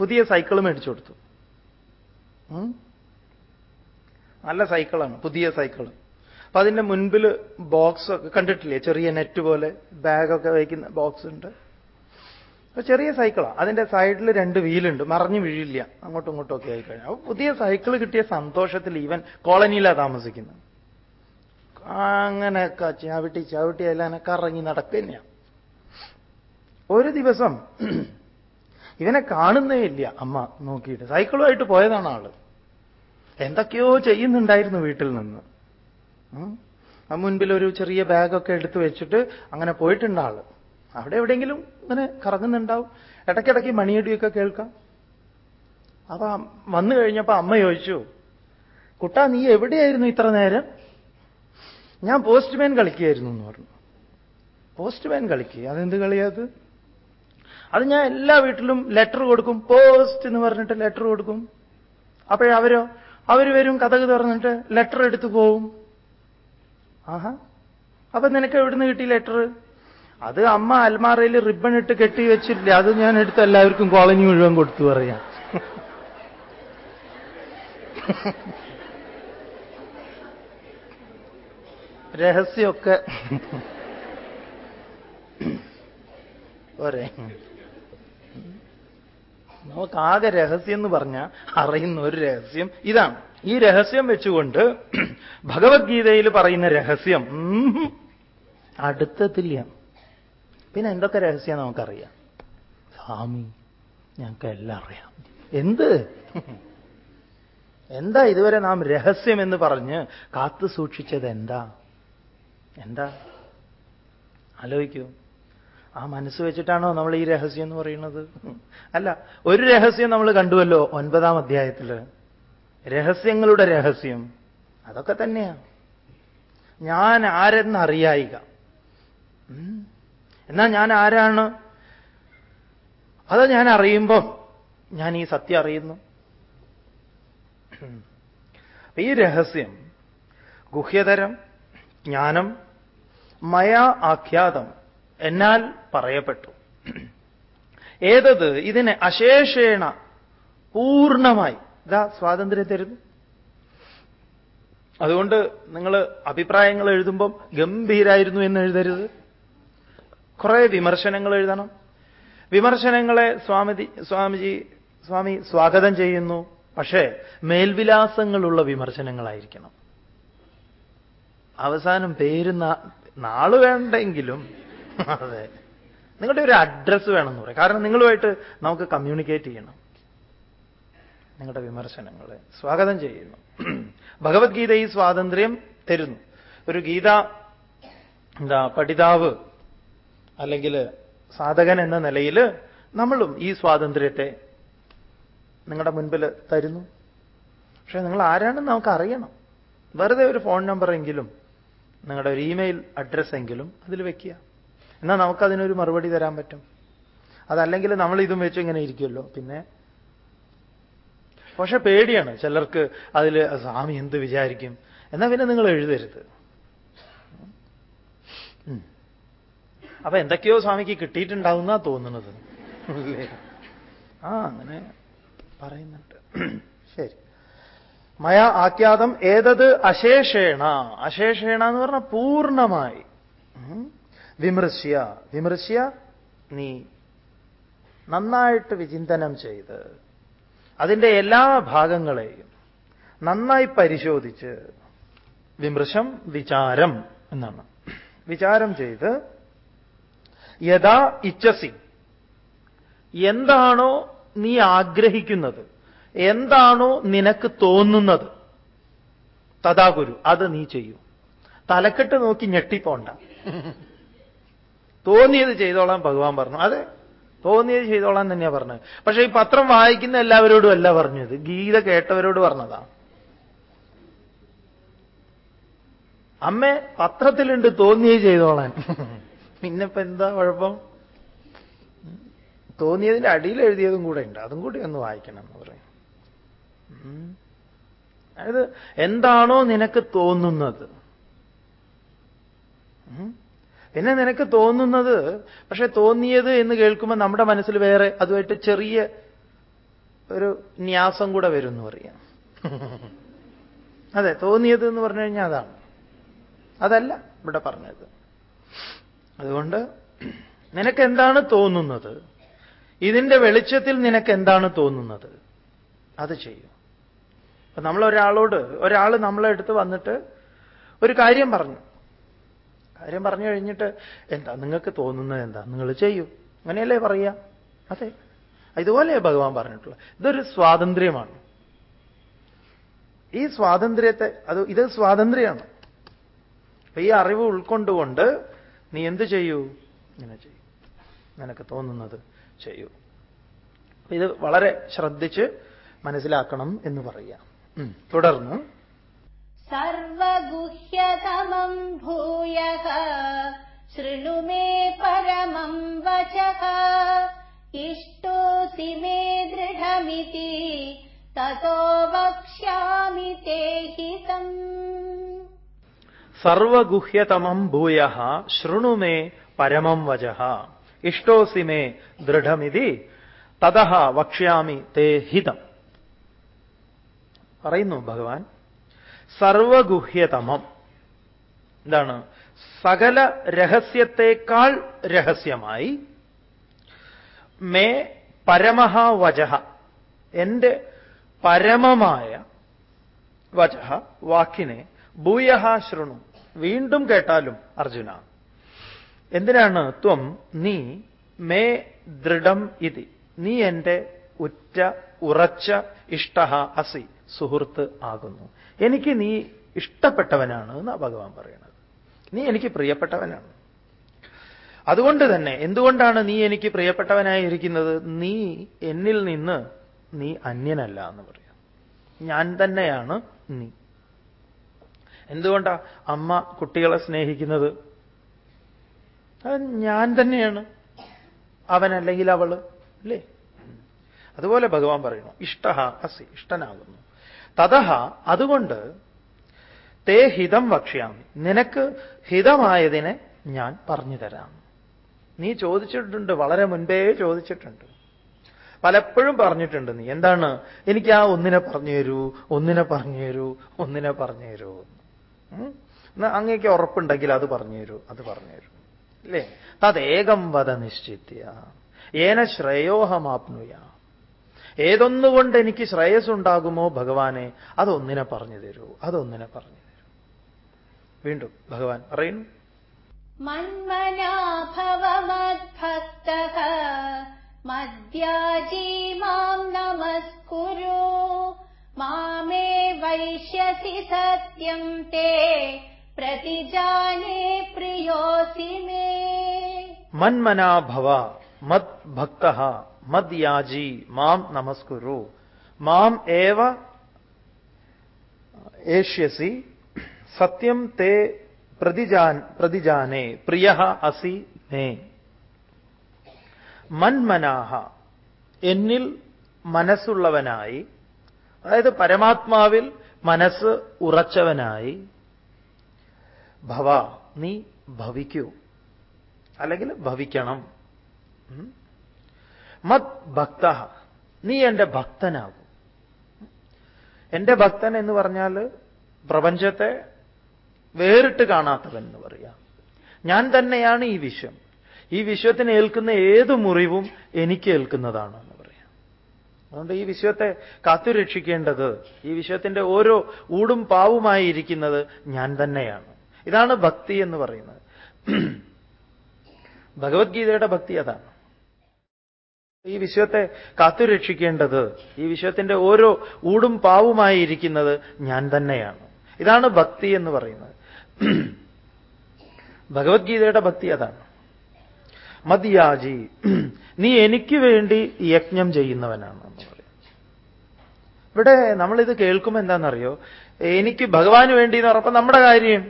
പുതിയ സൈക്കിൾ മേടിച്ചു കൊടുത്തു. നല്ല സൈക്കിളാണ് പുതിയ സൈക്കിൾ അപ്പൊ അതിന്റെ മുൻപിൽ ബോക്സ് ഒക്കെ കണ്ടിട്ടില്ലേ? ചെറിയ നെറ്റ് പോലെ ബാഗൊക്കെ വയ്ക്കുന്ന ബോക്സ് ഉണ്ട്. അപ്പൊ ചെറിയ സൈക്കിളാണ് അതിന്റെ സൈഡിൽ രണ്ട് വീലുണ്ട് മറിഞ്ഞു വീഴില്ല. അങ്ങോട്ടും ഇങ്ങോട്ടും ഒക്കെ ആയി കഴിഞ്ഞാൽ അപ്പൊ പുതിയ സൈക്കിൾ കിട്ടിയ സന്തോഷത്തിൽ ഇവൻ കോളനിയിലാണ് താമസിക്കുന്നത്. അങ്ങനെയൊക്കെ ചവിട്ടി ചവിട്ടി അതിലനെ കറങ്ങി നടക്കുക തന്നെയാണ് ഒരു ദിവസം ഇവനെ കാണുന്നേ ഇല്ല. അമ്മ നോക്കിയിട്ട്. സൈക്കിളുമായിട്ട് പോയതാണ് ആൾ. എന്തൊക്കെയോ ചെയ്യുന്നുണ്ടായിരുന്നു വീട്ടിൽ നിന്ന്. ആ മുൻപിൽ ഒരു ചെറിയ ബാഗൊക്കെ എടുത്തു വെച്ചിട്ട് അങ്ങനെ പോയിട്ടുണ്ട് ആൾ. അവിടെ എവിടെയെങ്കിലും ഇങ്ങനെ കറങ്ങുന്നുണ്ടാവും. ഇടയ്ക്കിടയ്ക്ക് മണിയടിയൊക്കെ കേൾക്കാം. അപ്പൊ വന്നു കഴിഞ്ഞപ്പോ അമ്മ ചോദിച്ചു കുട്ടാ നീ എവിടെയായിരുന്നു ഇത്ര നേരം? ഞാൻ പോസ്റ്റ്മാൻ കളിക്കുകയായിരുന്നു എന്ന് പറഞ്ഞു. പോസ്റ്റ്മാൻ കളിക്കുക അതെന്ത് കളിയാത് ഞാൻ എല്ലാ വീട്ടിലും ലെറ്റർ കൊടുക്കും. പോസ്റ്റ് എന്ന് പറഞ്ഞിട്ട് ലെറ്റർ കൊടുക്കും. അപ്പോഴവരോ അവർ വരും കഥക് തുറന്നിട്ട് ലെറ്റർ എടുത്തു പോവും. ആഹാ. അപ്പൊ നിനക്ക് എവിടുന്ന് കിട്ടി ലെറ്റർ അത് അമ്മ അൽമാറയിൽ റിബൺ ഇട്ട് കെട്ടി വെച്ചിട്ടില്ല? അത് ഞാൻ എടുത്ത് എല്ലാവർക്കും കോളനി മുഴുവൻ കൊടുത്തു പറയാം. രഹസ്യമൊക്കെ. പോരെ. നമുക്കാകെ രഹസ്യം എന്ന് പറഞ്ഞാൽ അറിയുന്ന ഒരു രഹസ്യം ഇതാണ്. ഈ രഹസ്യം വെച്ചുകൊണ്ട് <clears throat> ഭഗവത്ഗീതയിൽ പറയുന്ന രഹസ്യം അടുത്തെത്തില്ല പിന്നെ എന്തൊക്കെ രഹസ്യം നമുക്കറിയാം? സ്വാമി ഞങ്ങൾക്ക് എല്ലാം അറിയാം. എന്ത്? <laughs> എന്താ ഇതുവരെ നാം രഹസ്യം എന്ന് പറഞ്ഞ് കാത്തു സൂക്ഷിച്ചത് എന്താ എന്താ? ആലോചിക്കൂ. ആ മനസ്സ് വെച്ചിട്ടാണോ നമ്മൾ ഈ രഹസ്യം എന്ന് പറയുന്നത്? അല്ല ഒരു രഹസ്യം നമ്മൾ കണ്ടുവല്ലോ ഒൻപതാം അധ്യായത്തിൽ രഹസ്യങ്ങളുടെ രഹസ്യം. അതൊക്കെ തന്നെയാണ് ഞാൻ ആരെന്ന് അറിയായിക. എന്നാ ഞാൻ ആരാണ്? അത് ഞാൻ അറിയുമ്പം ഞാൻ ഈ സത്യം അറിയുന്നു. ഈ രഹസ്യം ഗുഹ്യതരം ജ്ഞാനം മയാ ആഖ്യാതം. എന്നാൽ പറയപ്പെട്ടു. ഏതത്? ഇതിനെ അശേഷേണ പൂർണമായി ഇതാ സ്വാതന്ത്ര്യം തരുന്നു. അതുകൊണ്ട് നിങ്ങൾ അഭിപ്രായങ്ങൾ എഴുതുമ്പം ഗംഭീരായിരുന്നു എന്ന് എഴുതരുത്. കുറെ വിമർശനങ്ങൾ എഴുതണം. വിമർശനങ്ങളെ സ്വാമിജി സ്വാമിജി സ്വാമി സ്വാഗതം ചെയ്യുന്നു. പക്ഷേ മേൽവിലാസങ്ങളുള്ള വിമർശനങ്ങളായിരിക്കണം. അവസാനം പേര് നാൾ വേണ്ടെങ്കിലും അതെ. നിങ്ങളുടെ ഒരു അഡ്രസ്സ് വേണമെന്ന് പറയാം. കാരണം നിങ്ങളുമായിട്ട് നമുക്ക് കമ്മ്യൂണിക്കേറ്റ് ചെയ്യണം. നിങ്ങളുടെ വിമർശനങ്ങളെ. സ്വാഗതം ചെയ്യുന്നു. <clears throat> ഭഗവത്ഗീത ഈ സ്വാതന്ത്ര്യം തരുന്നു. ഒരു ഗീത എന്താ പഠിതാവ് അല്ലെങ്കിൽ സാധകൻ എന്ന നിലയിൽ നമ്മളും ഈ സ്വാതന്ത്ര്യത്തെ നിങ്ങളുടെ മുൻപിൽ തരുന്നു. പക്ഷേ നിങ്ങൾ ആരാണെന്ന് നമുക്ക് അറിയണം വെറുതെ ഒരു ഫോൺ നമ്പർ എങ്കിലും നിങ്ങളുടെ ഒരു ഇമെയിൽ അഡ്രസ്സെങ്കിലും അതിൽ വെക്കുക. എന്നാൽ നമുക്കതിനൊരു മറുപടി തരാൻ പറ്റും. അതല്ലെങ്കിൽ നമ്മൾ ഇതും വെച്ച് ഇങ്ങനെ ഇരിക്കുമല്ലോ പിന്നെ പക്ഷെ പേടിയാണ് ചിലർക്ക് അതിൽ സ്വാമി എന്ത് വിചാരിക്കും? എന്നാൽ പിന്നെ നിങ്ങൾ എഴുതരുത്. അപ്പൊ എന്തൊക്കെയോ സ്വാമിക്ക് കിട്ടിയിട്ടുണ്ടാവുന്ന തോന്നുന്നത്. ആ അങ്ങനെ പറയുന്നുണ്ട്. ശരി. മയ ആഖ്യാതം ഏതത് അശേഷേണ. അശേഷേണ എന്ന് പറഞ്ഞാൽ പൂർണമായി. ഉം. വിമൃശ്യ. വിമൃശ്യ നീ നന്നായിട്ട് വിചിന്തനം ചെയ്ത് അതിന്റെ എല്ലാ ഭാഗങ്ങളെയും നന്നായി പരിശോധിച്ച് വിമൃശം വിചാരം എന്നാണ്. വിചാരം ചെയ്ത് യഥാ ഇച്ഛസി. എന്താണോ നീ ആഗ്രഹിക്കുന്നത് എന്താണോ നിനക്ക് തോന്നുന്നത് തഥാ ഗുരു അത് നീ ചെയ്യൂ. തലക്കെട്ട് നോക്കി ഞെട്ടിപ്പോണ്ട. തോന്നിയത് ചെയ്തോളാം ഭഗവാൻ പറഞ്ഞു. അതെ തോന്നിയത് ചെയ്തോളാം തന്നെയാ പറഞ്ഞത്. പക്ഷേ ഈ പത്രം വായിക്കുന്ന എല്ലാവരോടും അല്ല പറഞ്ഞത്. ഗീത കേട്ടവരോട് പറഞ്ഞതാ. അമ്മ പത്രത്തിലുണ്ട് തോന്നിയത് ചെയ്തോളാൻ. പിന്നിപ്പോ എന്താ കുഴപ്പം? തോന്നിയതിന്റെ അടിയിൽ എഴുതിയതും കൂടെ ഉണ്ട്. അതും കൂടി ഒന്ന് വായിക്കണം എന്ന് പറയും. അതായത് എന്താണോ നിനക്ക് തോന്നുന്നത്. പിന്നെ നിനക്ക് തോന്നുന്നത് പക്ഷെ തോന്നിയത് എന്ന് കേൾക്കുമ്പോൾ നമ്മുടെ മനസ്സിൽ വേറെ അതുമായിട്ട് ചെറിയ ഒരു ന്യാസം കൂടെ വരും എന്ന് പറയാം അതെ തോന്നിയത് എന്ന് പറഞ്ഞു കഴിഞ്ഞാൽ അതാണ്. അതല്ല ഇവിടെ പറഞ്ഞത്. അതുകൊണ്ട് നിനക്ക് എന്താണ് തോന്നുന്നത്? ഇതിന്റെ വെളിച്ചത്തിൽ നിനക്ക് എന്താണ് തോന്നുന്നത്? അത് ചെയ്യും. അപ്പൊ നമ്മൾ ഒരാളോട് ഒരാൾ നമ്മളെ അടുത്ത് വന്നിട്ട് ഒരു കാര്യം പറഞ്ഞു. കാര്യം പറഞ്ഞു കഴിഞ്ഞിട്ട് എന്താ നിങ്ങൾക്ക് തോന്നുന്നത് എന്താ? നിങ്ങൾ ചെയ്യൂ. അങ്ങനെയല്ലേ പറയുക അതെ. ഇതുപോലെ ഭഗവാൻ പറഞ്ഞിട്ടുള്ളത്. ഇതൊരു സ്വാതന്ത്ര്യമാണ്. ഈ സ്വാതന്ത്ര്യത്തെ അത് ഇത് സ്വാതന്ത്ര്യമാണ്. അപ്പൊ ഈ അറിവ് ഉൾക്കൊണ്ടുകൊണ്ട് നീ എന്ത് ചെയ്യൂ? ഇങ്ങനെ ചെയ്യൂ. നിനക്ക് തോന്നുന്നത് ചെയ്യൂ. ഇത് വളരെ ശ്രദ്ധിച്ച് മനസ്സിലാക്കണം എന്ന് പറയാം. തുടർന്ന് सर्वगुह्यतमम् भूयः शृणु मे परमम् वचः इष्टोऽसि मे दृढमिति ततो वक्ष्यामि ते हितम् സർവഗുഹ്യതമം ഭൂയ ശൃണു മേ പരമം വച ഇഷ്ടോസി മേ ദൃഢമിതി തത വക്ഷ്യാമി തേ ഹിതം പറയുന്നു ഭഗവാൻ സർവഗുഹ്യതമം. എന്താണ്? സകല രഹസ്യത്തെക്കാൾ രഹസ്യമായി. മേ പരമഹ എന്റെ പരമമായ വച വാക്കിനെ ഭൂയഹ ശൃണു. വീണ്ടും കേട്ടാലും അർജുന. എന്തിനാണ് ത്വം? നീ മേ ദൃഢം ഇതി. നീ എന്റെ ഉറ്റ ഉറച്ച ഇഷ്ട അസി. സുഹൃത്ത് ആകുന്നു. എനിക്ക് നീ ഇഷ്ടപ്പെട്ടവനാണ് എന്നാ ഭഗവാൻ പറയുന്നത്. നീ എനിക്ക് പ്രിയപ്പെട്ടവനാണ്. അതുകൊണ്ട് തന്നെ എന്തുകൊണ്ടാണ് നീ എനിക്ക് പ്രിയപ്പെട്ടവനായിരിക്കുന്നത് നീ എന്നിൽ നിന്ന് നീ അന്യനല്ല എന്ന് പറയാം. ഞാൻ തന്നെയാണ് നീ. എന്തുകൊണ്ടാ അമ്മ കുട്ടികളെ സ്നേഹിക്കുന്നത്? ഞാൻ തന്നെയാണ്. അവൻ അവൾ അല്ലേ? അതുപോലെ ഭഗവാൻ പറയുന്നു ഇഷ്ട അസി ഇഷ്ടനാകുന്നു. തതഹ അതുകൊണ്ട് തേ ഹിതം വക്ഷ്യാമി. നിനക്ക് ഹിതമായതിനെ ഞാൻ പറഞ്ഞു തരാം നീ ചോദിച്ചിട്ടുണ്ട് വളരെ മുൻപേ ചോദിച്ചിട്ടുണ്ട്. പലപ്പോഴും പറഞ്ഞിട്ടുണ്ട് നീ. എന്താണ്? എനിക്ക് ആ ഒന്നിനെ പറഞ്ഞു തരൂ ഒന്നിനെ പറഞ്ഞു തരൂ ഒന്നിനെ പറഞ്ഞു തരൂ. അങ്ങേക്ക് ഉറപ്പുണ്ടെങ്കിൽ അത് പറഞ്ഞു തരൂ അത് പറഞ്ഞു തരൂ. അല്ലേ തതേകം വധ നിശ്ചിത്യ. ഏന ശ്രേയോഹമാപ്നുയ ഏതൊന്നുകൊണ്ട് എനിക്ക് ശ്രേയസ്സുണ്ടാകുമോ ഭഗവാനെ? അതൊന്നിനെ പറഞ്ഞു തരൂ. അതൊന്നിനെ പറഞ്ഞു തരൂ. വീണ്ടും ഭഗവാൻ പറയുന്നു. മന്മനാഭവ മത് ഭക്ത മാമേ സത്യം തേ. മദ്യാജി മാം നമസ്കുരു. മാം ഏവ ഏഷ്യസി സത്യം തേ പ്രതിജാൻ പ്രതിജാനേ പ്രിയ അസി മേ മന്മനാഹ എന്നിൽ മനസ്സുള്ളവനായി അതായത് പരമാത്മാവിൽ മനസ്സ് ഉറച്ചവനായി ഭവ നീ ഭവിക്കൂ. അല്ലെങ്കിൽ ഭവിക്കണം. മത് ഭക്ത. നീ എന്റെ ഭക്തനാകും. എന്റെ ഭക്തൻ എന്ന് പറഞ്ഞാൽ പ്രപഞ്ചത്തെ വേറിട്ട് കാണാത്തവൻ എന്ന് പറയാം. ഞാൻ തന്നെയാണ് ഈ വിശ്വം. ഈ വിശ്വത്തിന് ഏൽക്കുന്ന ഏത് മുറിവും എനിക്ക് ഏൽക്കുന്നതാണ് എന്ന് പറയാം. അതുകൊണ്ട് ഈ വിശ്വത്തെ കാത്തുരക്ഷിക്കേണ്ടത് ഈ വിശ്വത്തിന്റെ ഓരോ ഊടും പാവുമായി ഇരിക്കുന്നത് ഞാൻ തന്നെയാണ്. ഇതാണ് ഭക്തി എന്ന് പറയുന്നത്. ഭഗവത്ഗീതയുടെ ഭക്തി അതാണ്. ഈ വിശ്വത്തെ കാത്തുരക്ഷിക്കേണ്ടത് ഈ വിശ്വത്തിന്റെ ഓരോ ഊടും പാവുമായി ഇരിക്കുന്നത് ഞാൻ തന്നെയാണ്. ഇതാണ് ഭക്തി എന്ന് പറയുന്നത്. <clears throat> ഭഗവത്ഗീതയുടെ ഭക്തി അതാണ്. മതിയാജി നീ എനിക്ക് വേണ്ടി യജ്ഞം ചെയ്യുന്നവനാണ് എന്ന് പറയും. ഇവിടെ നമ്മളിത് കേൾക്കുമ്പോൾ എന്താണെന്നറിയോ? എനിക്ക് ഭഗവാന് വേണ്ടി എന്ന് പറഞ്ഞപ്പോൾ നമ്മുടെ കാര്യം.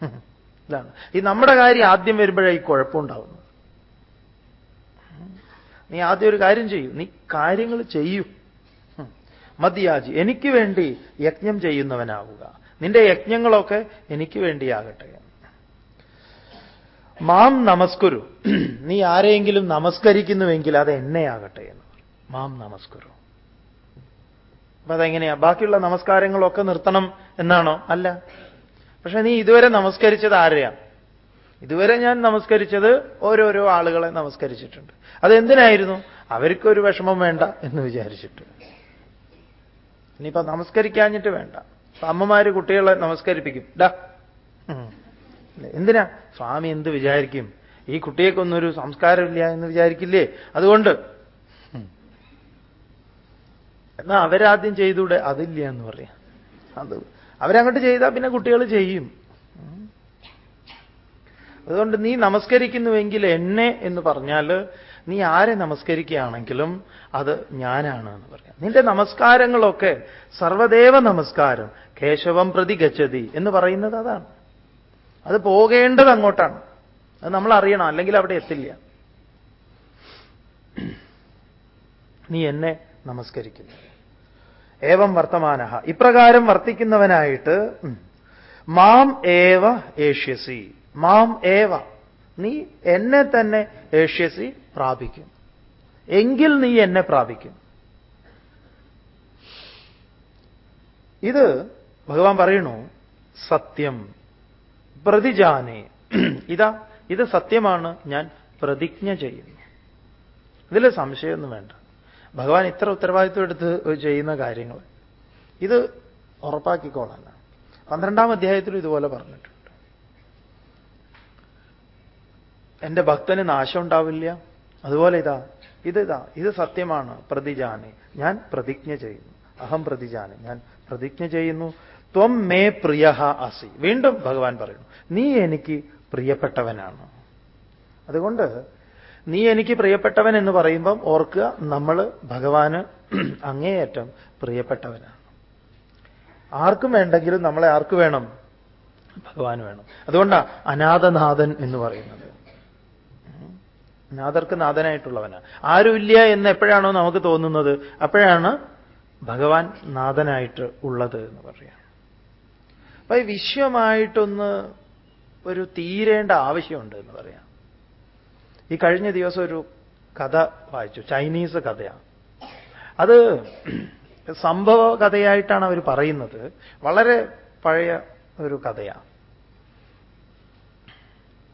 <laughs> ഇതാണ്. ഈ നമ്മുടെ കാര്യം ആദ്യം വരുമ്പോഴേ ഈ കുഴപ്പമുണ്ടാവുന്നത് നീ ആദ്യം ഒരു കാര്യം ചെയ്യൂ. നീ കാര്യങ്ങൾ ചെയ്യൂ. മതിയാജി എനിക്ക് വേണ്ടി യജ്ഞം ചെയ്യുന്നവനാവുക. നിന്റെ യജ്ഞങ്ങളൊക്കെ എനിക്ക് വേണ്ടിയാകട്ടെ. മാം നമസ്കുരു. <clears throat> നീ ആരെയെങ്കിലും നമസ്കരിക്കുന്നുവെങ്കിൽ അത് എന്നെയാകട്ടെ എന്ന്. മാം നമസ്കുരു. അപ്പൊ അതെങ്ങനെയാ? ബാക്കിയുള്ള നമസ്കാരങ്ങളൊക്കെ നിർത്തണം എന്നാണോ? അല്ല. പക്ഷെ നീ ഇതുവരെ നമസ്കരിച്ചത് ആരെയാ? ഇതുവരെ ഞാൻ നമസ്കരിച്ചത് ഓരോരോ ആളുകളെ നമസ്കരിച്ചിട്ടുണ്ട്. അതെന്തിനായിരുന്നു? അവർക്കൊരു വിഷമം വേണ്ട എന്ന് വിചാരിച്ചിട്ട്. ഇനിയിപ്പോ നമസ്കരിക്കാഞ്ഞിട്ട് വേണ്ട. അമ്മമാര് കുട്ടികളെ നമസ്കരിപ്പിക്കും. ഡാ. എന്തിനാ? സ്വാമി എന്ത് വിചാരിക്കും? ഈ കുട്ടിയേക്കൊന്നൊരു സംസ്കാരമില്ല എന്ന് വിചാരിക്കില്ലേ? അതുകൊണ്ട്. എന്നാ അവരാദ്യം ചെയ്തൂടെ? അതില്ല എന്ന് പറയാം. അത് അവരങ്ങോട്ട് ചെയ്താൽ പിന്നെ കുട്ടികൾ ചെയ്യും. അതുകൊണ്ട് നീ നമസ്കരിക്കുന്നുവെങ്കിൽ എന്നെ എന്ന് പറഞ്ഞാൽ നീ ആരെ നമസ്കരിക്കുകയാണെങ്കിലും അത് ഞാനാണ് എന്ന് പറയാം നിന്റെ നമസ്കാരങ്ങളൊക്കെ സർവദേവ നമസ്കാരം കേശവം പ്രതി ഗച്ഛതി എന്ന് പറയുന്നത് അതാണ്. അത് പോകേണ്ടത് അങ്ങോട്ടാണ്. അത് നമ്മൾ അറിയണം അല്ലെങ്കിൽ അവിടെ എത്തില്ല. നീ എന്നെ നമസ്കരിക്കുന്നു. ഏവം വർത്തമാന ഇപ്രകാരം വർത്തിക്കുന്നവനായിട്ട് മാം ഏവ ഏഷ്യസി. മാം ഏവ. നീ എന്നെ തന്നെ ഏഷ്യസി പ്രാപിക്കും. എങ്കിൽ നീ എന്നെ പ്രാപിക്കും. ഇത് ഭഗവാൻ പറയണു സത്യം. പ്രതിജാനെ. ഇതാ ഇത് സത്യമാണ് ഞാൻ പ്രതിജ്ഞ ചെയ്യുന്നു. ഇതിൽ സംശയമൊന്നും വേണ്ട. ഭഗവാൻ ഇത്ര ഉത്തരവാദിത്വം എടുത്ത് ചെയ്യുന്ന കാര്യങ്ങൾ ഇത് ഉറപ്പാക്കിക്കോളാണ് പന്ത്രണ്ടാം അധ്യായത്തിലും ഇതുപോലെ പറഞ്ഞിട്ടുണ്ട്. എന്റെ ഭക്തന് നാശം ഉണ്ടാവില്ല. അതുപോലെ ഇതാ ഇത് ഇതാ ഇത് സത്യമാണ്. പ്രതിജാനെ. ഞാൻ പ്രതിജ്ഞ ചെയ്യുന്നു. അഹം പ്രതിജാനെ. ഞാൻ പ്രതിജ്ഞ ചെയ്യുന്നു. ത്വം മേ പ്രിയ അസി. വീണ്ടും ഭഗവാൻ പറയുന്നു നീ എനിക്ക് പ്രിയപ്പെട്ടവനാണ്. അതുകൊണ്ട് നീ എനിക്ക് പ്രിയപ്പെട്ടവൻ എന്ന് പറയുമ്പം ഓർക്കുക നമ്മൾ ഭഗവാന് <clears throat> അങ്ങേയറ്റം പ്രിയപ്പെട്ടവനാണ്. ആർക്കും വേണ്ടെങ്കിലും നമ്മളെ ആർക്ക് വേണം? ഭഗവാൻ വേണം. അതുകൊണ്ടാണ് അനാഥനാഥൻ എന്ന് പറയുന്നത്. നാഥർക്ക് നാഥനായിട്ടുള്ളവനാണ് ആരുമില്ല എന്ന് എപ്പോഴാണോ നമുക്ക് തോന്നുന്നത് അപ്പോഴാണ് ഭഗവാൻ നാഥനായിട്ട് ഉള്ളത് എന്ന് പറയാം. അപ്പൊ ഈ വിശ്വമായിട്ടൊന്ന് ഒരു തീരേണ്ട ആവശ്യമുണ്ട് എന്ന് പറയാം. ഈ കഴിഞ്ഞ ദിവസം ഒരു കഥ വായിച്ചു ചൈനീസ് കഥയാണ് അത് സംഭവ കഥയായിട്ടാണ് അവർ പറയുന്നത്. വളരെ പഴയ ഒരു കഥയാണ്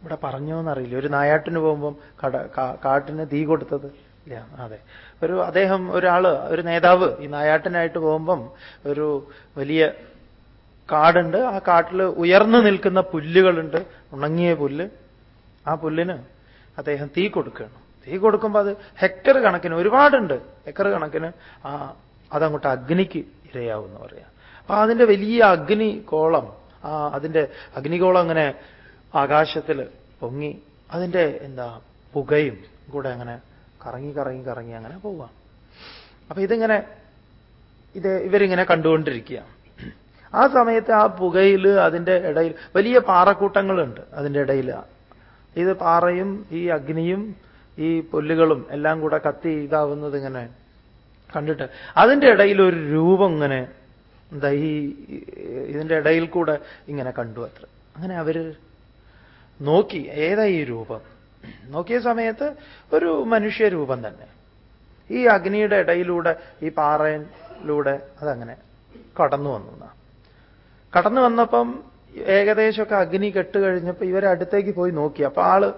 ഇവിടെ പറഞ്ഞോന്നറിയില്ല. ഒരു നായാട്ടിന് പോകുമ്പം കട കാട്ടിന് തീ കൊടുത്തത് ഇല്ല അതെ. ഒരു അദ്ദേഹം ഒരാൾ ഒരു നേതാവ് ഈ നായാട്ടിനായിട്ട് പോകുമ്പം ഒരു വലിയ കാടുണ്ട്. ആ കാട്ടിൽ ഉയർന്നു നിൽക്കുന്ന പുല്ലുകളുണ്ട്. ഉണങ്ങിയ പുല്ല്. ആ പുല്ലിന് അദ്ദേഹം തീ കൊടുക്കുകയാണ്. തീ കൊടുക്കുമ്പോൾ അത് ഹെക്ടർ കണക്കിന് ഒരുപാടുണ്ട്. ഹെക്ടർ കണക്കിന് ആ അതങ്ങോട്ട് അഗ്നിക്ക് ഇരയാവുമെന്ന് പറയാം. അപ്പൊ അതിന്റെ വലിയ അഗ്നി കോളം ആ അതിന്റെ അഗ്നികോളം അങ്ങനെ ആകാശത്തിൽ പൊങ്ങി അതിന്റെ എന്താ പുകയും കൂടെ അങ്ങനെ കറങ്ങി കറങ്ങി കറങ്ങി അങ്ങനെ പോവാം അപ്പൊ ഇതിങ്ങനെ ഇത് ഇവരിങ്ങനെ കണ്ടുകൊണ്ടിരിക്കുക. ആ സമയത്ത് ആ പുകയിൽ അതിന്റെ ഇടയിൽ വലിയ പാറക്കൂട്ടങ്ങളുണ്ട് അതിന്റെ ഇടയിൽ ഇത് പാറയും ഈ അഗ്നിയും ഈ പുല്ലുകളും എല്ലാം കൂടെ കത്തി ഇതാവുന്നത് ഇങ്ങനെ കണ്ടിട്ട് അതിന്റെ ഇടയിൽ ഒരു രൂപം ഇങ്ങനെ എന്താ ഈ ഇതിന്റെ ഇടയിൽ കൂടെ ഇങ്ങനെ കണ്ടു അത്ര. അങ്ങനെ അവർ നോക്കി ഏതാ ഈ രൂപം? നോക്കിയ സമയത്ത് ഒരു മനുഷ്യരൂപം തന്നെ. ഈ അഗ്നിയുടെ ഇടയിലൂടെ ഈ പാറയിലൂടെ അതങ്ങനെ കടന്നു വന്നു കടന്നു വന്നപ്പം ഏകദേശമൊക്കെ അഗ്നി കെട്ട് കഴിഞ്ഞപ്പോൾ ഇവരടുത്തേക്ക് പോയി നോക്കി. അപ്പൊ ആൾ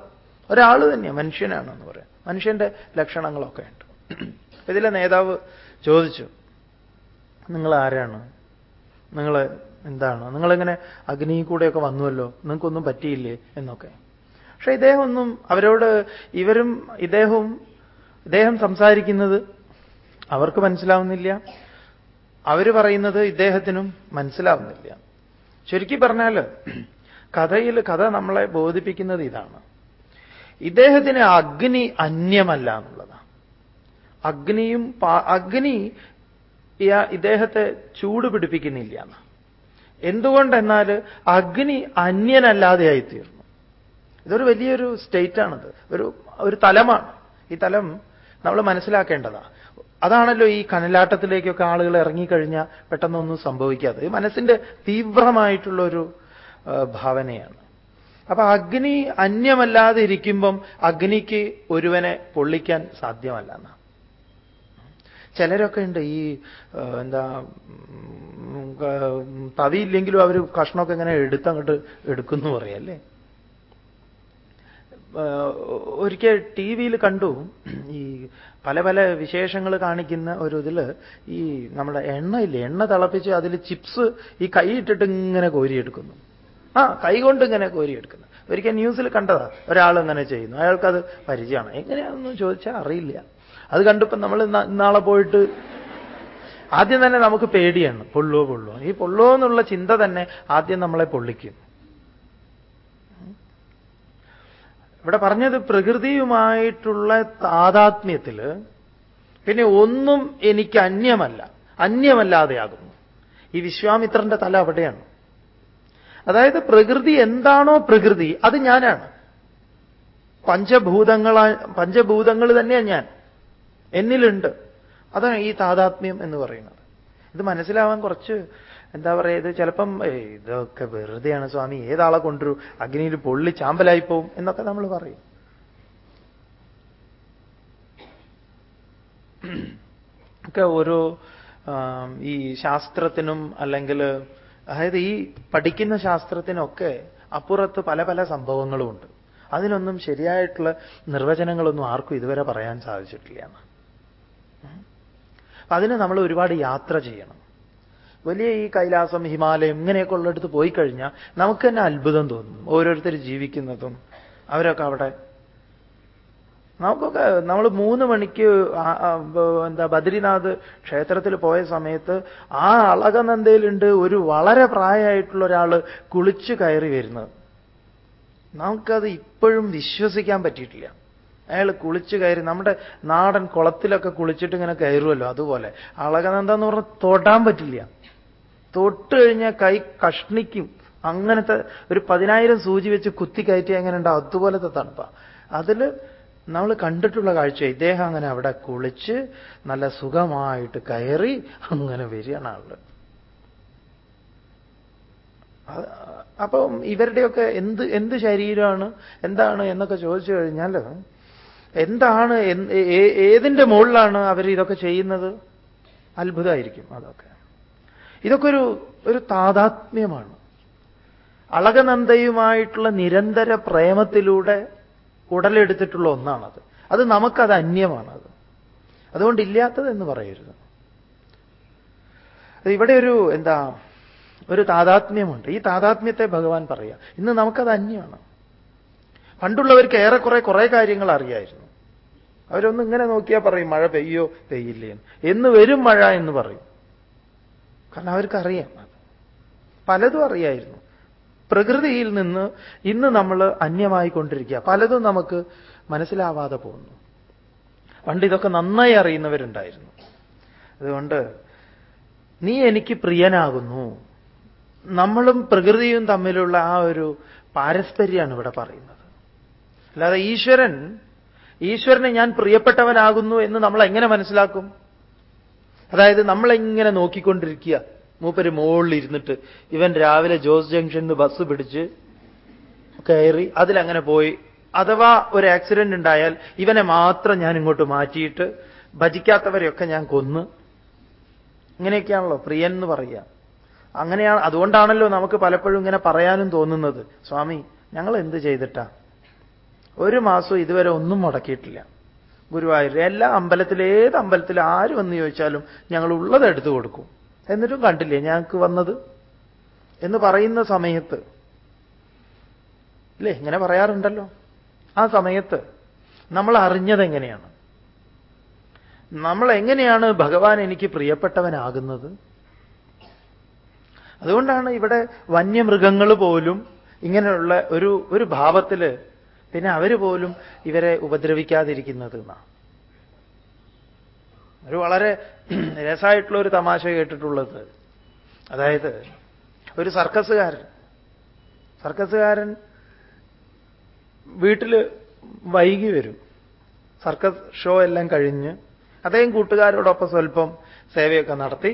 ഒരാൾ തന്നെയാണ് മനുഷ്യനാണെന്ന് പറയാം. മനുഷ്യന്റെ ലക്ഷണങ്ങളൊക്കെ ഉണ്ട്. ഇതിലെ നേതാവ് ചോദിച്ചു നിങ്ങൾ ആരാണ് നിങ്ങൾ എന്താണ്? നിങ്ങളിങ്ങനെ അഗ്നി കൂടെയൊക്കെ വന്നുവല്ലോ നിങ്ങൾക്കൊന്നും പറ്റിയില്ലേ എന്നൊക്കെ. പക്ഷെ ഇദ്ദേഹം ഒന്നും അവരോട് ഇവരും ഇദ്ദേഹവും ഇദ്ദേഹം സംസാരിക്കുന്നത് അവർക്ക് മനസ്സിലാവുന്നില്ല. അവർ പറയുന്നത് ഇദ്ദേഹത്തിനും മനസ്സിലാവുന്നില്ല. ചുരുക്കി പറഞ്ഞാൽ കഥയിൽ കഥ നമ്മളെ ബോധിപ്പിക്കുന്നത് ഇതാണ്. ഇദ്ദേഹത്തിന് അഗ്നി അന്യമല്ല എന്നുള്ളതാണ്. അഗ്നിയും അഗ്നി ഇദ്ദേഹത്തെ ചൂട് പിടിപ്പിക്കുന്നില്ല എന്തുകൊണ്ടെന്നാൽ അഗ്നി അന്യനല്ലാതെയായി തീർന്നു ഇതൊരു വലിയൊരു സ്റ്റേറ്റാണിത്. ഒരു ഒരു തലമാണ്. ഈ തലം നമ്മൾ മനസ്സിലാക്കേണ്ടതാണ് അതാണല്ലോ ഈ കനലാട്ടത്തിലേക്കൊക്കെ ആളുകൾ ഇറങ്ങിക്കഴിഞ്ഞാൽ പെട്ടെന്നൊന്നും സംഭവിക്കാതെ മനസ്സിന്റെ തീവ്രമായിട്ടുള്ള ഒരു ഭാവനയാണ്. അപ്പൊ അഗ്നി അന്യമല്ലാതെ ഇരിക്കുമ്പം അഗ്നിക്ക് ഒരുവനെ പൊള്ളിക്കാൻ സാധ്യമല്ല എന്നാ ചിലരൊക്കെ ഉണ്ട് ഈ എന്താ തവിയില്ലെങ്കിലും അവർ കഷ്ണമൊക്കെ ഇങ്ങനെ എടുത്തങ്ങോട്ട് എടുക്കുന്നു പറയല്ലേ? ഒരിക്കൽ ടി വിയിൽ കണ്ടു. ഈ പല പല വിശേഷങ്ങൾ കാണിക്കുന്ന ഒരു ഇതിൽ ഈ നമ്മുടെ എണ്ണയില്ലേ എണ്ണ തിളപ്പിച്ച് അതിൽ ചിപ്സ് ഈ കൈ ഇട്ടിട്ട് ഇങ്ങനെ കോരിയെടുക്കുന്നു. ആ കൈ കൊണ്ട് ഇങ്ങനെ കോരിയെടുക്കുന്നു. ഒരിക്കൽ ന്യൂസിൽ കണ്ടതാ ഒരാൾ ഇങ്ങനെ ചെയ്യുന്നു. അയാൾക്കത് പരിചയമാണ്. എങ്ങനെയാണെന്ന് ചോദിച്ചാൽ അറിയില്ല. അത് കണ്ടിപ്പം നമ്മൾ ഇന്നാളെ പോയിട്ട് ആദ്യം തന്നെ നമുക്ക് പേടിയാണ് പൊള്ളുവോ പൊള്ളുവോ. ഈ പൊള്ളുവോ എന്നുള്ള ചിന്ത തന്നെ ആദ്യം നമ്മളെ പൊള്ളിക്കും. ഇവിടെ പറഞ്ഞത് പ്രകൃതിയുമായിട്ടുള്ള താതാത്മ്യത്തിൽ പിന്നെ ഒന്നും എനിക്ക് അന്യമല്ല അന്യമല്ലാതെയാകുന്നു. ഈ വിശ്വാമിത്രന്റെ തല അവിടെയാണ്. അതായത് പ്രകൃതി എന്താണോ പ്രകൃതി അത് ഞാനാണ്. പഞ്ചഭൂതങ്ങളാ പഞ്ചഭൂതങ്ങൾ തന്നെയാണ് ഞാൻ. എന്നിലുണ്ട്. അതാണ് ഈ താതാത്മ്യം എന്ന് പറയുന്നത്. ഇത് മനസ്സിലാവാൻ കുറച്ച് എന്താ പറയുക ഇത് ചിലപ്പം ഇതൊക്കെ വെറുതെയാണ് സ്വാമി ഏതാളെ കൊണ്ടുവരൂ അഗ്നിയിൽ പൊള്ളി ചാമ്പലായി പോവും എന്നൊക്കെ നമ്മൾ പറയും. ഒക്കെ ഓരോ ഈ ശാസ്ത്രത്തിനും അല്ലെങ്കിൽ അതായത് ഈ പഠിക്കുന്ന ശാസ്ത്രത്തിനൊക്കെ അപ്പുറത്ത് പല പല സംഭവങ്ങളുമുണ്ട് അതിനൊന്നും ശരിയായിട്ടുള്ള നിർവചനങ്ങളൊന്നും ആർക്കും ഇതുവരെ പറയാൻ സാധിച്ചിട്ടില്ല അതിന് നമ്മൾ ഒരുപാട് യാത്ര ചെയ്യണം. വലിയ ഈ കൈലാസം ഹിമാലയം ഇങ്ങനെയൊക്കെ ഉള്ളിടത്ത് പോയി കഴിഞ്ഞാൽ നമുക്ക് തന്നെ അത്ഭുതം തോന്നും. ഓരോരുത്തർ ജീവിക്കുന്നതും അവരൊക്കെ അവിടെ. നമുക്കൊക്കെ നമ്മൾ മൂന്ന് മണിക്ക് എന്താ ബദ്രിനാഥ് ക്ഷേത്രത്തിൽ പോയ സമയത്ത് ആ അളകനന്ദയിലുണ്ട് ഒരു വളരെ പ്രായമായിട്ടുള്ള ഒരാൾ കുളിച്ച് കയറി വരുന്നത്. നമുക്കത് ഇപ്പോഴും വിശ്വസിക്കാൻ പറ്റിയിട്ടില്ല. അയാൾ കുളിച്ചു കയറി നമ്മുടെ നാടൻ കുളത്തിലൊക്കെ കുളിച്ചിട്ട് ഇങ്ങനെ കയറുമല്ലോ അതുപോലെ. അളകനന്ദ എന്ന് പറഞ്ഞാൽ തൊടാൻ പറ്റില്ല. തൊട്ട് കഴിഞ്ഞാൽ കൈ കഷ്ണിക്കും. അങ്ങനത്തെ ഒരു പതിനായിരം സൂചി വെച്ച് കുത്തി കയറ്റി എങ്ങനെ ഉണ്ടാവും അതുപോലത്തെ തണുപ്പ. അതിൽ നമ്മൾ കണ്ടിട്ടുള്ള കാഴ്ച ഇദ്ദേഹം അങ്ങനെ അവിടെ കുളിച്ച് നല്ല സുഖമായിട്ട് കയറി അങ്ങനെ വരികയാണ് ആൾ. അപ്പം ഇവരുടെയൊക്കെ എന്ത് എന്ത് ശരീരമാണ് എന്താണ് എന്നൊക്കെ ചോദിച്ചു കഴിഞ്ഞാൽ എന്താണ് ഏതിന്റെ മുകളിലാണ് അവർ ഇതൊക്കെ ചെയ്യുന്നത്? അത്ഭുതമായിരിക്കും അതൊക്കെ. ഇതൊക്കെ ഒരു ഒരു താതാത്മ്യമാണ്. അളകനന്ദയുമായിട്ടുള്ള നിരന്തര പ്രേമത്തിലൂടെ ഉടലെടുത്തിട്ടുള്ള ഒന്നാണത്. അത് നമുക്കത് അന്യമാണത്. അതുകൊണ്ട് ഇല്ലാത്തത് എന്ന് പറയരുത് ഇവിടെ ഒരു എന്താ ഒരു താതാത്മ്യമുണ്ട്. ഈ താതാത്മ്യത്തെ ഭഗവാൻ പറയുക ഇന്ന് നമുക്കത് അന്യമാണ്. പണ്ടുള്ളവർക്ക് ഏറെക്കുറെ കുറേ കാര്യങ്ങൾ അറിയായിരുന്നു. അവരൊന്നും ഇങ്ങനെ നോക്കിയാൽ പറയും മഴ പെയ്യോ? പെയ്യില്ലേ എന്ന്. വരും മഴ എന്ന് പറയും. കാരണം അവർക്കറിയാം പലതും അറിയായിരുന്നു. പ്രകൃതിയിൽ നിന്ന് ഇന്ന് നമ്മൾ അന്യമായി കൊണ്ടിരിക്കുക. പലതും നമുക്ക് മനസ്സിലാവാതെ പോകുന്നു. പണ്ട് ഇതൊക്കെ നന്നായി അറിയുന്നവരുണ്ടായിരുന്നു. അതുകൊണ്ട് നീ എനിക്ക് പ്രിയനാകുന്നു. നമ്മളും പ്രകൃതിയും തമ്മിലുള്ള ആ ഒരു പാരസ്പര്യമാണ് ഇവിടെ പറയുന്നത്. അല്ലാതെ ഈശ്വരൻ ഈശ്വരനെ ഞാൻ പ്രിയപ്പെട്ടവനാകുന്നു എന്ന് നമ്മൾ എങ്ങനെ മനസ്സിലാക്കും? അതായത് നമ്മളെങ്ങനെ നോക്കിക്കൊണ്ടിരിക്കുക. മൂപ്പര് മുകളിൽ ഇരുന്നിട്ട് ഇവൻ രാവിലെ ജോസ് ജംഗ്ഷനിൽ ബസ് പിടിച്ച് കയറി അതിലങ്ങനെ പോയി. അഥവാ ഒരു ആക്സിഡന്റ് ഉണ്ടായാൽ ഇവനെ മാത്രം ഞാൻ ഇങ്ങോട്ട് മാറ്റിയിട്ട് ഭജിക്കാത്തവരെയൊക്കെ ഞാൻ കൊന്ന്. ഇങ്ങനെയൊക്കെയാണല്ലോ പ്രിയൻ എന്ന് പറയുക. അങ്ങനെയാണ് അതുകൊണ്ടാണല്ലോ നമുക്ക് പലപ്പോഴും ഇങ്ങനെ പറയാനും തോന്നുന്നത്. സ്വാമി ഞങ്ങൾ എന്ത് ചെയ്തിട്ടാ? ഒരു മാസം ഇതുവരെ ഒന്നും മുടക്കിയിട്ടില്ല. ഗുരുവായൂർ എല്ലാ അമ്പലത്തിൽ ഏത് അമ്പലത്തിൽ ആര് വന്ന് ചോദിച്ചാലും ഞങ്ങൾ ഉള്ളത് എടുത്തു കൊടുക്കും. എന്നിട്ടും കണ്ടില്ലേ ഞങ്ങൾക്ക് വന്നത്? എന്ന് പറയുന്ന സമയത്ത് ഇല്ലേ ഇങ്ങനെ പറയാറുണ്ടല്ലോ. ആ സമയത്ത് നമ്മൾ അറിഞ്ഞതെങ്ങനെയാണ് നമ്മൾ എങ്ങനെയാണ് ഭഗവാൻ എനിക്ക് പ്രിയപ്പെട്ടവനാകുന്നത്? അതുകൊണ്ടാണ് ഇവിടെ വന്യമൃഗങ്ങൾ പോലും ഇങ്ങനെയുള്ള ഒരു ഒരു ഭാവത്തിൽ പിന്നെ അവർ പോലും ഇവരെ ഉപദ്രവിക്കാതിരിക്കുന്നത് എന്നാണ് ഒരു വളരെ രസമായിട്ടുള്ള ഒരു തമാശ കേട്ടിട്ടുള്ളത്. അതായത് ഒരു സർക്കസുകാരൻ സർക്കസുകാരൻ വീട്ടിൽ വൈകി വരും. സർക്കസ് ഷോ എല്ലാം കഴിഞ്ഞ് അദ്ദേഹം കൂട്ടുകാരോടൊപ്പം സ്വല്പം സേവയൊക്കെ നടത്തി.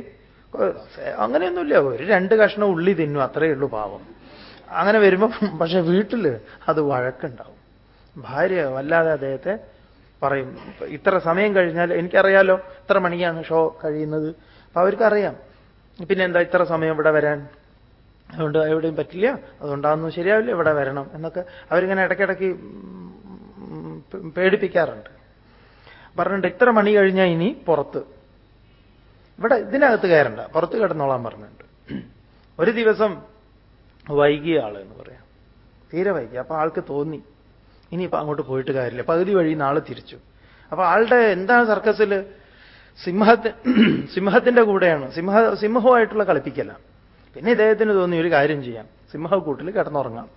അങ്ങനെയൊന്നുമില്ല. ഒരു രണ്ട് കഷ്ണം ഉള്ളി തിന്നു അത്രയേ ഉള്ളൂ പാവം. അങ്ങനെ വരുമ്പോൾ പക്ഷെ വീട്ടിൽ അത് വഴക്കുണ്ടാവും. ഭാര്യ വല്ലാതെ അദ്ദേഹത്തെ പറയും. ഇത്ര സമയം കഴിഞ്ഞാൽ എനിക്കറിയാലോ ഇത്ര മണിക്കാണ് ഷോ കഴിയുന്നത്. അപ്പൊ അവർക്കറിയാം. പിന്നെ എന്താ ഇത്ര സമയം ഇവിടെ വരാൻ? അതുകൊണ്ട് എവിടെയും പറ്റില്ല. അതുകൊണ്ടാന്നും ശരിയാവില്ല ഇവിടെ വരണം എന്നൊക്കെ അവരിങ്ങനെ ഇടയ്ക്കിടയ്ക്ക് പേടിപ്പിക്കാറുണ്ട്. പറഞ്ഞിട്ട് ഇത്ര മണി കഴിഞ്ഞാൽ ഇനി പുറത്ത്. ഇവിടെ ഇതിനകത്ത് കയറണ്ട പുറത്ത് കിടന്നോളാൻ പറഞ്ഞിട്ടുണ്ട്. ഒരു ദിവസം വൈകിയ ആളെന്ന് പറയാം. തീരെ വൈകി അപ്പൊ ആൾക്ക് തോന്നി. ഇനിയിപ്പോ അങ്ങോട്ട് പോയിട്ട് കാര്യമില്ല. പകുതി വഴി നാളെ തിരിച്ചു. അപ്പൊ ആളുടെ എന്താണ് സർക്കസിൽ സിംഹത്തി സിംഹത്തിന്റെ കൂടെയാണ്. സിംഹ സിംഹവുമായിട്ടുള്ള കളിപ്പിക്കല. പിന്നെ ഇദ്ദേഹത്തിന് തോന്നി ഒരു കാര്യം ചെയ്യാം. സിംഹക്കൂട്ടിൽ കിടന്നുറങ്ങാം.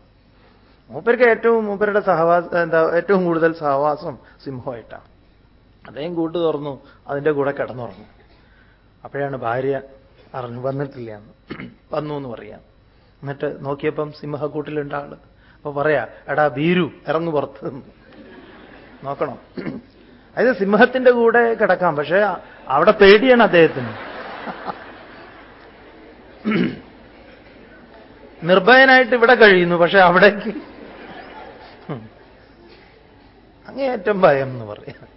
മൂപ്പർക്ക് ഏറ്റവും മൂപ്പരുടെ സഹവാസം എന്താ ഏറ്റവും കൂടുതൽ സഹവാസം സിംഹമായിട്ടാണ് അദ്ദേഹം കൂട്ട് തുറന്നു അതിന്റെ കൂടെ കിടന്നുറങ്ങി. അപ്പോഴാണ് ഭാര്യ അറിഞ്ഞു വന്നിട്ടില്ല എന്ന്. വന്നു എന്ന് പറയാം. എന്നിട്ട് നോക്കിയപ്പം സിംഹക്കൂട്ടിലുണ്ട് ആൾ. അപ്പൊ പറയാ എടാ ഭീരു ഇറങ്ങു പുറത്ത്. നോക്കണം. അതായത് സിംഹത്തിന്റെ കൂടെ കിടക്കാം പക്ഷെ അവിടെ പേടിയാണ് അദ്ദേഹത്തിന്. നിർഭയനായിട്ട് ഇവിടെ കഴിയുന്നു പക്ഷെ അവിടേക്ക്. അങ്ങേറ്റം ഭയം എന്ന് പറയാം.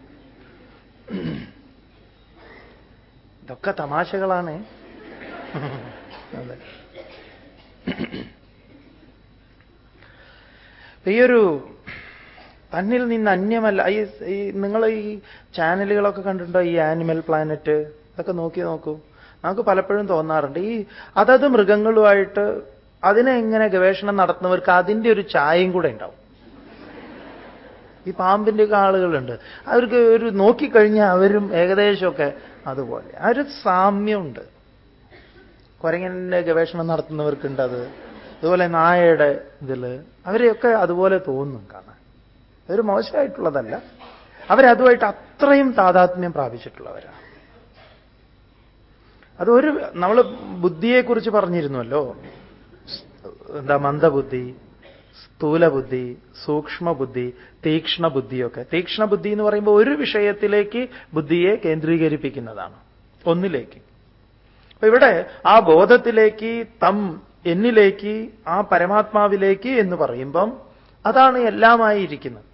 ഇതൊക്കെ തമാശകളാണ്. അതെ. ഈ ഒരു തന്നിൽ നിന്ന് അന്യമല്ല ഈ നിങ്ങൾ ഈ ചാനലുകളൊക്കെ കണ്ടിട്ടുണ്ടോ? ഈ ആനിമൽ പ്ലാനറ്റ് ഇതൊക്കെ നോക്കി നോക്കൂ. നമുക്ക് പലപ്പോഴും തോന്നാറുണ്ട്. ഈ അതത് മൃഗങ്ങളുമായിട്ട് അതിനെ ഇങ്ങനെ ഗവേഷണം നടത്തുന്നവർക്ക് അതിന്റെ ഒരു ചായയും കൂടെ ഉണ്ടാവും. ഈ പാമ്പിന്റെ ഒക്കെ ആളുകളുണ്ട്. അവർക്ക് ഒരു നോക്കിക്കഴിഞ്ഞാൽ അവരും ഏകദേശമൊക്കെ അതുപോലെ. ആ ഒരു സാമ്യമുണ്ട്. കുരങ്ങന്റെ ഗവേഷണം നടത്തുന്നവർക്കുണ്ട് അത് അതുപോലെ നായയുടെ ഇതിൽ അവരെയൊക്കെ അതുപോലെ തോന്നും കാണാൻ. അതൊരു മോശമായിട്ടുള്ളതല്ല. അവരതുമായിട്ട് അത്രയും താതാത്മ്യം പ്രാപിച്ചിട്ടുള്ളവരാണ്. അതൊരു നമ്മൾ ബുദ്ധിയെക്കുറിച്ച് പറഞ്ഞിരുന്നുവല്ലോ എന്താ മന്ദബുദ്ധി സ്ഥൂലബുദ്ധി സൂക്ഷ്മബുദ്ധി തീക്ഷ്ണ ബുദ്ധിയൊക്കെ തീക്ഷ്ണ ബുദ്ധി എന്ന് പറയുമ്പോൾ ഒരു വിഷയത്തിലേക്ക് ബുദ്ധിയെ കേന്ദ്രീകരിപ്പിക്കുന്നതാണ്. ഒന്നിലേക്ക്. അപ്പൊ ഇവിടെ ആ ബോധത്തിലേക്ക് തം എന്നിലേക്ക് ആ പരമാത്മാവിലേക്ക് എന്ന് പറയുമ്പം അതാണ് എല്ലാമായി ഇരിക്കുന്നത്.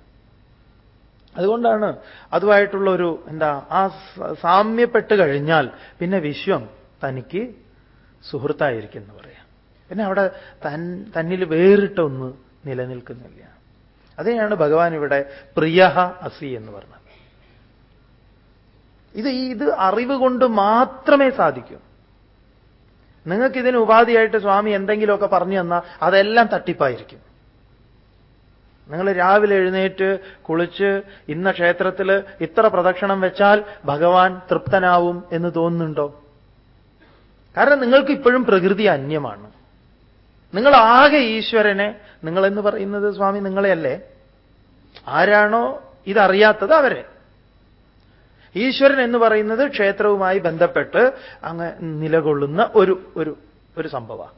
അതുകൊണ്ടാണ് അതുമായിട്ടുള്ള ഒരു എന്താ ആ സാമ്യപ്പെട്ട് കഴിഞ്ഞാൽ പിന്നെ വിശ്വം തനിക്ക് സുഹൃത്തായിരിക്കുന്നു പറയാം. പിന്നെ അവിടെ തൻ തന്നിൽ വേറിട്ടൊന്ന് നിലനിൽക്കുന്നില്ല. അതിനെയാണ് ഭഗവാൻ ഇവിടെ പ്രിയ അസി എന്ന് പറഞ്ഞത്. ഇത് ഇത് അറിവ് കൊണ്ട് മാത്രമേ സാധിക്കൂ. നിങ്ങൾക്ക് ഇതിന് ഉപാധിയായിട്ട് സ്വാമി എന്തെങ്കിലുമൊക്കെ പറഞ്ഞു തന്നാൽ അതെല്ലാം തട്ടിപ്പായിരിക്കും. നിങ്ങൾ രാവിലെ എഴുന്നേറ്റ് കുളിച്ച് ഇന്ന ക്ഷേത്രത്തിൽ ഇത്ര പ്രദക്ഷിണം വെച്ചാൽ ഭഗവാൻ തൃപ്തനാവും എന്ന് തോന്നുന്നുണ്ടോ? കാരണം നിങ്ങൾക്ക് ഇപ്പോഴും പ്രകൃതി അന്യമാണ്. നിങ്ങൾ ആകെ ഈശ്വരനെ നിങ്ങളെന്ന് പറയുന്നത് സ്വാമി നിങ്ങളെയല്ലേ? ആരാണോ ഇതറിയാത്തത് അവരെ. ഈശ്വരൻ എന്ന് പറയുന്നത് ക്ഷേത്രവുമായി ബന്ധപ്പെട്ട് അങ്ങ് നിലകൊള്ളുന്ന ഒരു ഒരു ഒരു സംഭവമാണ്.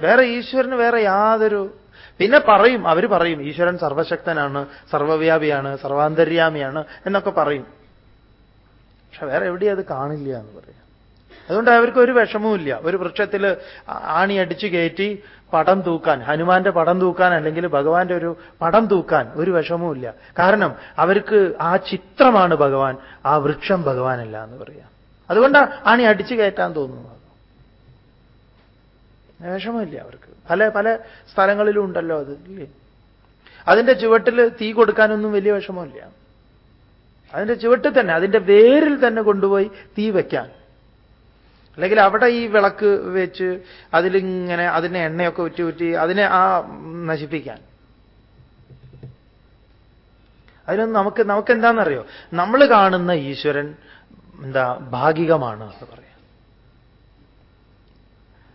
വേറെ ഈശ്വരന് വേറെ യാതൊരു പിന്നെ പറയും അവർ പറയും ഈശ്വരൻ സർവശക്തനാണ് സർവവ്യാപിയാണ് സർവാന്തര്യാമിയാണ് എന്നൊക്കെ പറയും. പക്ഷെ വേറെ എവിടെയും അത് കാണില്ല എന്ന് പറയാം. അതുകൊണ്ട് അവർക്ക് ഒരു വിഷമവുമില്ല. ഒരു വൃക്ഷത്തിൽ ആണി അടിച്ചു കയറ്റി പടം തൂക്കാൻ ഹനുമാന്റെ പടം തൂക്കാൻ അല്ലെങ്കിൽ ഭഗവാന്റെ ഒരു പടം തൂക്കാൻ ഒരു വിഷമവുമില്ല. കാരണം അവർക്ക് ആ ചിത്രമാണ് ഭഗവാൻ ആ വൃക്ഷം ഭഗവാനല്ല എന്ന് പറയാം. അതുകൊണ്ടാണ് ആണി അടിച്ചു കയറ്റാൻ തോന്നുന്നു വിഷമമില്ല അവർക്ക്. പല പല സ്ഥലങ്ങളിലും ഉണ്ടല്ലോ അത് ഇല്ലേ? അതിന്റെ ചുവട്ടിൽ തീ കൊടുക്കാനൊന്നും വലിയ വിഷമമില്ല. അതിന്റെ ചുവട്ടിൽ തന്നെ അതിന്റെ വേരിൽ തന്നെ കൊണ്ടുപോയി തീ വയ്ക്കാൻ അല്ലെങ്കിൽ അവിടെ ഈ വിളക്ക് വെച്ച് അതിലിങ്ങനെ അതിനെ എണ്ണയൊക്കെ ഉറ്റി ഉറ്റി അതിനെ ആ നശിപ്പിക്കാൻ. അതിനൊന്നും നമുക്ക് നമുക്ക് എന്താണെന്നറിയോ നമ്മൾ കാണുന്ന ഈശ്വരൻ എന്താ ഭാഗികമാണ് എന്ന് പറയാം.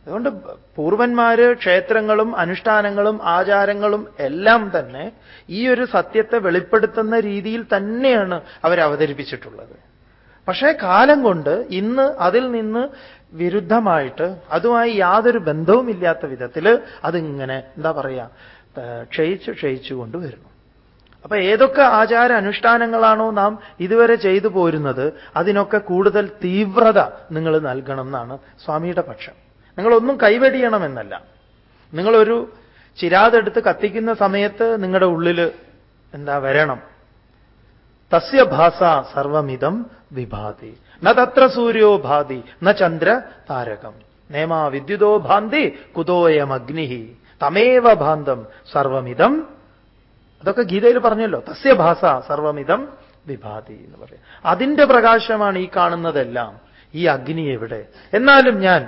അതുകൊണ്ട് പൂർവന്മാര് ക്ഷേത്രങ്ങളും അനുഷ്ഠാനങ്ങളും ആചാരങ്ങളും എല്ലാം തന്നെ ഈ ഒരു സത്യത്തെ വെളിപ്പെടുത്തുന്ന രീതിയിൽ തന്നെയാണ് അവർ അവതരിപ്പിച്ചിട്ടുള്ളത് പക്ഷേ കാലം കൊണ്ട് ഇന്ന് അതിൽ നിന്ന് വിരുദ്ധമായിട്ട് അതുമായി യാതൊരു ബന്ധവുമില്ലാത്ത വിധത്തിൽ അതിങ്ങനെ എന്താ പറയുക ക്ഷയിച്ച് ക്ഷയിച്ചു കൊണ്ടുവരുന്നു അപ്പൊ ഏതൊക്കെ ആചാര അനുഷ്ഠാനങ്ങളാണോ നാം ഇതുവരെ ചെയ്തു പോരുന്നത് അതിനൊക്കെ കൂടുതൽ തീവ്രത നിങ്ങൾ നൽകണം എന്നാണ് സ്വാമിയുടെ പക്ഷം. നിങ്ങളൊന്നും കൈവെടിയണമെന്നല്ല. നിങ്ങളൊരു ചിരാതെടുത്ത് കത്തിക്കുന്ന സമയത്ത് നിങ്ങളുടെ ഉള്ളിൽ എന്താ വരണം? തസ്യ ഭാസ സർവമിതം വിഭാതി. ന തത്ര സൂര്യോ ഭാതി ന ചന്ദ്ര താരകം. നേമാ വിദ്യുതോ ഭാന്തി കുതോയമഗ്നി തമേവ ഭാന്തം സർവമിതം. അതൊക്കെ ഗീതയിൽ പറഞ്ഞല്ലോ. തസ്യ ഭാസ സർവമിതം വിഭാതി എന്ന് പറയും. അതിന്റെ പ്രകാശമാണ് ഈ കാണുന്നതെല്ലാം. ഈ അഗ്നി എവിടെ? എന്നാലും ഞാൻ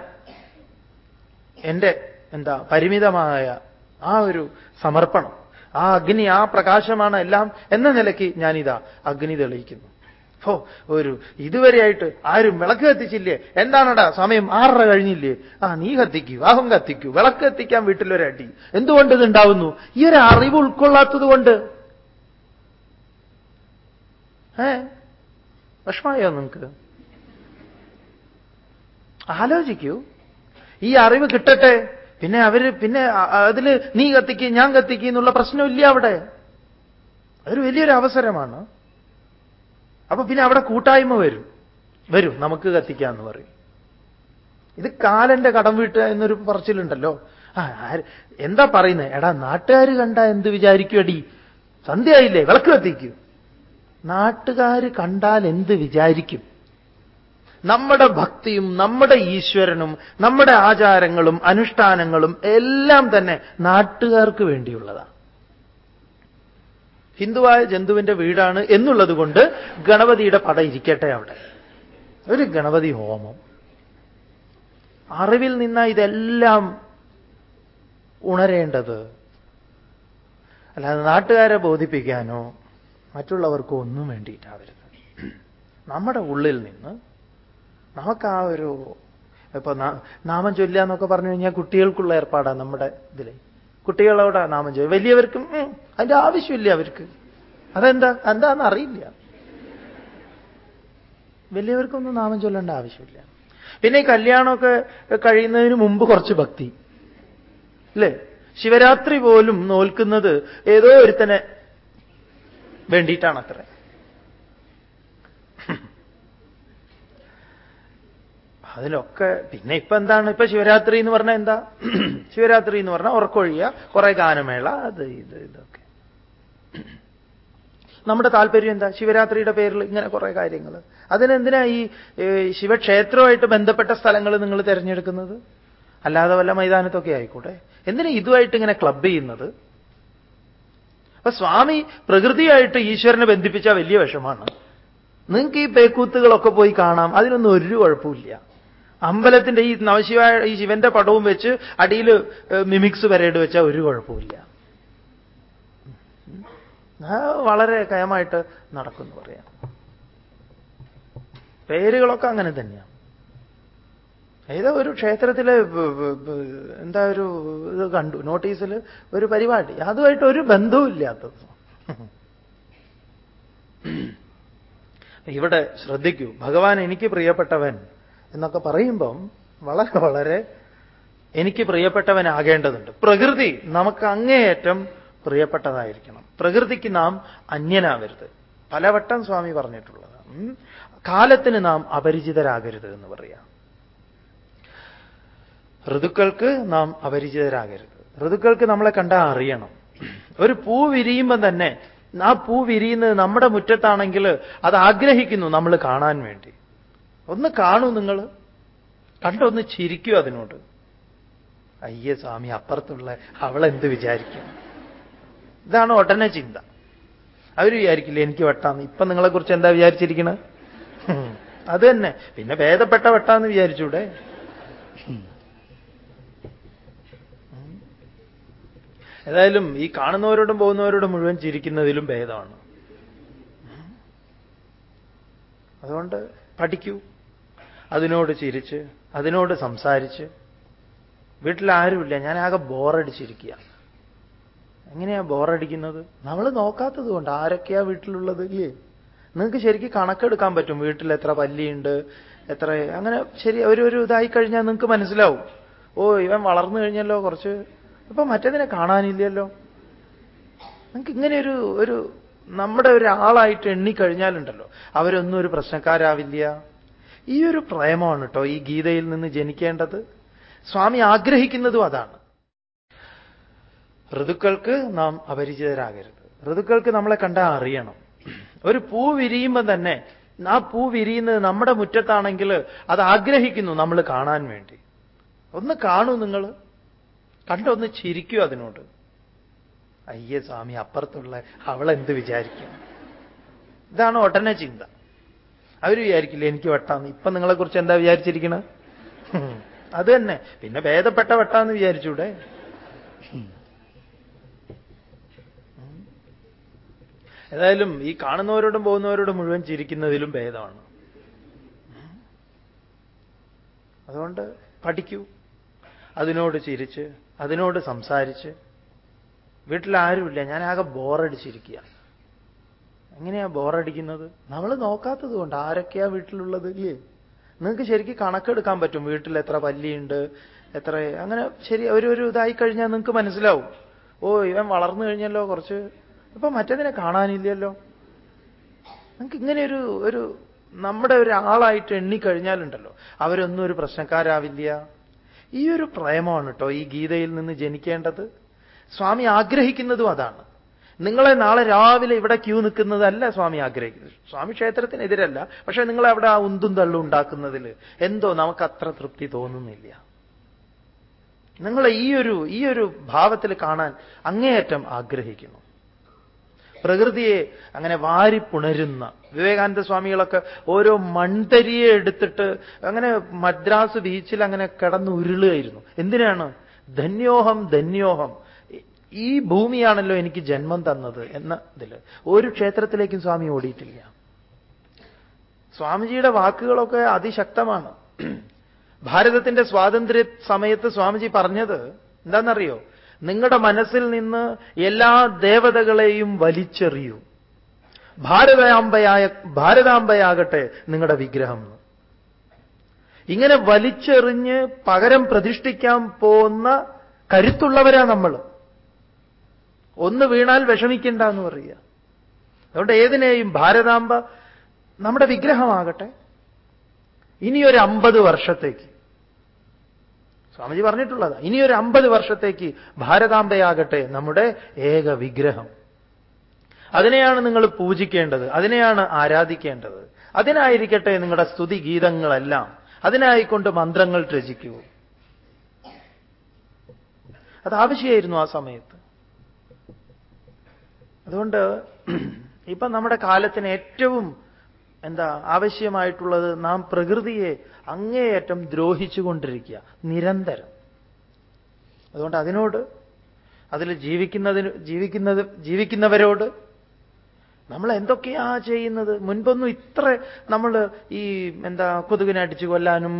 എന്റെ എന്താ പരിമിതമായ ആ ഒരു സമർപ്പണം ആ അഗ്നി ആ പ്രകാശമാണ് എല്ലാം എന്ന നിലയ്ക്ക് ഞാനിതാ അഗ്നി തെളിയിക്കുന്നു. ഓ ഒരു ഇതുവരെയായിട്ട് ആരും വിളക്ക് കത്തിച്ചില്ലേ? എന്താണടാ സമയം? ആറര കഴിഞ്ഞില്ലേ? ആ നീ കത്തിക്കൂ വാഹം കത്തിക്കൂ. വിളക്ക് കത്തിക്കാൻ വീട്ടിലൊരടി എന്തുകൊണ്ട് ഇതുണ്ടാവുന്നു? ഈ ഒരു അറിവ് ഉൾക്കൊള്ളാത്തത് കൊണ്ട്. ഏ? വിഷമായോ നിങ്ങൾക്ക് ആലോചിക്കൂ. ഈ അറിവ് കിട്ടട്ടെ. പിന്നെ അവർ പിന്നെ അതിൽ നീ കത്തിക്ക് ഞാൻ കത്തിക്ക് എന്നുള്ള പ്രശ്നമില്ല അവിടെ. അതൊരു വലിയൊരു അവസരമാണ്. അപ്പൊ പിന്നെ അവിടെ കൂട്ടായ്മ വരും. വരും നമുക്ക് കത്തിക്കാന്ന് പറയും. ഇത് കാലന്റെ കടം വീട്ടുക എന്നൊരു പറച്ചിലുണ്ടല്ലോ. എന്താ പറയുന്നത് എടാ നാട്ടുകാർ കണ്ട എന്ത് വിചാരിക്കുമടി സന്ധ്യയായില്ലേ വിളക്ക് കത്തിക്കൂ. നാട്ടുകാർ കണ്ടാൽ എന്ത് വിചാരിക്കും? നമ്മുടെ ഭക്തിയും നമ്മുടെ ഈശ്വരനും നമ്മുടെ ആചാരങ്ങളും അനുഷ്ഠാനങ്ങളും എല്ലാം തന്നെ നാട്ടുകാർക്ക് വേണ്ടിയുള്ളതാണ്. ഹിന്ദുവായ ജന്തുവിന്റെ വീടാണ് എന്നുള്ളത് കൊണ്ട് ഗണപതിയുടെ പട ഇരിക്കട്ടെ അവിടെ. ഒരു ഗണപതി ഹോമം. അറിവിൽ നിന്ന ഇതെല്ലാം ഉണരേണ്ടത്. അല്ലാതെ നാട്ടുകാരെ ബോധിപ്പിക്കാനോ മറ്റുള്ളവർക്കോ ഒന്നും വേണ്ടിയിട്ടാവരുത്. നമ്മുടെ ഉള്ളിൽ നിന്ന് നമുക്ക് ആ ഒരു ഇപ്പൊ നാമം ചൊല്ലുക എന്നൊക്കെ പറഞ്ഞു കഴിഞ്ഞാൽ കുട്ടികൾക്കുള്ള ഏർപ്പാടാണ് നമ്മുടെ ഇതിൽ കുട്ടികളോടാ നാമം ചൊല്ലുക വലിയവർക്കും അതിന്റെ ആവശ്യമില്ല അവർക്ക്. അതെന്താ എന്താന്ന് അറിയില്ല. വലിയവർക്കൊന്നും നാമം ചൊല്ലേണ്ട ആവശ്യമില്ല. പിന്നെ ഈ കല്യാണമൊക്കെ കഴിയുന്നതിന് മുമ്പ് കുറച്ച് ഭക്തി. അല്ലേ ശിവരാത്രി പോലും നോൽക്കുന്നത് ഏതോ ഒരുത്തനെ വേണ്ടിയിട്ടാണ് അത്ര അതിലൊക്കെ പിന്നെ ഇപ്പൊ എന്താണ്? ഇപ്പൊ ശിവരാത്രി എന്ന് പറഞ്ഞാൽ എന്താ? ശിവരാത്രി എന്ന് പറഞ്ഞാൽ ഉറക്കൊഴിയ കുറെ ഗാനമേള അത് ഇത് ഇതൊക്കെ. നമ്മുടെ താല്പര്യം എന്താ? ശിവരാത്രിയുടെ പേരിൽ ഇങ്ങനെ കുറെ കാര്യങ്ങൾ. അതിനെന്തിനാ ഈ ശിവക്ഷേത്രവുമായിട്ട് ബന്ധപ്പെട്ട സ്ഥലങ്ങൾ നിങ്ങൾ തിരഞ്ഞെടുക്കുന്നത്? അല്ലാതെ വല്ല മൈതാനത്തൊക്കെ ആയിക്കോട്ടെ. എന്തിനാ ഇതുമായിട്ട് ഇങ്ങനെ ക്ലബ് ചെയ്യുന്നത്? അപ്പൊ സ്വാമി പ്രകൃതിയായിട്ട് ഈശ്വരനെ ബന്ധിപ്പിച്ച വലിയ വിഷമാണ്. നിങ്ങൾക്ക് ഈ പേക്കൂത്തുകളൊക്കെ പോയി കാണാം. അതിനൊന്നും ഒരു കുഴപ്പമില്ല അമ്പലത്തിന്റെ ഈ നവശിവ ഈ ശിവന്റെ പടവും വെച്ച് അടിയിൽ മിമിക്സ് പരേഡ് വെച്ചാൽ ഒരു കുഴപ്പമില്ല വളരെ കയമായിട്ട് നടക്കുന്നു പറയാം. പേരുകളൊക്കെ അങ്ങനെ തന്നെയാണ് ഏതോ ഒരു ക്ഷേത്രത്തിലെ എന്താ ഒരു ഇത് കണ്ടു നോട്ടീസിൽ ഒരു പരിപാടി. അതുമായിട്ട് ഒരു ബന്ധവും ഇവിടെ ശ്രദ്ധിക്കൂ ഭഗവാൻ എനിക്ക് പ്രിയപ്പെട്ടവൻ. എന്നൊക്കെ പറയുമ്പം വളരെ വളരെ എനിക്ക് പ്രിയപ്പെട്ടവനാകേണ്ടതുണ്ട്. പ്രകൃതി നമുക്ക് അങ്ങേയറ്റം പ്രിയപ്പെട്ടതായിരിക്കണം. പ്രകൃതിക്ക് നാം അന്യനാവരുത്. പലവട്ടം സ്വാമി പറഞ്ഞിട്ടുള്ളത്. കാലത്തിന് നാം അപരിചിതരാകരുത് എന്ന് പറയാം. ഋതുക്കൾക്ക് നാം അപരിചിതരാകരുത്. ഋതുക്കൾക്ക് നമ്മളെ കണ്ടാൽ അറിയണം. ഒരു പൂ വിരിയുമ്പം തന്നെ ആ പൂ വിരിയുന്നത് നമ്മുടെ മുറ്റത്താണെങ്കിൽ അത് ആഗ്രഹിക്കുന്നു നമ്മൾ കാണാൻ വേണ്ടി. ഒന്ന് കാണൂ നിങ്ങൾ. കണ്ടൊന്ന് ചിരിക്കൂ അതിനോട്. അയ്യ സ്വാമി അപ്പുറത്തുള്ള അവളെന്ത് വിചാരിക്കും? ഇതാണ് ഉടനെ ചിന്ത. അവർ വിചാരിക്കില്ല എനിക്ക് വെട്ടാന്ന്. ഇപ്പൊ നിങ്ങളെക്കുറിച്ച് എന്താ വിചാരിച്ചിരിക്കണത് അത് തന്നെ. പിന്നെ ഭേദപ്പെട്ട വെട്ടാന്ന് വിചാരിച്ചൂടെ? ഏതായാലും ഈ കാണുന്നവരോടും പോകുന്നവരോടും മുഴുവൻ ചിരിക്കുന്നതിലും ഭേദമാണ്. അതുകൊണ്ട് പഠിക്കൂ. അതിനോട് ചിരിച്ച് അതിനോട് സംസാരിച്ച്. വീട്ടിൽ ആരുമില്ല ഞാൻ ആകെ ബോറടിച്ചിരിക്കുക. എങ്ങനെയാ ബോറടിക്കുന്നത്? നമ്മൾ നോക്കാത്തത് കൊണ്ട് ആരൊക്കെയാ വീട്ടിലുള്ളത് ഇല്ലേ? നിങ്ങൾക്ക് ശരിക്കും കണക്കെടുക്കാൻ പറ്റും വീട്ടിൽ എത്ര പല്ലിയുണ്ട് എത്ര അങ്ങനെ ശരി ഒരു ഒരു ഇതായി കഴിഞ്ഞാൽ നിങ്ങൾക്ക് മനസ്സിലാവും. ഓ ഇവൻ വളർന്നു കഴിഞ്ഞല്ലോ കുറച്ച്. ഇപ്പൊ മറ്റേതിനെ കാണാനില്ലല്ലോ. നിങ്ങൾക്ക് ഇങ്ങനെ ഒരു ഒരു നമ്മുടെ ഒരാളായിട്ട് എണ്ണിക്കഴിഞ്ഞാലുണ്ടല്ലോ. അവരൊന്നും ഒരു പ്രശ്നക്കാരാവില്ല. ഈ ഒരു പ്രേമമാണ് കേട്ടോ ഈ ഗീതയിൽ നിന്ന് ജനിക്കേണ്ടത്. സ്വാമി ആഗ്രഹിക്കുന്നതും അതാണ്. ഋതുക്കൾക്ക് നാം അപരിചിതരാകരുത്. ഋതുക്കൾക്ക് നമ്മളെ കണ്ടാൽ അറിയണം. ഒരു പൂ വിരിയുമ്പോൾ തന്നെ ആ പൂ വിരിയുന്നത് നമ്മുടെ മുറ്റത്താണെങ്കിൽ അത് ആഗ്രഹിക്കുന്നു നമ്മൾ കാണാൻ വേണ്ടി. ഒന്ന് കാണൂ നിങ്ങൾ കണ്ടൊന്ന് ചിരിക്കൂ അതിനോട്. അയ്യ സ്വാമി അപ്പുറത്തുള്ള അവളെന്ത് വിചാരിക്കും? ഇതാണ് ഉടനെ ചിന്ത. അവർ വിചാരിക്കില്ല എനിക്ക് വെട്ടാന്ന്. ഇപ്പൊ നിങ്ങളെക്കുറിച്ച് എന്താ വിചാരിച്ചിരിക്കണ? അത് തന്നെ. പിന്നെ ഭേദപ്പെട്ട വെട്ടാന്ന് വിചാരിച്ചൂടെ? ഏതായാലും ഈ കാണുന്നവരോടും പോകുന്നവരോടും മുഴുവൻ ചിരിക്കുന്നതിലും ഭേദമാണ്. അതുകൊണ്ട് പഠിക്കൂ. അതിനോട് ചിരിച്ച് അതിനോട് സംസാരിച്ച്. വീട്ടിൽ ആരുമില്ല ഞാൻ ആകെ ബോറടിച്ചിരിക്കുക എങ്ങനെയാ ബോറടിക്കുന്നത്? നമ്മൾ നോക്കാത്തത് കൊണ്ട് ആരൊക്കെയാ വീട്ടിലുള്ളത് ഇല്ലേ? നിങ്ങൾക്ക് ശരിക്കും കണക്കെടുക്കാൻ പറ്റും. വീട്ടിൽ എത്ര പല്ലിയുണ്ട് എത്ര അങ്ങനെ ശരി ഒരു ഒരു ഇതായി കഴിഞ്ഞാൽ നിങ്ങൾക്ക് മനസ്സിലാവും. ഓ ഇവൻ വളർന്നു കഴിഞ്ഞല്ലോ കുറച്ച്. ഇപ്പൊ മറ്റേതിനെ കാണാനില്ലല്ലോ. നിങ്ങൾക്ക് ഇങ്ങനെ ഒരു ഒരു നമ്മുടെ ഒരാളായിട്ട് എണ്ണിക്കഴിഞ്ഞാലുണ്ടല്ലോ. അവരൊന്നും ഒരു പ്രശ്നക്കാരാവില്ല. ഈ ഒരു പ്രേമമാണ് കേട്ടോ ഈ ഗീതയിൽ നിന്ന് ജനിക്കേണ്ടത്. സ്വാമി ആഗ്രഹിക്കുന്നതും അതാണ്. നിങ്ങളെ നാളെ രാവിലെ ഇവിടെ ക്യൂ നിൽക്കുന്നതല്ല സ്വാമി ആഗ്രഹിക്കുന്നത്. സ്വാമി ക്ഷേത്രത്തിനെതിരല്ല. പക്ഷെ നിങ്ങളെ അവിടെ ആ ഉന്തും തള്ളും ഉണ്ടാക്കുന്നതിൽ എന്തോ നമുക്ക് അത്ര തൃപ്തി തോന്നുന്നില്ല. നിങ്ങളെ ഈ ഒരു ഈ ഒരു ഭാവത്തിൽ കാണാൻ അങ്ങേയറ്റം ആഗ്രഹിക്കുന്നു. പ്രകൃതിയെ അങ്ങനെ വാരിപ്പുണരുന്ന വിവേകാനന്ദ സ്വാമികളൊക്കെ ഓരോ മൺതരിയെ എടുത്തിട്ട് അങ്ങനെ മദ്രാസ് ബീച്ചിൽ അങ്ങനെ കിടന്ന് ഉരുളുകയായിരുന്നു എന്തിനാണ്? ധന്യോഹം ധന്യോഹം. ഈ ഭൂമിയാണല്ലോ എനിക്ക് ജന്മം തന്നത് എന്ന ഇതിൽ ഒരു ക്ഷേത്രത്തിലേക്കും സ്വാമി ഓടിയിട്ടില്ല. സ്വാമിജിയുടെ വാക്കുകളൊക്കെ അതിശക്തമാണ്. ഭാരതത്തിന്റെ സ്വാതന്ത്ര്യ സമയത്ത് സ്വാമിജി പറഞ്ഞത് എന്താണെന്നറിയോ നിങ്ങളുടെ മനസ്സിൽ നിന്ന് എല്ലാ ദേവതകളെയും വലിച്ചെറിയൂ. ഭാരതാംബയായ ഭാരതാംബയാകട്ടെ നിങ്ങളുടെ വിഗ്രഹം ഇങ്ങനെ വലിച്ചെറിഞ്ഞ് പകരം പ്രതിഷ്ഠിക്കാൻ പോകുന്ന കരുത്തുള്ളവരാ നമ്മൾ ഒന്ന് വീണാൽ വിഷമിക്കണ്ട എന്ന് പറയുക. അതുകൊണ്ട് ഏതിനെയും ഭാരതാംബ നമ്മുടെ വിഗ്രഹമാകട്ടെ. ഇനിയൊരു അമ്പത് വർഷത്തേക്ക്. സ്വാമിജി പറഞ്ഞിട്ടുള്ളതാ. ഇനിയൊരു അമ്പത് വർഷത്തേക്ക് ഭാരതാംബയാകട്ടെ നമ്മുടെ ഏക വിഗ്രഹം. അതിനെയാണ് നിങ്ങൾ പൂജിക്കേണ്ടത്. അതിനെയാണ് ആരാധിക്കേണ്ടത്. അതിനായിരിക്കട്ടെ നിങ്ങളുടെ സ്തുതി ഗീതങ്ങളെല്ലാം. അതിനായിക്കൊണ്ട് മന്ത്രങ്ങൾ രചിക്കൂ. അത് ആവശ്യമായിരുന്നു ആ സമയത്ത്. അതുകൊണ്ട് ഇപ്പം നമ്മുടെ കാലത്തിന് ഏറ്റവും എന്താ ആവശ്യമായിട്ടുള്ളത് നാം പ്രകൃതിയെ അങ്ങേയറ്റം ദ്രോഹിച്ചുകൊണ്ടിരിക്കുക നിരന്തരം. അതുകൊണ്ട് അതിനോട് അതിൽ ജീവിക്കുന്നതിന് ജീവിക്കുന്നത് ജീവിക്കുന്നവരോട് നമ്മൾ എന്തൊക്കെയാ ചെയ്യുന്നത്? മുൻപൊന്നും ഇത്ര നമ്മൾ ഈ എന്താ കൊതുകിനെ അടിച്ചു കൊല്ലാനും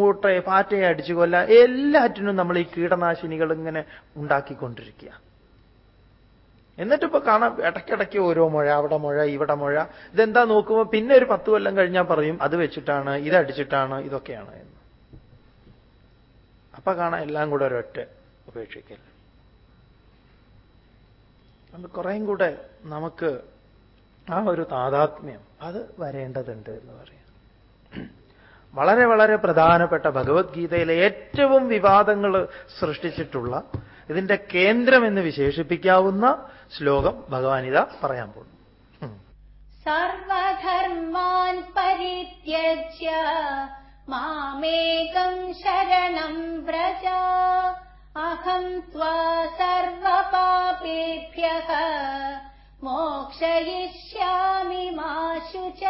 മൂട്ടയെ പാറ്റയെ അടിച്ചു കൊല്ലാൻ എല്ലാറ്റിനും നമ്മൾ ഈ കീടനാശിനികൾ ഇങ്ങനെ ഉണ്ടാക്കിക്കൊണ്ടിരിക്കുക. എന്നിട്ടിപ്പോ കാണാം ഇടയ്ക്കിടയ്ക്ക് ഓരോ മുഴ അവിടെ മുഴ ഇവിടെ മുഴ. ഇതെന്താ നോക്കുമ്പോൾ പിന്നെ ഒരു പത്ത് കൊല്ലം കഴിഞ്ഞാൽ പറയും അത് വെച്ചിട്ടാണ് ഇതടിച്ചിട്ടാണ് ഇതൊക്കെയാണ് എന്ന്. അപ്പൊ കാണാം എല്ലാം കൂടെ ഒരൊറ്റ ഉപേക്ഷിക്കൽ. അത് കുറേയും കൂടെ നമുക്ക് ആ ഒരു താതാത്മ്യം അത് വരേണ്ടതുണ്ട് എന്ന് പറയാം. വളരെ വളരെ പ്രധാനപ്പെട്ട ഭഗവത്ഗീതയിലെ ഏറ്റവും വിവാദങ്ങൾ സൃഷ്ടിച്ചിട്ടുള്ള ഇതിന്റെ കേന്ദ്രം എന്ന് വിശേഷിപ്പിക്കാവുന്ന ശ്ലോകം ഭഗവാനിത പറയാൻ പോകുന്നു. സർവധർമാൻ പരിത്യജ്യ മാമേകം ശരണം വ്രജ. അഹം ത്വാ സർവപാപേഭ്യ മോക്ഷയിഷ്യാമി മാശുച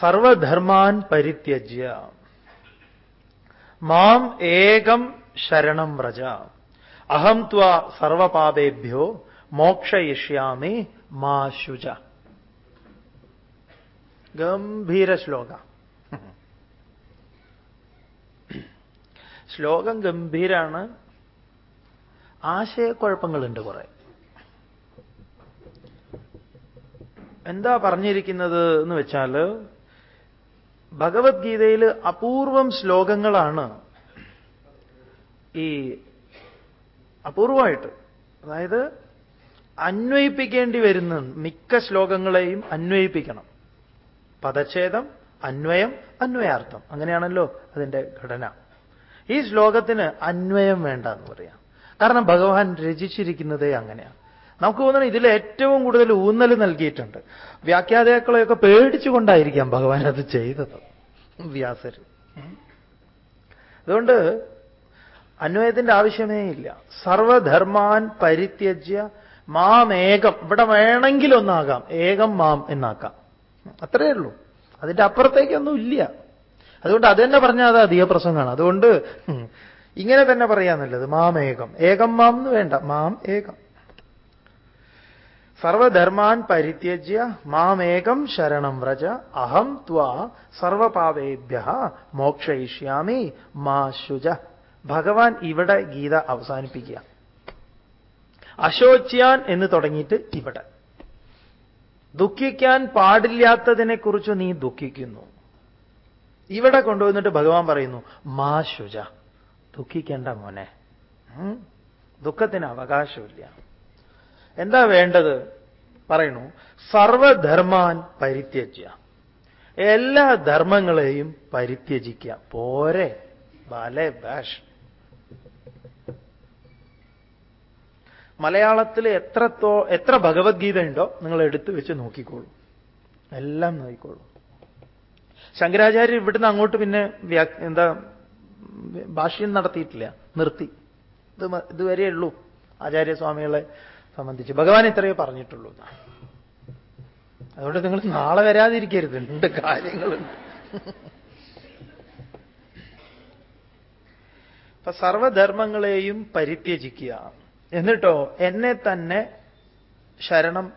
സർവധർമാൻ പരിത്യജ്യ. മാം ഏകം ശരണം വ്രജ. അഹം ത്വ സർവപാപേഭ്യോ മോക്ഷയിഷ്യാമി മാ ശുജ ഗംഭീര ശ്ലോക ശ്ലോകം ഗംഭീരാണ്. ആശയക്കുഴപ്പങ്ങളുണ്ട് കുറെ. എന്താ പറഞ്ഞിരിക്കുന്നത് എന്ന് വെച്ചാൽ ഭഗവത്ഗീതയിൽ അപൂർവം ശ്ലോകങ്ങളാണ് ഈ അപൂർവമായിട്ട്. അതായത് അന്വയിപ്പിക്കേണ്ടി വരുന്ന മിക്ക ശ്ലോകങ്ങളെയും അന്വയിപ്പിക്കണം. പദച്ഛേദം അന്വയം അന്വയാർത്ഥം. അങ്ങനെയാണല്ലോ അതിന്റെ ഘടന. ഈ ശ്ലോകത്തിന് അന്വയം വേണ്ട എന്ന് പറയാം. കാരണം ഭഗവാൻ രചിച്ചിരിക്കുന്നതേ അങ്ങനെയാണ്. നമുക്ക് തോന്നുന്നു ഇതിൽ ഏറ്റവും കൂടുതൽ ഊന്നൽ നൽകിയിട്ടുണ്ട്. വ്യാഖ്യാതാക്കളെയൊക്കെ പേടിച്ചുകൊണ്ടായിരിക്കാം ഭഗവാൻ അത് ചെയ്തത്. വ്യാസര്. അതുകൊണ്ട് അന്വയത്തിന്റെ ആവശ്യമേ ഇല്ല. സർവധർമാൻ പരിത്യജ്യ മാം ഏകം. ഇവിടെ വേണമെങ്കിൽ ഒന്നാകാം ഏകം മാം എന്നാക്കാം. അത്രയേ ഉള്ളൂ. അതിന്റെ അപ്പുറത്തേക്കൊന്നും ഇല്ല. അതുകൊണ്ട് അത് തന്നെ പറഞ്ഞാൽ അത് അധിക പ്രസംഗമാണ്. അതുകൊണ്ട് ഇങ്ങനെ തന്നെ പറയാന്നുള്ളത് മാം ഏകം. ഏകം മാം എന്ന് വേണ്ട. മാം ഏകം. സർവധർമാൻ പരിത്യജ്യ മാമേകം ശരണം വ്രജ അഹം ത്വാ സർവപാവേഭ്യ മോക്ഷയിഷ്യാമി മാ ശുച. ഭഗവാൻ ഇവിടെ ഗീത അവസാനിപ്പിക്കുക. അശോച്യാൻ എന്ന് തുടങ്ങിയിട്ട് ഇവിടെ. ദുഃഖിക്കാൻ പാടില്ലാത്തതിനെക്കുറിച്ച് നീ ദുഃഖിക്കുന്നു. ഇവിടെ കൊണ്ടുവന്നിട്ട് ഭഗവാൻ പറയുന്നു മാ ശുജ ദുഃഖിക്കേണ്ട മോനെ. ദുഃഖത്തിന് അവകാശമില്ല. എന്താ വേണ്ടത്? പറയണു സർവധർമാൻ പരിത്യജ്യ. എല്ലാ ധർമ്മങ്ങളെയും പരിത്യജിക്കുക പോരെ ബാലേ ബാഷ് മലയാളത്തിൽ എത്രത്തോ എത്ര ഭഗവത്ഗീത ഉണ്ടോ നിങ്ങൾ എടുത്തു വെച്ച് നോക്കിക്കോളൂ. എല്ലാം നോക്കിക്കോളൂ. ശങ്കരാചാര്യർ ഇവിടുന്ന് അങ്ങോട്ട് പിന്നെ എന്താ ഭാഷ്യം നടത്തിയിട്ടില്ല. നിർത്തി. ഇത് ഇതുവരെ ഉള്ളൂ. ആചാര്യസ്വാമികളെ സംബന്ധിച്ച്. ഭഗവാൻ ഇത്രയേ പറഞ്ഞിട്ടുള്ളൂ. അതുകൊണ്ട് നിങ്ങൾ നാളെ വരാതിരിക്കരുത്. ഉണ്ട് കാര്യങ്ങളുണ്ട്. അപ്പൊ സർവധർമ്മങ്ങളെയും പരിത്യജിക്കുക. എന്നിട്ടോ എന്നെ തന്നെ ശരണം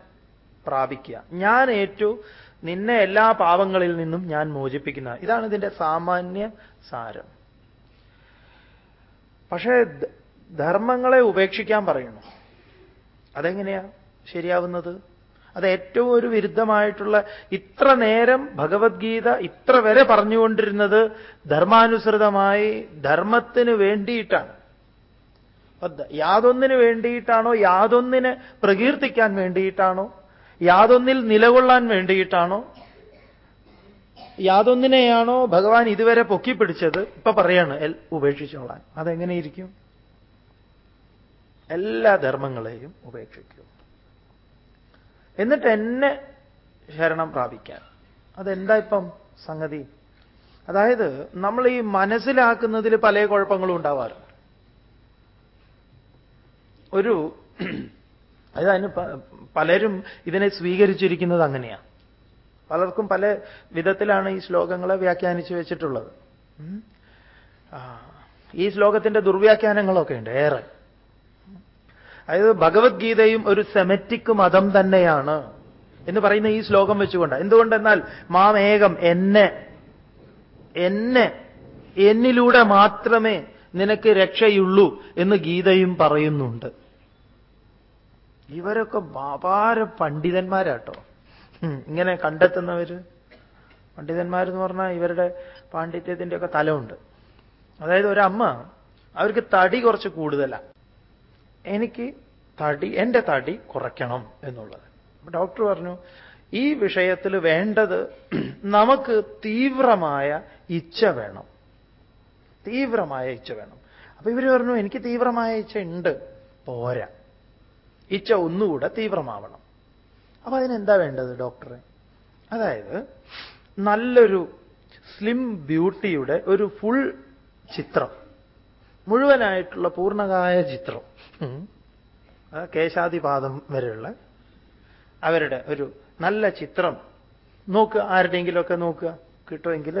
പ്രാപിക്കുക. ഞാൻ ഏറ്റു നിന്നെ എല്ലാ പാവങ്ങളിൽ നിന്നും ഞാൻ മോചിപ്പിക്കുന്ന. ഇതാണ് ഇതിന്റെ സാമാന്യ സാരം. പക്ഷേ ധർമ്മങ്ങളെ ഉപേക്ഷിക്കാൻ പറയുന്നു. അതെങ്ങനെയാ ശരിയാവുന്നത്? അത് ഏറ്റവും ഒരു വിരുദ്ധമായിട്ടുള്ള ഇത്ര നേരം ഭഗവത്ഗീത ഇത്ര വരെ പറഞ്ഞുകൊണ്ടിരുന്നത് ധർമാനുസൃതമായി ധർമ്മത്തിന് വേണ്ടിയിട്ടാണ്. യാതൊന്നിന് വേണ്ടിയിട്ടാണോ യാതൊന്നിനെ പ്രകീർത്തിക്കാൻ വേണ്ടിയിട്ടാണോ യാതൊന്നിൽ നിലകൊള്ളാൻ വേണ്ടിയിട്ടാണോ യാതൊന്നിനെയാണോ ഭഗവാൻ ഇതുവരെ പൊക്കിപ്പിടിച്ചത് ഇപ്പൊ പറയാണ് ഉപേക്ഷിച്ചോളാൻ. അതെങ്ങനെയിരിക്കും? എല്ലാ ധർമ്മങ്ങളെയും ഉപേക്ഷിക്കൂ. എന്നിട്ട് എന്നെ ശരണം പ്രാപിക്കാൻ. അതെന്താ ഇപ്പം സംഗതി? അതായത് നമ്മൾ ഈ മനസ്സിലാക്കുന്നതിൽ പല കുഴപ്പങ്ങളും ഉണ്ടാവാറുണ്ട്. ഒരു <clears throat> അതായത് പലരും ഇതിനെ സ്വീകരിച്ചിരിക്കുന്നത് അങ്ങനെയാണ് പലർക്കും പല വിധത്തിലാണ് ഈ ശ്ലോകങ്ങളെ വ്യാഖ്യാനിച്ചു വെച്ചിട്ടുള്ളത്. ഈ ശ്ലോകത്തിന്റെ ദുർവ്യാഖ്യാനങ്ങളൊക്കെ ഉണ്ട് ഏറെ. അതായത് ഭഗവത്ഗീതയും ഒരു സെമറ്റിക് മതം തന്നെയാണ് എന്ന് പറയുന്ന ഈ ശ്ലോകം വെച്ചുകൊണ്ട് എന്തുകൊണ്ടെന്നാൽ മാമേകം എന്നെ എന്നെ എന്നിലൂടെ മാത്രമേ നിനക്ക് രക്ഷയുള്ളൂ എന്ന് ഗീതയും പറയുന്നുണ്ട്. ഇവരൊക്കെ അപാര പണ്ഡിതന്മാരാട്ടോ. ഇങ്ങനെ കണ്ടെത്തുന്നവര്. പണ്ഡിതന്മാരെന്ന് പറഞ്ഞാൽ ഇവരുടെ പാണ്ഡിത്യത്തിന്റെയൊക്കെ തലമുണ്ട്. അതായത് ഒരമ്മ അവർക്ക് തടി കുറച്ച് കൂടുതലാണ് എനിക്ക് തടി എന്റെ തടി കുറയ്ക്കണം എന്നുള്ളത്. ഡോക്ടർ പറഞ്ഞു ഈ വിഷയത്തിൽ വേണ്ടത് നമുക്ക് തീവ്രമായ ഇച്ഛ വേണം. തീവ്രമായ ഇച്ഛ വേണം. അപ്പൊ ഇവർ പറഞ്ഞു എനിക്ക് തീവ്രമായ ഇച്ഛ ഉണ്ട്. പോരാ. ഇച്ഛ ഒന്നുകൂടെ തീവ്രമാവണം. അപ്പൊ അതിനെന്താ വേണ്ടത് ഡോക്ടറെ? അതായത് നല്ലൊരു സ്ലിം ബ്യൂട്ടിയുടെ ഒരു ഫുൾ ചിത്രം. മുഴുവനായിട്ടുള്ള പൂർണകായ ചിത്രം. കേശാദിപാദം വരെയുള്ള അവരുടെ ഒരു നല്ല ചിത്രം. നോക്കുക ആരുടെയെങ്കിലുമൊക്കെ നോക്കുക. കിട്ടുമെങ്കിൽ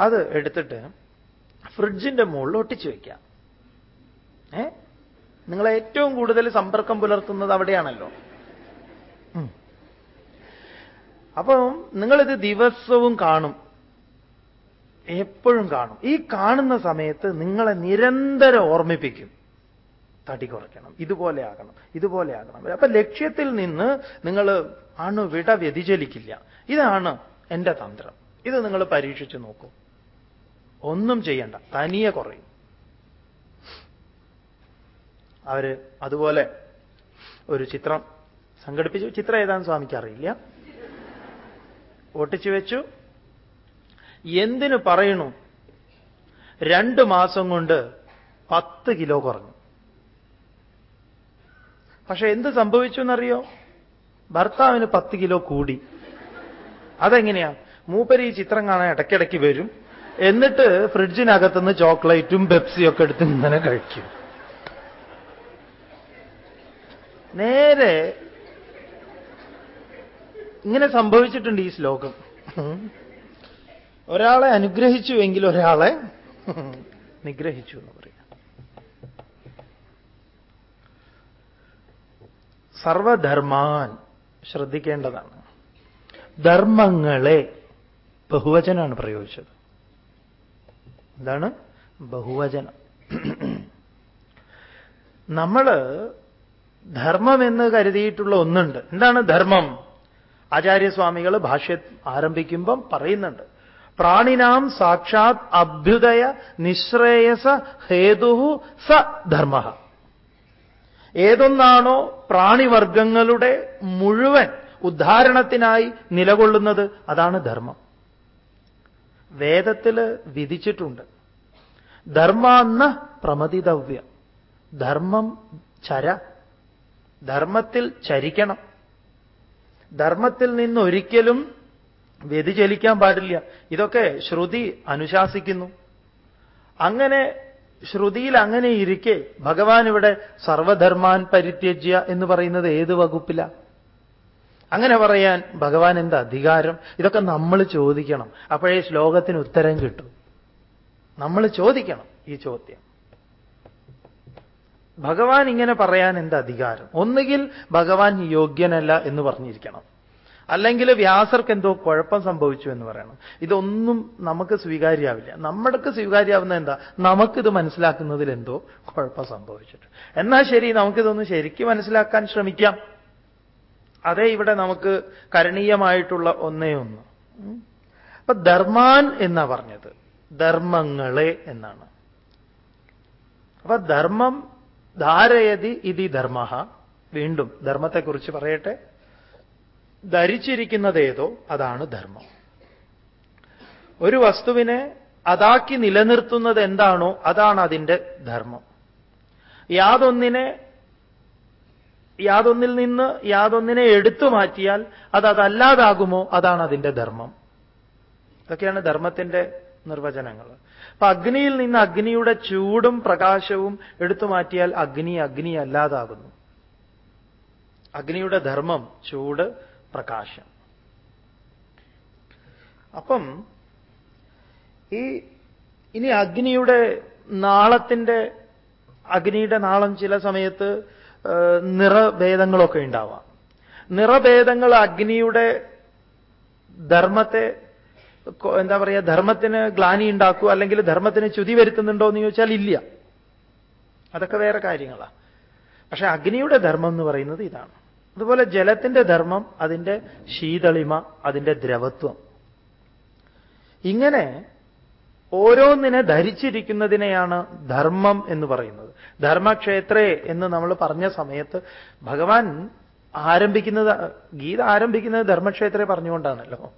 അത് എടുത്തിട്ട് ഫ്രിഡ്ജിന്റെ മുകളിൽ ഒട്ടിച്ചു വയ്ക്കാം ഏ? നിങ്ങൾ ഏറ്റവും കൂടുതൽ സമ്പർക്കം പുലർത്തുന്നത് അവിടെയാണല്ലോ. അപ്പം നിങ്ങളിത് ദിവസവും കാണും. എപ്പോഴും കാണും. ഈ കാണുന്ന സമയത്ത് നിങ്ങളെ നിരന്തരം ഓർമ്മിപ്പിക്കും. തടി കുറയ്ക്കണം ഇതുപോലെ ആകണം ഇതുപോലെ ആകണം. അപ്പൊ ലക്ഷ്യത്തിൽ നിന്ന് നിങ്ങൾ അണുവിട വ്യതിചലിക്കില്ല. ഇതാണ് എന്റെ തന്ത്രം. ഇത് നിങ്ങൾ പരീക്ഷിച്ചു നോക്കൂ. ഒന്നും ചെയ്യണ്ട തനിയെ കുറയും. അവർ അതുപോലെ ഒരു ചിത്രം സംഘടിപ്പിച്ചു. ചിത്രം ഏതാണെന്ന് സ്വാമിക്ക് അറിയില്ല. ഒട്ടിച്ചു വെച്ചു. എന്തിനു പറയണു? രണ്ട് മാസം കൊണ്ട് പത്ത് കിലോ കുറഞ്ഞു. പക്ഷെ എന്ത് സംഭവിച്ചു എന്നറിയോ? ഭർത്താവിന് പത്ത് കിലോ കൂടി. അതെങ്ങനെയാ? മൂപ്പര് ഈ ചിത്രം കാണാൻ ഇടയ്ക്കിടയ്ക്ക് വരും. എന്നിട്ട് ഫ്രിഡ്ജിനകത്തുനിന്ന് ചോക്ലേറ്റും പെപ്സിയും ഒക്കെ എടുത്ത് ഇങ്ങനെ കഴിക്കും. നേരെ ഇങ്ങനെ സംഭവിച്ചിട്ടുണ്ട് ഈ ശ്ലോകം. ഒരാളെ അനുഗ്രഹിച്ചുവെങ്കിൽ ഒരാളെ നിഗ്രഹിച്ചു എന്ന് പറയാം. സർവധർമാൻ ശ്രദ്ധിക്കേണ്ടതാണ്. ധർമ്മങ്ങളെ ബഹുവചനാണ് പ്രയോഗിച്ചത്. എന്താണ്? ബഹുവചനം. നമ്മൾ ധർമ്മം എന്ന് കരുതിയിട്ടുള്ള ഒന്നുണ്ട്. എന്താണ് ധർമ്മം? ആചാര്യസ്വാമികൾ ഭാഷ്യ ആരംഭിക്കുമ്പം പറയുന്നുണ്ട്. പ്രാണിനാം സാക്ഷാത് അഭ്യുദയ നിശ്രേയസ ഹേതു സ ധർമ്മ. ഏതൊന്നാണോ പ്രാണിവർഗങ്ങളുടെ മുഴുവൻ ഉദ്ധാരണത്തിനായി നിലകൊള്ളുന്നത് അതാണ് ധർമ്മം. വേദത്തിൽ വിധിച്ചിട്ടുണ്ട്. ധർമാന്ന പ്രമതിതവ്യ ധർമ്മം ചര ധർമ്മത്തിൽ ചരിക്കണം. ധർമ്മത്തിൽ നിന്ന് ഒരിക്കലും വ്യതിചലിക്കാൻ പാടില്ല. ഇതൊക്കെ ശ്രുതി അനുശാസിക്കുന്നു. അങ്ങനെ ശ്രുതിയിൽ അങ്ങനെ ഇരിക്കെ ഭഗവാൻ ഇവിടെ സർവധർമാൻ പരിത്യജ്യ എന്ന് പറയുന്നത് ഏത് വകുപ്പില? അങ്ങനെ പറയാൻ ഭഗവാൻ എന്താ അധികാരം? ഇതൊക്കെ നമ്മൾ ചോദിക്കണം. അപ്പോഴേ ശ്ലോകത്തിന് ഉത്തരം കിട്ടും. നമ്മൾ ചോദിക്കണം ഈ ചോദ്യം. ഭഗവാൻ ഇങ്ങനെ പറയാൻ എന്ത് അധികാരം? ഒന്നുകിൽ ഭഗവാൻ യോഗ്യനല്ല എന്ന് പറഞ്ഞിരിക്കണം. അല്ലെങ്കിൽ വ്യാസർക്ക് എന്തോ കുഴപ്പം സംഭവിച്ചു എന്ന് പറയണം. ഇതൊന്നും നമുക്ക് സ്വീകാര്യാവില്ല. നമ്മൾക്ക് സ്വീകാര്യാവുന്ന എന്താ? നമുക്കിത് മനസ്സിലാക്കുന്നതിൽ എന്തോ കുഴപ്പം സംഭവിച്ചിട്ട്. എന്നാൽ ശരി നമുക്കിതൊന്ന് ശരിക്കും മനസ്സിലാക്കാൻ ശ്രമിക്കാം. അതേ ഇവിടെ നമുക്ക് കരണീയമായിട്ടുള്ള ഒന്നേ ഒന്ന്. അപ്പൊ ധർമാൻ എന്നാ പറഞ്ഞത്? ധർമ്മങ്ങളെ എന്നാണ്. അപ്പൊ ധർമ്മം ധാരയതി ഇതി ധർമ്മ. വീണ്ടും ധർമ്മത്തെക്കുറിച്ച് പറയട്ടെ. ധരിച്ചിരിക്കുന്നതേതോ അതാണ് ധർമ്മം. ഒരു വസ്തുവിനെ അതാക്കി നിലനിർത്തുന്നത് എന്താണോ അതാണ് അതിന്റെ ധർമ്മം. യാതൊന്നിനെ യാതൊന്നിൽ നിന്ന് യാതൊന്നിനെ എടുത്തു മാറ്റിയാൽ അത് അതല്ലാതാകുമോ അതാണ് അതിന്റെ ധർമ്മം. ഇതൊക്കെയാണ് ധർമ്മത്തിന്റെ നിർവചനങ്ങൾ. അപ്പൊ അഗ്നിയിൽ നിന്ന് അഗ്നിയുടെ ചൂടും പ്രകാശവും എടുത്തു മാറ്റിയാൽ അഗ്നി അഗ്നി അല്ലാതാകുന്നു. അഗ്നിയുടെ ധർമ്മം ചൂട് പ്രകാശം. അപ്പം ഈ ഇനി അഗ്നിയുടെ നാളത്തിന്റെ അഗ്നിയുടെ നാളം ചില സമയത്ത് നിറഭേദങ്ങളൊക്കെ ഉണ്ടാവാം. നിറഭേദങ്ങൾ അഗ്നിയുടെ ധർമ്മത്തെ എന്താ പറയുക ധർമ്മത്തിന് ഗ്ലാനി ഉണ്ടാക്കുക അല്ലെങ്കിൽ ധർമ്മത്തിന് ചുതി വരുത്തുന്നുണ്ടോ എന്ന് ചോദിച്ചാൽ ഇല്ല. അതൊക്കെ വേറെ കാര്യങ്ങളാണ് പക്ഷെ അഗ്നിയുടെ ധർമ്മം എന്ന് പറയുന്നത് ഇതാണ്. അതുപോലെ ജലത്തിന്റെ ധർമ്മം അതിന്റെ ശീതളിമ അതിന്റെ ദ്രവത്വം. ഇങ്ങനെ ഓരോന്നിനെ ധരിച്ചിരിക്കുന്നതിനെയാണ് ധർമ്മം എന്ന് പറയുന്നത്. ധർമ്മക്ഷേത്രേ എന്ന് നമ്മൾ പറഞ്ഞ സമയത്ത് ഭഗവാൻ ആരംഭിക്കുന്നത് ഗീത ആരംഭിക്കുന്നത് ധർമ്മക്ഷേത്രേ പറഞ്ഞുകൊണ്ടാണല്ലോ.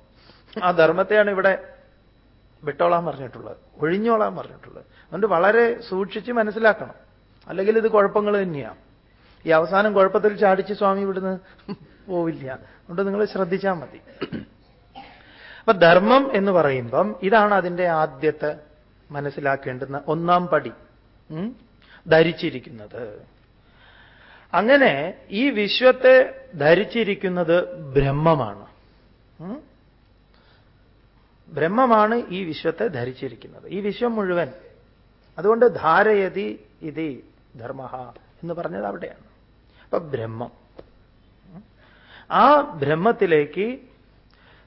ആ ധർമ്മത്തെയാണ് ഇവിടെ വിട്ടോളാൻ പറഞ്ഞിട്ടുള്ളത് ഒഴിഞ്ഞോളാൻ പറഞ്ഞിട്ടുള്ളത്. അതുകൊണ്ട് വളരെ സൂക്ഷിച്ച് മനസ്സിലാക്കണം. അല്ലെങ്കിൽ ഇത് കുഴപ്പങ്ങൾ തന്നെയാണ് ഈ അവസാനം കുഴപ്പത്തിൽ ചാടിച്ച് സ്വാമി ഇവിടുന്ന് പോവില്ല. അതുകൊണ്ട് നിങ്ങൾ ശ്രദ്ധിച്ചാൽ മതി. അപ്പൊ ധർമ്മം എന്ന് പറയുമ്പം ഇതാണ് അതിന്റെ ആദ്യത്തെ മനസ്സിലാക്കേണ്ടുന്ന ഒന്നാം പടി ധരിച്ചിരിക്കുന്നത്. അങ്ങനെ ഈ വിശ്വത്തെ ധരിച്ചിരിക്കുന്നത് ബ്രഹ്മമാണ്? ബ്രഹ്മമാണ് ഈ വിശ്വത്തെ ധരിച്ചിരിക്കുന്നത്. ഈ വിശ്വം മുഴുവൻ. അതുകൊണ്ട് ധാരയതി ഇതി ധർമ്മ എന്ന് പറഞ്ഞത് അവിടെയാണ്. അപ്പൊ ബ്രഹ്മം. ആ ബ്രഹ്മത്തിലേക്ക്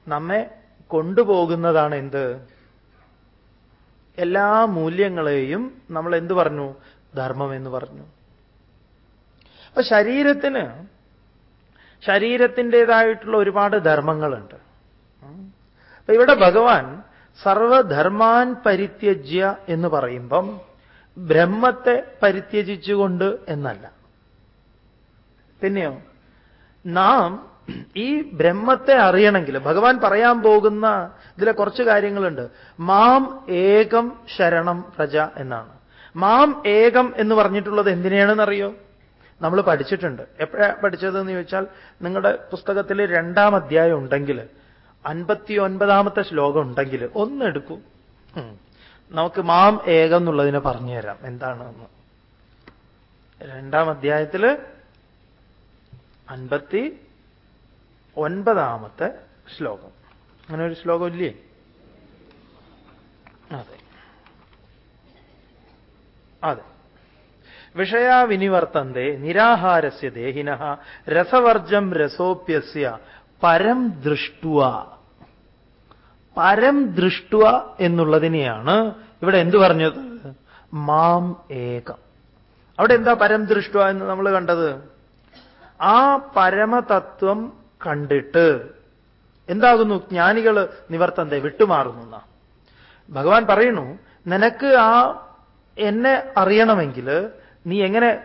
നമ്മെ കൊണ്ടുപോകുന്നതാണ് എന്ത്? എല്ലാ മൂല്യങ്ങളെയും നമ്മൾ എന്ത് പറഞ്ഞു? ധർമ്മം എന്ന് പറഞ്ഞു. അപ്പൊ ശരീരത്തിന് ശരീരത്തിന്റെതായിട്ടുള്ള ഒരുപാട് ധർമ്മങ്ങളുണ്ട്. ഇവിടെ ഭഗവാൻ സർവധർമാൻ പരിത്യജ്യ എന്ന് പറയുമ്പം ബ്രഹ്മത്തെ പരിത്യജിച്ചുകൊണ്ട് എന്നല്ല. പിന്നെയോ? നാം ഈ ബ്രഹ്മത്തെ അറിയണമെങ്കിൽ ഭഗവാൻ പറയാൻ പോകുന്ന ഇതിലെ കുറച്ച് കാര്യങ്ങളുണ്ട്. മാം ഏകം ശരണം പ്രജ എന്നാണ്. മാം ഏകം എന്ന് പറഞ്ഞിട്ടുള്ളത് എന്തിനെയാണെന്നറിയോ? നമ്മൾ പഠിച്ചിട്ടുണ്ട്. എപ്പോഴാണ് പഠിച്ചതെന്ന് ചോദിച്ചാൽ നിങ്ങളുടെ പുസ്തകത്തിൽ രണ്ടാം അധ്യായം ഉണ്ടെങ്കിൽ അൻപത്തി ഒൻപതാമത്തെ ശ്ലോകം ഉണ്ടെങ്കിൽ ഒന്നെടുക്കൂ. നമുക്ക് മാം ഏകം എന്നുള്ളതിനെ പറഞ്ഞുതരാം എന്താണെന്ന്. രണ്ടാം അധ്യായത്തിൽ അൻപത്തി ഒൻപതാമത്തെ ശ്ലോകം. അങ്ങനെ ഒരു ശ്ലോകം ഇല്ലേ അതെ. അതെ. വിഷയാ വിനിവർത്തന്തെ നിരാഹാരസ്യ ദേഹിന രസവർജം രസോപ്യസ്യ പരം ദൃഷ്ടുവ. പരം ദൃഷ്ടുവ എന്നുള്ളതിനെയാണ് ഇവിടെ എന്തു പറഞ്ഞത്? മാം ഏകം. അവിടെ എന്താ പരം ദൃഷ്ടുവ എന്ന് നമ്മൾ കണ്ടത്? ആ പരമതത്വം കണ്ടിട്ട് എന്താകുന്നു? ജ്ഞാനികൾ നിവർത്തന്തെ വിട്ടുമാറുന്നു. ഭഗവാൻ പറയുന്നു നിനക്ക് ആ എന്നെ അറിയണമെങ്കിൽ നീ എങ്ങനെ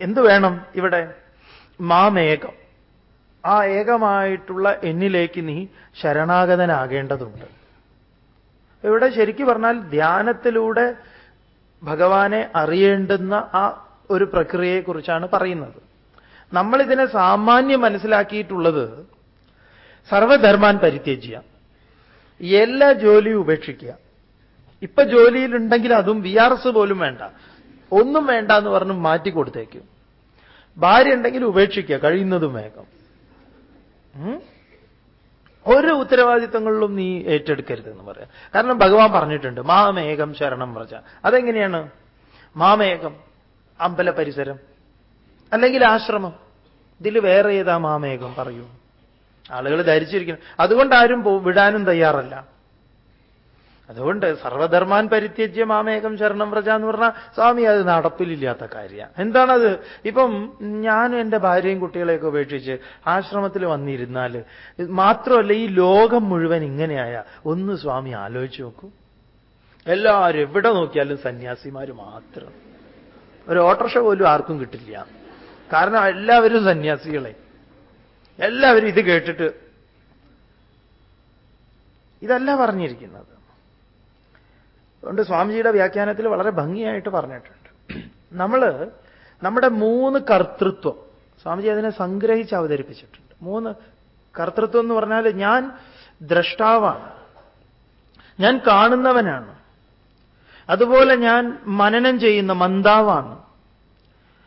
എന്തു വേണം ഇവിടെ? മാമേകം ആ ഏകമായിട്ടുള്ള എന്നിലേക്ക് നീ ശരണാഗതനാകേണ്ടതുണ്ട്. ഇവിടെ ശരിക്കു പറഞ്ഞാൽ ധ്യാനത്തിലൂടെ ഭഗവാനെ അറിയേണ്ടുന്ന ആ ഒരു പ്രക്രിയയെക്കുറിച്ചാണ് പറയുന്നത്. നമ്മളിതിനെ സാമാന്യം മനസ്സിലാക്കിയിട്ടുള്ളത് സർവധർമാൻ പരിത്യജ്യ. എല്ലാ ജോലിയും ഉപേക്ഷിക്കുക. ഇപ്പൊ ജോലിയിലുണ്ടെങ്കിൽ അതും വി ആർ എസ് പോലും വേണ്ട. ഒന്നും വേണ്ട എന്ന് പറഞ്ഞ് മാറ്റി കൊടുത്തേക്കും. ഭാര്യ ഉണ്ടെങ്കിൽ ഉപേക്ഷിക്കുക കഴിയുന്നതും വേഗം? ഒരു ഉത്തരവാദിത്തങ്ങളിലും നീ ഏറ്റെടുക്കരുതെന്ന് പറയാം. കാരണം ഭഗവാൻ പറഞ്ഞിട്ടുണ്ട് മാമേകം ശരണം വ്രജ. അതെങ്ങനെയാണ്? മാമേകം അമ്പല പരിസരം അല്ലെങ്കിൽ ആശ്രമം? ഇതിൽ വേറെ ഏതാ മാമേകം പറയൂ? ആളുകൾ ധരിച്ചിരിക്കണം അതുകൊണ്ട് ആരും വിടാനും തയ്യാറല്ല. അതുകൊണ്ട് സർവധർമാൻ പരിത്യജ്യ മാമേകം ശരണം വ്രജ എന്ന് പറഞ്ഞാൽ സ്വാമി അത് നടപ്പിലില്ലാത്ത കാര്യമാണ് എന്താണത്? ഇപ്പം ഞാനും എന്റെ ഭാര്യയും കുട്ടികളെയൊക്കെ ഉപേക്ഷിച്ച് ആശ്രമത്തിൽ വന്നിരുന്നാൽ മാത്രമല്ല ഈ ലോകം മുഴുവൻ ഇങ്ങനെയായ ഒന്ന് സ്വാമി ആലോചിച്ച് നോക്കൂ. എല്ലാവരും എവിടെ നോക്കിയാലും സന്യാസിമാർ മാത്രം. ഒരു ഓട്ടർഷ പോലും ആർക്കും കിട്ടില്ല. കാരണം എല്ലാവരും സന്യാസികളെ. എല്ലാവരും ഇത് കേട്ടിട്ട്. ഇതല്ല പറഞ്ഞിരിക്കുന്നത്. അതുകൊണ്ട് സ്വാമിജിയുടെ വ്യാഖ്യാനത്തിൽ വളരെ ഭംഗിയായിട്ട് പറഞ്ഞിട്ടുണ്ട്. നമ്മൾ നമ്മുടെ മൂന്ന് കർത്തൃത്വം സ്വാമിജി അതിനെ സംഗ്രഹിച്ച് അവതരിപ്പിച്ചിട്ടുണ്ട്. മൂന്ന് കർത്തൃത്വം എന്ന് പറഞ്ഞാൽ ഞാൻ ദ്രഷ്ടാവാണ് ഞാൻ കാണുന്നവനാണ് അതുപോലെ ഞാൻ മനനം ചെയ്യുന്ന മന്ദാവാണ്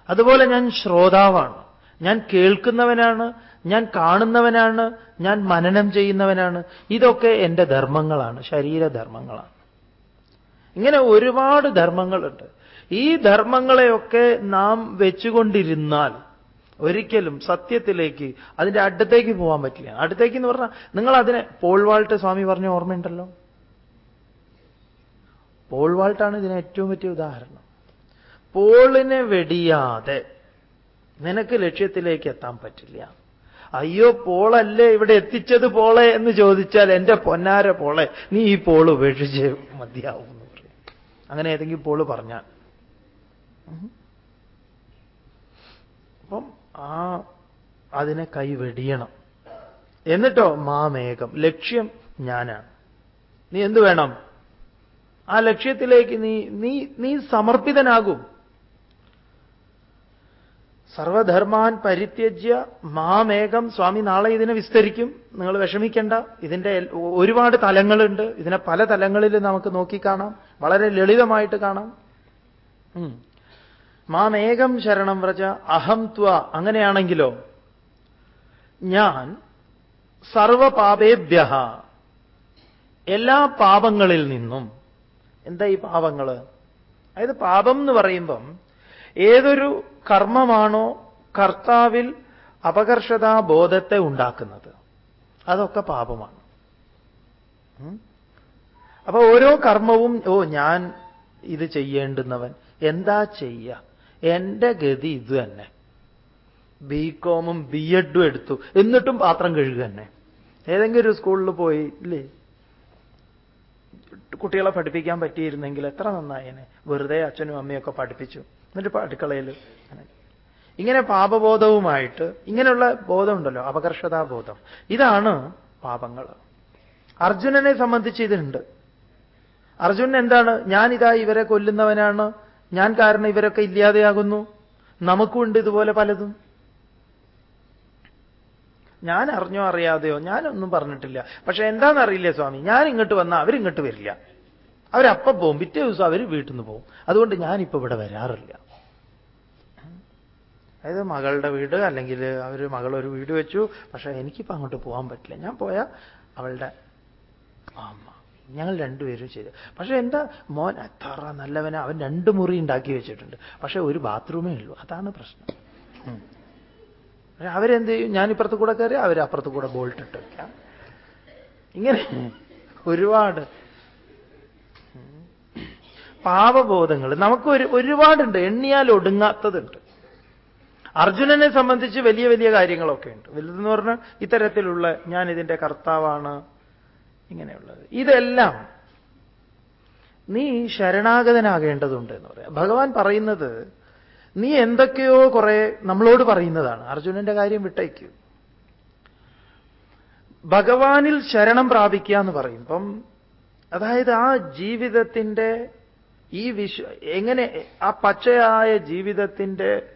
അതുപോലെ ഞാൻ ശ്രോതാവാണ് ഞാൻ കേൾക്കുന്നവനാണ് ഞാൻ കാണുന്നവനാണ് ഞാൻ മനനം ചെയ്യുന്നവനാണ്. ഇതൊക്കെ എന്റെ ധർമ്മങ്ങളാണ് ശരീരധർമ്മങ്ങളാണ്. ഇങ്ങനെ ഒരുപാട് ധർമ്മങ്ങളുണ്ട്. ഈ ധർമ്മങ്ങളെയൊക്കെ നാം വെച്ചുകൊണ്ടിരുന്നാൽ ഒരിക്കലും സത്യത്തിലേക്ക് അതിന്റെ അടുത്തേക്ക് പോകാൻ പറ്റില്ല. അടുത്തേക്ക് എന്ന് പറഞ്ഞാൽ നിങ്ങൾ അതിനെ പോൾവാൾട്ട് സ്വാമി പറഞ്ഞ ഓർമ്മയുണ്ടല്ലോ? പോൾവാൾട്ടാണ് ഇതിന് ഏറ്റവും വലിയ ഉദാഹരണം. പോളിനെ വെടിയാതെ നിനക്ക് ലക്ഷ്യത്തിലേക്ക് എത്താൻ പറ്റില്ല. അയ്യോ പോളല്ലേ ഇവിടെ എത്തിച്ചത് പോളെ എന്ന് ചോദിച്ചാൽ എന്റെ പൊന്നാര പോളെ നീ ഈ പോൾ ഉപേക്ഷിച്ച് മതിയാവും അങ്ങനെ ഏതെങ്കിലും പോൾ പറഞ്ഞാൽ. അപ്പം ആ അതിനെ കൈവെടിയണം. എന്നിട്ടോ മാമേകം ലക്ഷ്യം ഞാനാണ് നീ എന്ത് വേണം? ആ ലക്ഷ്യത്തിലേക്ക് നീ നീ നീ സമർപ്പിതനാകും. സർവധർമാൻ പരിത്യജ്യ മാമേകം സ്വാമി നാളെ ഇതിനെ വിസ്തരിക്കും. നിങ്ങൾ വിഷമിക്കേണ്ട. ഇതിന്റെ ഒരുപാട് തലങ്ങളുണ്ട്. ഇതിനെ പല തലങ്ങളിൽ നമുക്ക് നോക്കിക്കാണാം വളരെ ലളിതമായിട്ട് കാണാം. മാമേകം ശരണം വ്രജ അഹം ത്വ അങ്ങനെയാണെങ്കിലോ? ഞാൻ സർവപാപേഭ്യ എല്ലാ പാപങ്ങളിൽ നിന്നും. എന്താ ഈ പാപങ്ങൾ അതായത് പാപം എന്ന് പറയുമ്പം ഏതൊരു കർമ്മമാണോ കർത്താവിൽ അപകർഷതാ ബോധത്തെ ഉണ്ടാക്കുന്നത്. അതൊക്കെ പാപമാണ്. അപ്പൊ ഓരോ കർമ്മവും ഓ ഞാൻ ഇത് ചെയ്യേണ്ടുന്നവൻ. എന്താ ചെയ്യ? എന്റെ ഗതി ഇത് തന്നെ. ബി കോമും ബി എഡും എടുത്തു. എന്നിട്ടും പാത്രം കഴുകുക തന്നെ. ഏതെങ്കിലും ഒരു സ്കൂളിൽ പോയി ഇല്ലേ? കുട്ടികളെ പഠിപ്പിക്കാൻ പറ്റിയിരുന്നെങ്കിൽ എത്ര നന്നായേനെ വെറുതെ അച്ഛനും അമ്മയൊക്കെ പഠിപ്പിച്ചു. എന്നിട്ട് അടുക്കളയിൽ ഇങ്ങനെ പാപബോധവുമായിട്ട് ഇങ്ങനെയുള്ള ബോധമുണ്ടല്ലോ അപകർഷതാബോധം. ഇതാണ് പാപങ്ങൾ. അർജുനനെ സംബന്ധിച്ച് ഇതുണ്ട് അർജുനൻ എന്താണ്? ഞാനിതാ ഇവരെ കൊല്ലുന്നവനാണ്. ഞാൻ കാരണം ഇവരൊക്കെ ഇല്ലാതെയാകുന്നു. നമുക്കുണ്ട് ഇതുപോലെ പലതും. ഞാൻ അറിഞ്ഞോ അറിയാതെയോ? ഞാനൊന്നും പറഞ്ഞിട്ടില്ല. പക്ഷെ എന്താണെന്നറിയില്ല സ്വാമി? ഞാൻ ഇങ്ങോട്ട് വന്നാൽ അവരിങ്ങോട്ട് വരില്ല. അവരപ്പം പോവും പിറ്റേ ദിവസം അവർ വീട്ടിൽ നിന്ന് പോവും അതുകൊണ്ട് ഞാനിപ്പോൾ ഇവിടെ വരാറില്ല. അതായത് മകളുടെ വീട് അല്ലെങ്കിൽ അവർ മകളൊരു വീട് വെച്ചു. പക്ഷേ എനിക്കിപ്പോൾ അങ്ങോട്ട് പോകാൻ പറ്റില്ല. ഞാൻ പോയാൽ അവളുടെ അമ്മ. ഞങ്ങൾ രണ്ടുപേരും ചെയ്തു. പക്ഷെ എന്താ? മോൻ അത്ര നല്ലവനെ. അവൻ രണ്ട് മുറി ഉണ്ടാക്കി വെച്ചിട്ടുണ്ട്. പക്ഷെ ഒരു ബാത്റൂമേ ഉള്ളൂ. അതാണ് പ്രശ്നം. അവരെന്ത് ചെയ്യും? ഞാൻ ഇപ്പുറത്ത് കൂടെ കയറി അവർ അപ്പുറത്ത് കൂടെ ബോൾട്ട് ഇട്ട് വെക്കാം. ഇങ്ങനെ ഒരുപാട്. പാവബോധങ്ങൾ നമുക്ക് ഒരു ഒരുപാടുണ്ട്. എണ്ണിയാൽ ഒടുങ്ങാത്തതുണ്ട്. അർജുനനെ സംബന്ധിച്ച് വലിയ വലിയ കാര്യങ്ങളൊക്കെ ഉണ്ട്. വലുതെന്ന് പറഞ്ഞാൽ ഇത്തരത്തിലുള്ള ഞാൻ ഇതിന്റെ കർത്താവാണ് ഇങ്ങനെയുള്ളത്. ഇതെല്ലാം നീ ശരണാഗതനാകേണ്ടതുണ്ട് എന്ന് പറയാം. ഭഗവാൻ പറയുന്നത് നീ എന്തൊക്കെയോ കുറെ നമ്മളോട് പറയുന്നതാണ്. അർജുനന്റെ കാര്യം വിട്ടയ്ക്കൂ ഭഗവാനിൽ ശരണം പ്രാപിക്കുക എന്ന് പറയുമ്പം അതായത് ആ ജീവിതത്തിന്റെ ഈ വിശ്വ എങ്ങനെ ആ പച്ചയായ ജീവിതത്തിന്റെ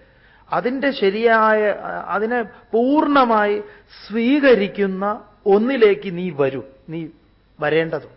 അതിന്റെ ശരിയായ അതിനെ പൂർണമായി സ്വീകരിക്കുന്ന ഒന്നിലേക്ക് നീ വരൂ. നീ വരേണ്ടതുണ്ട്.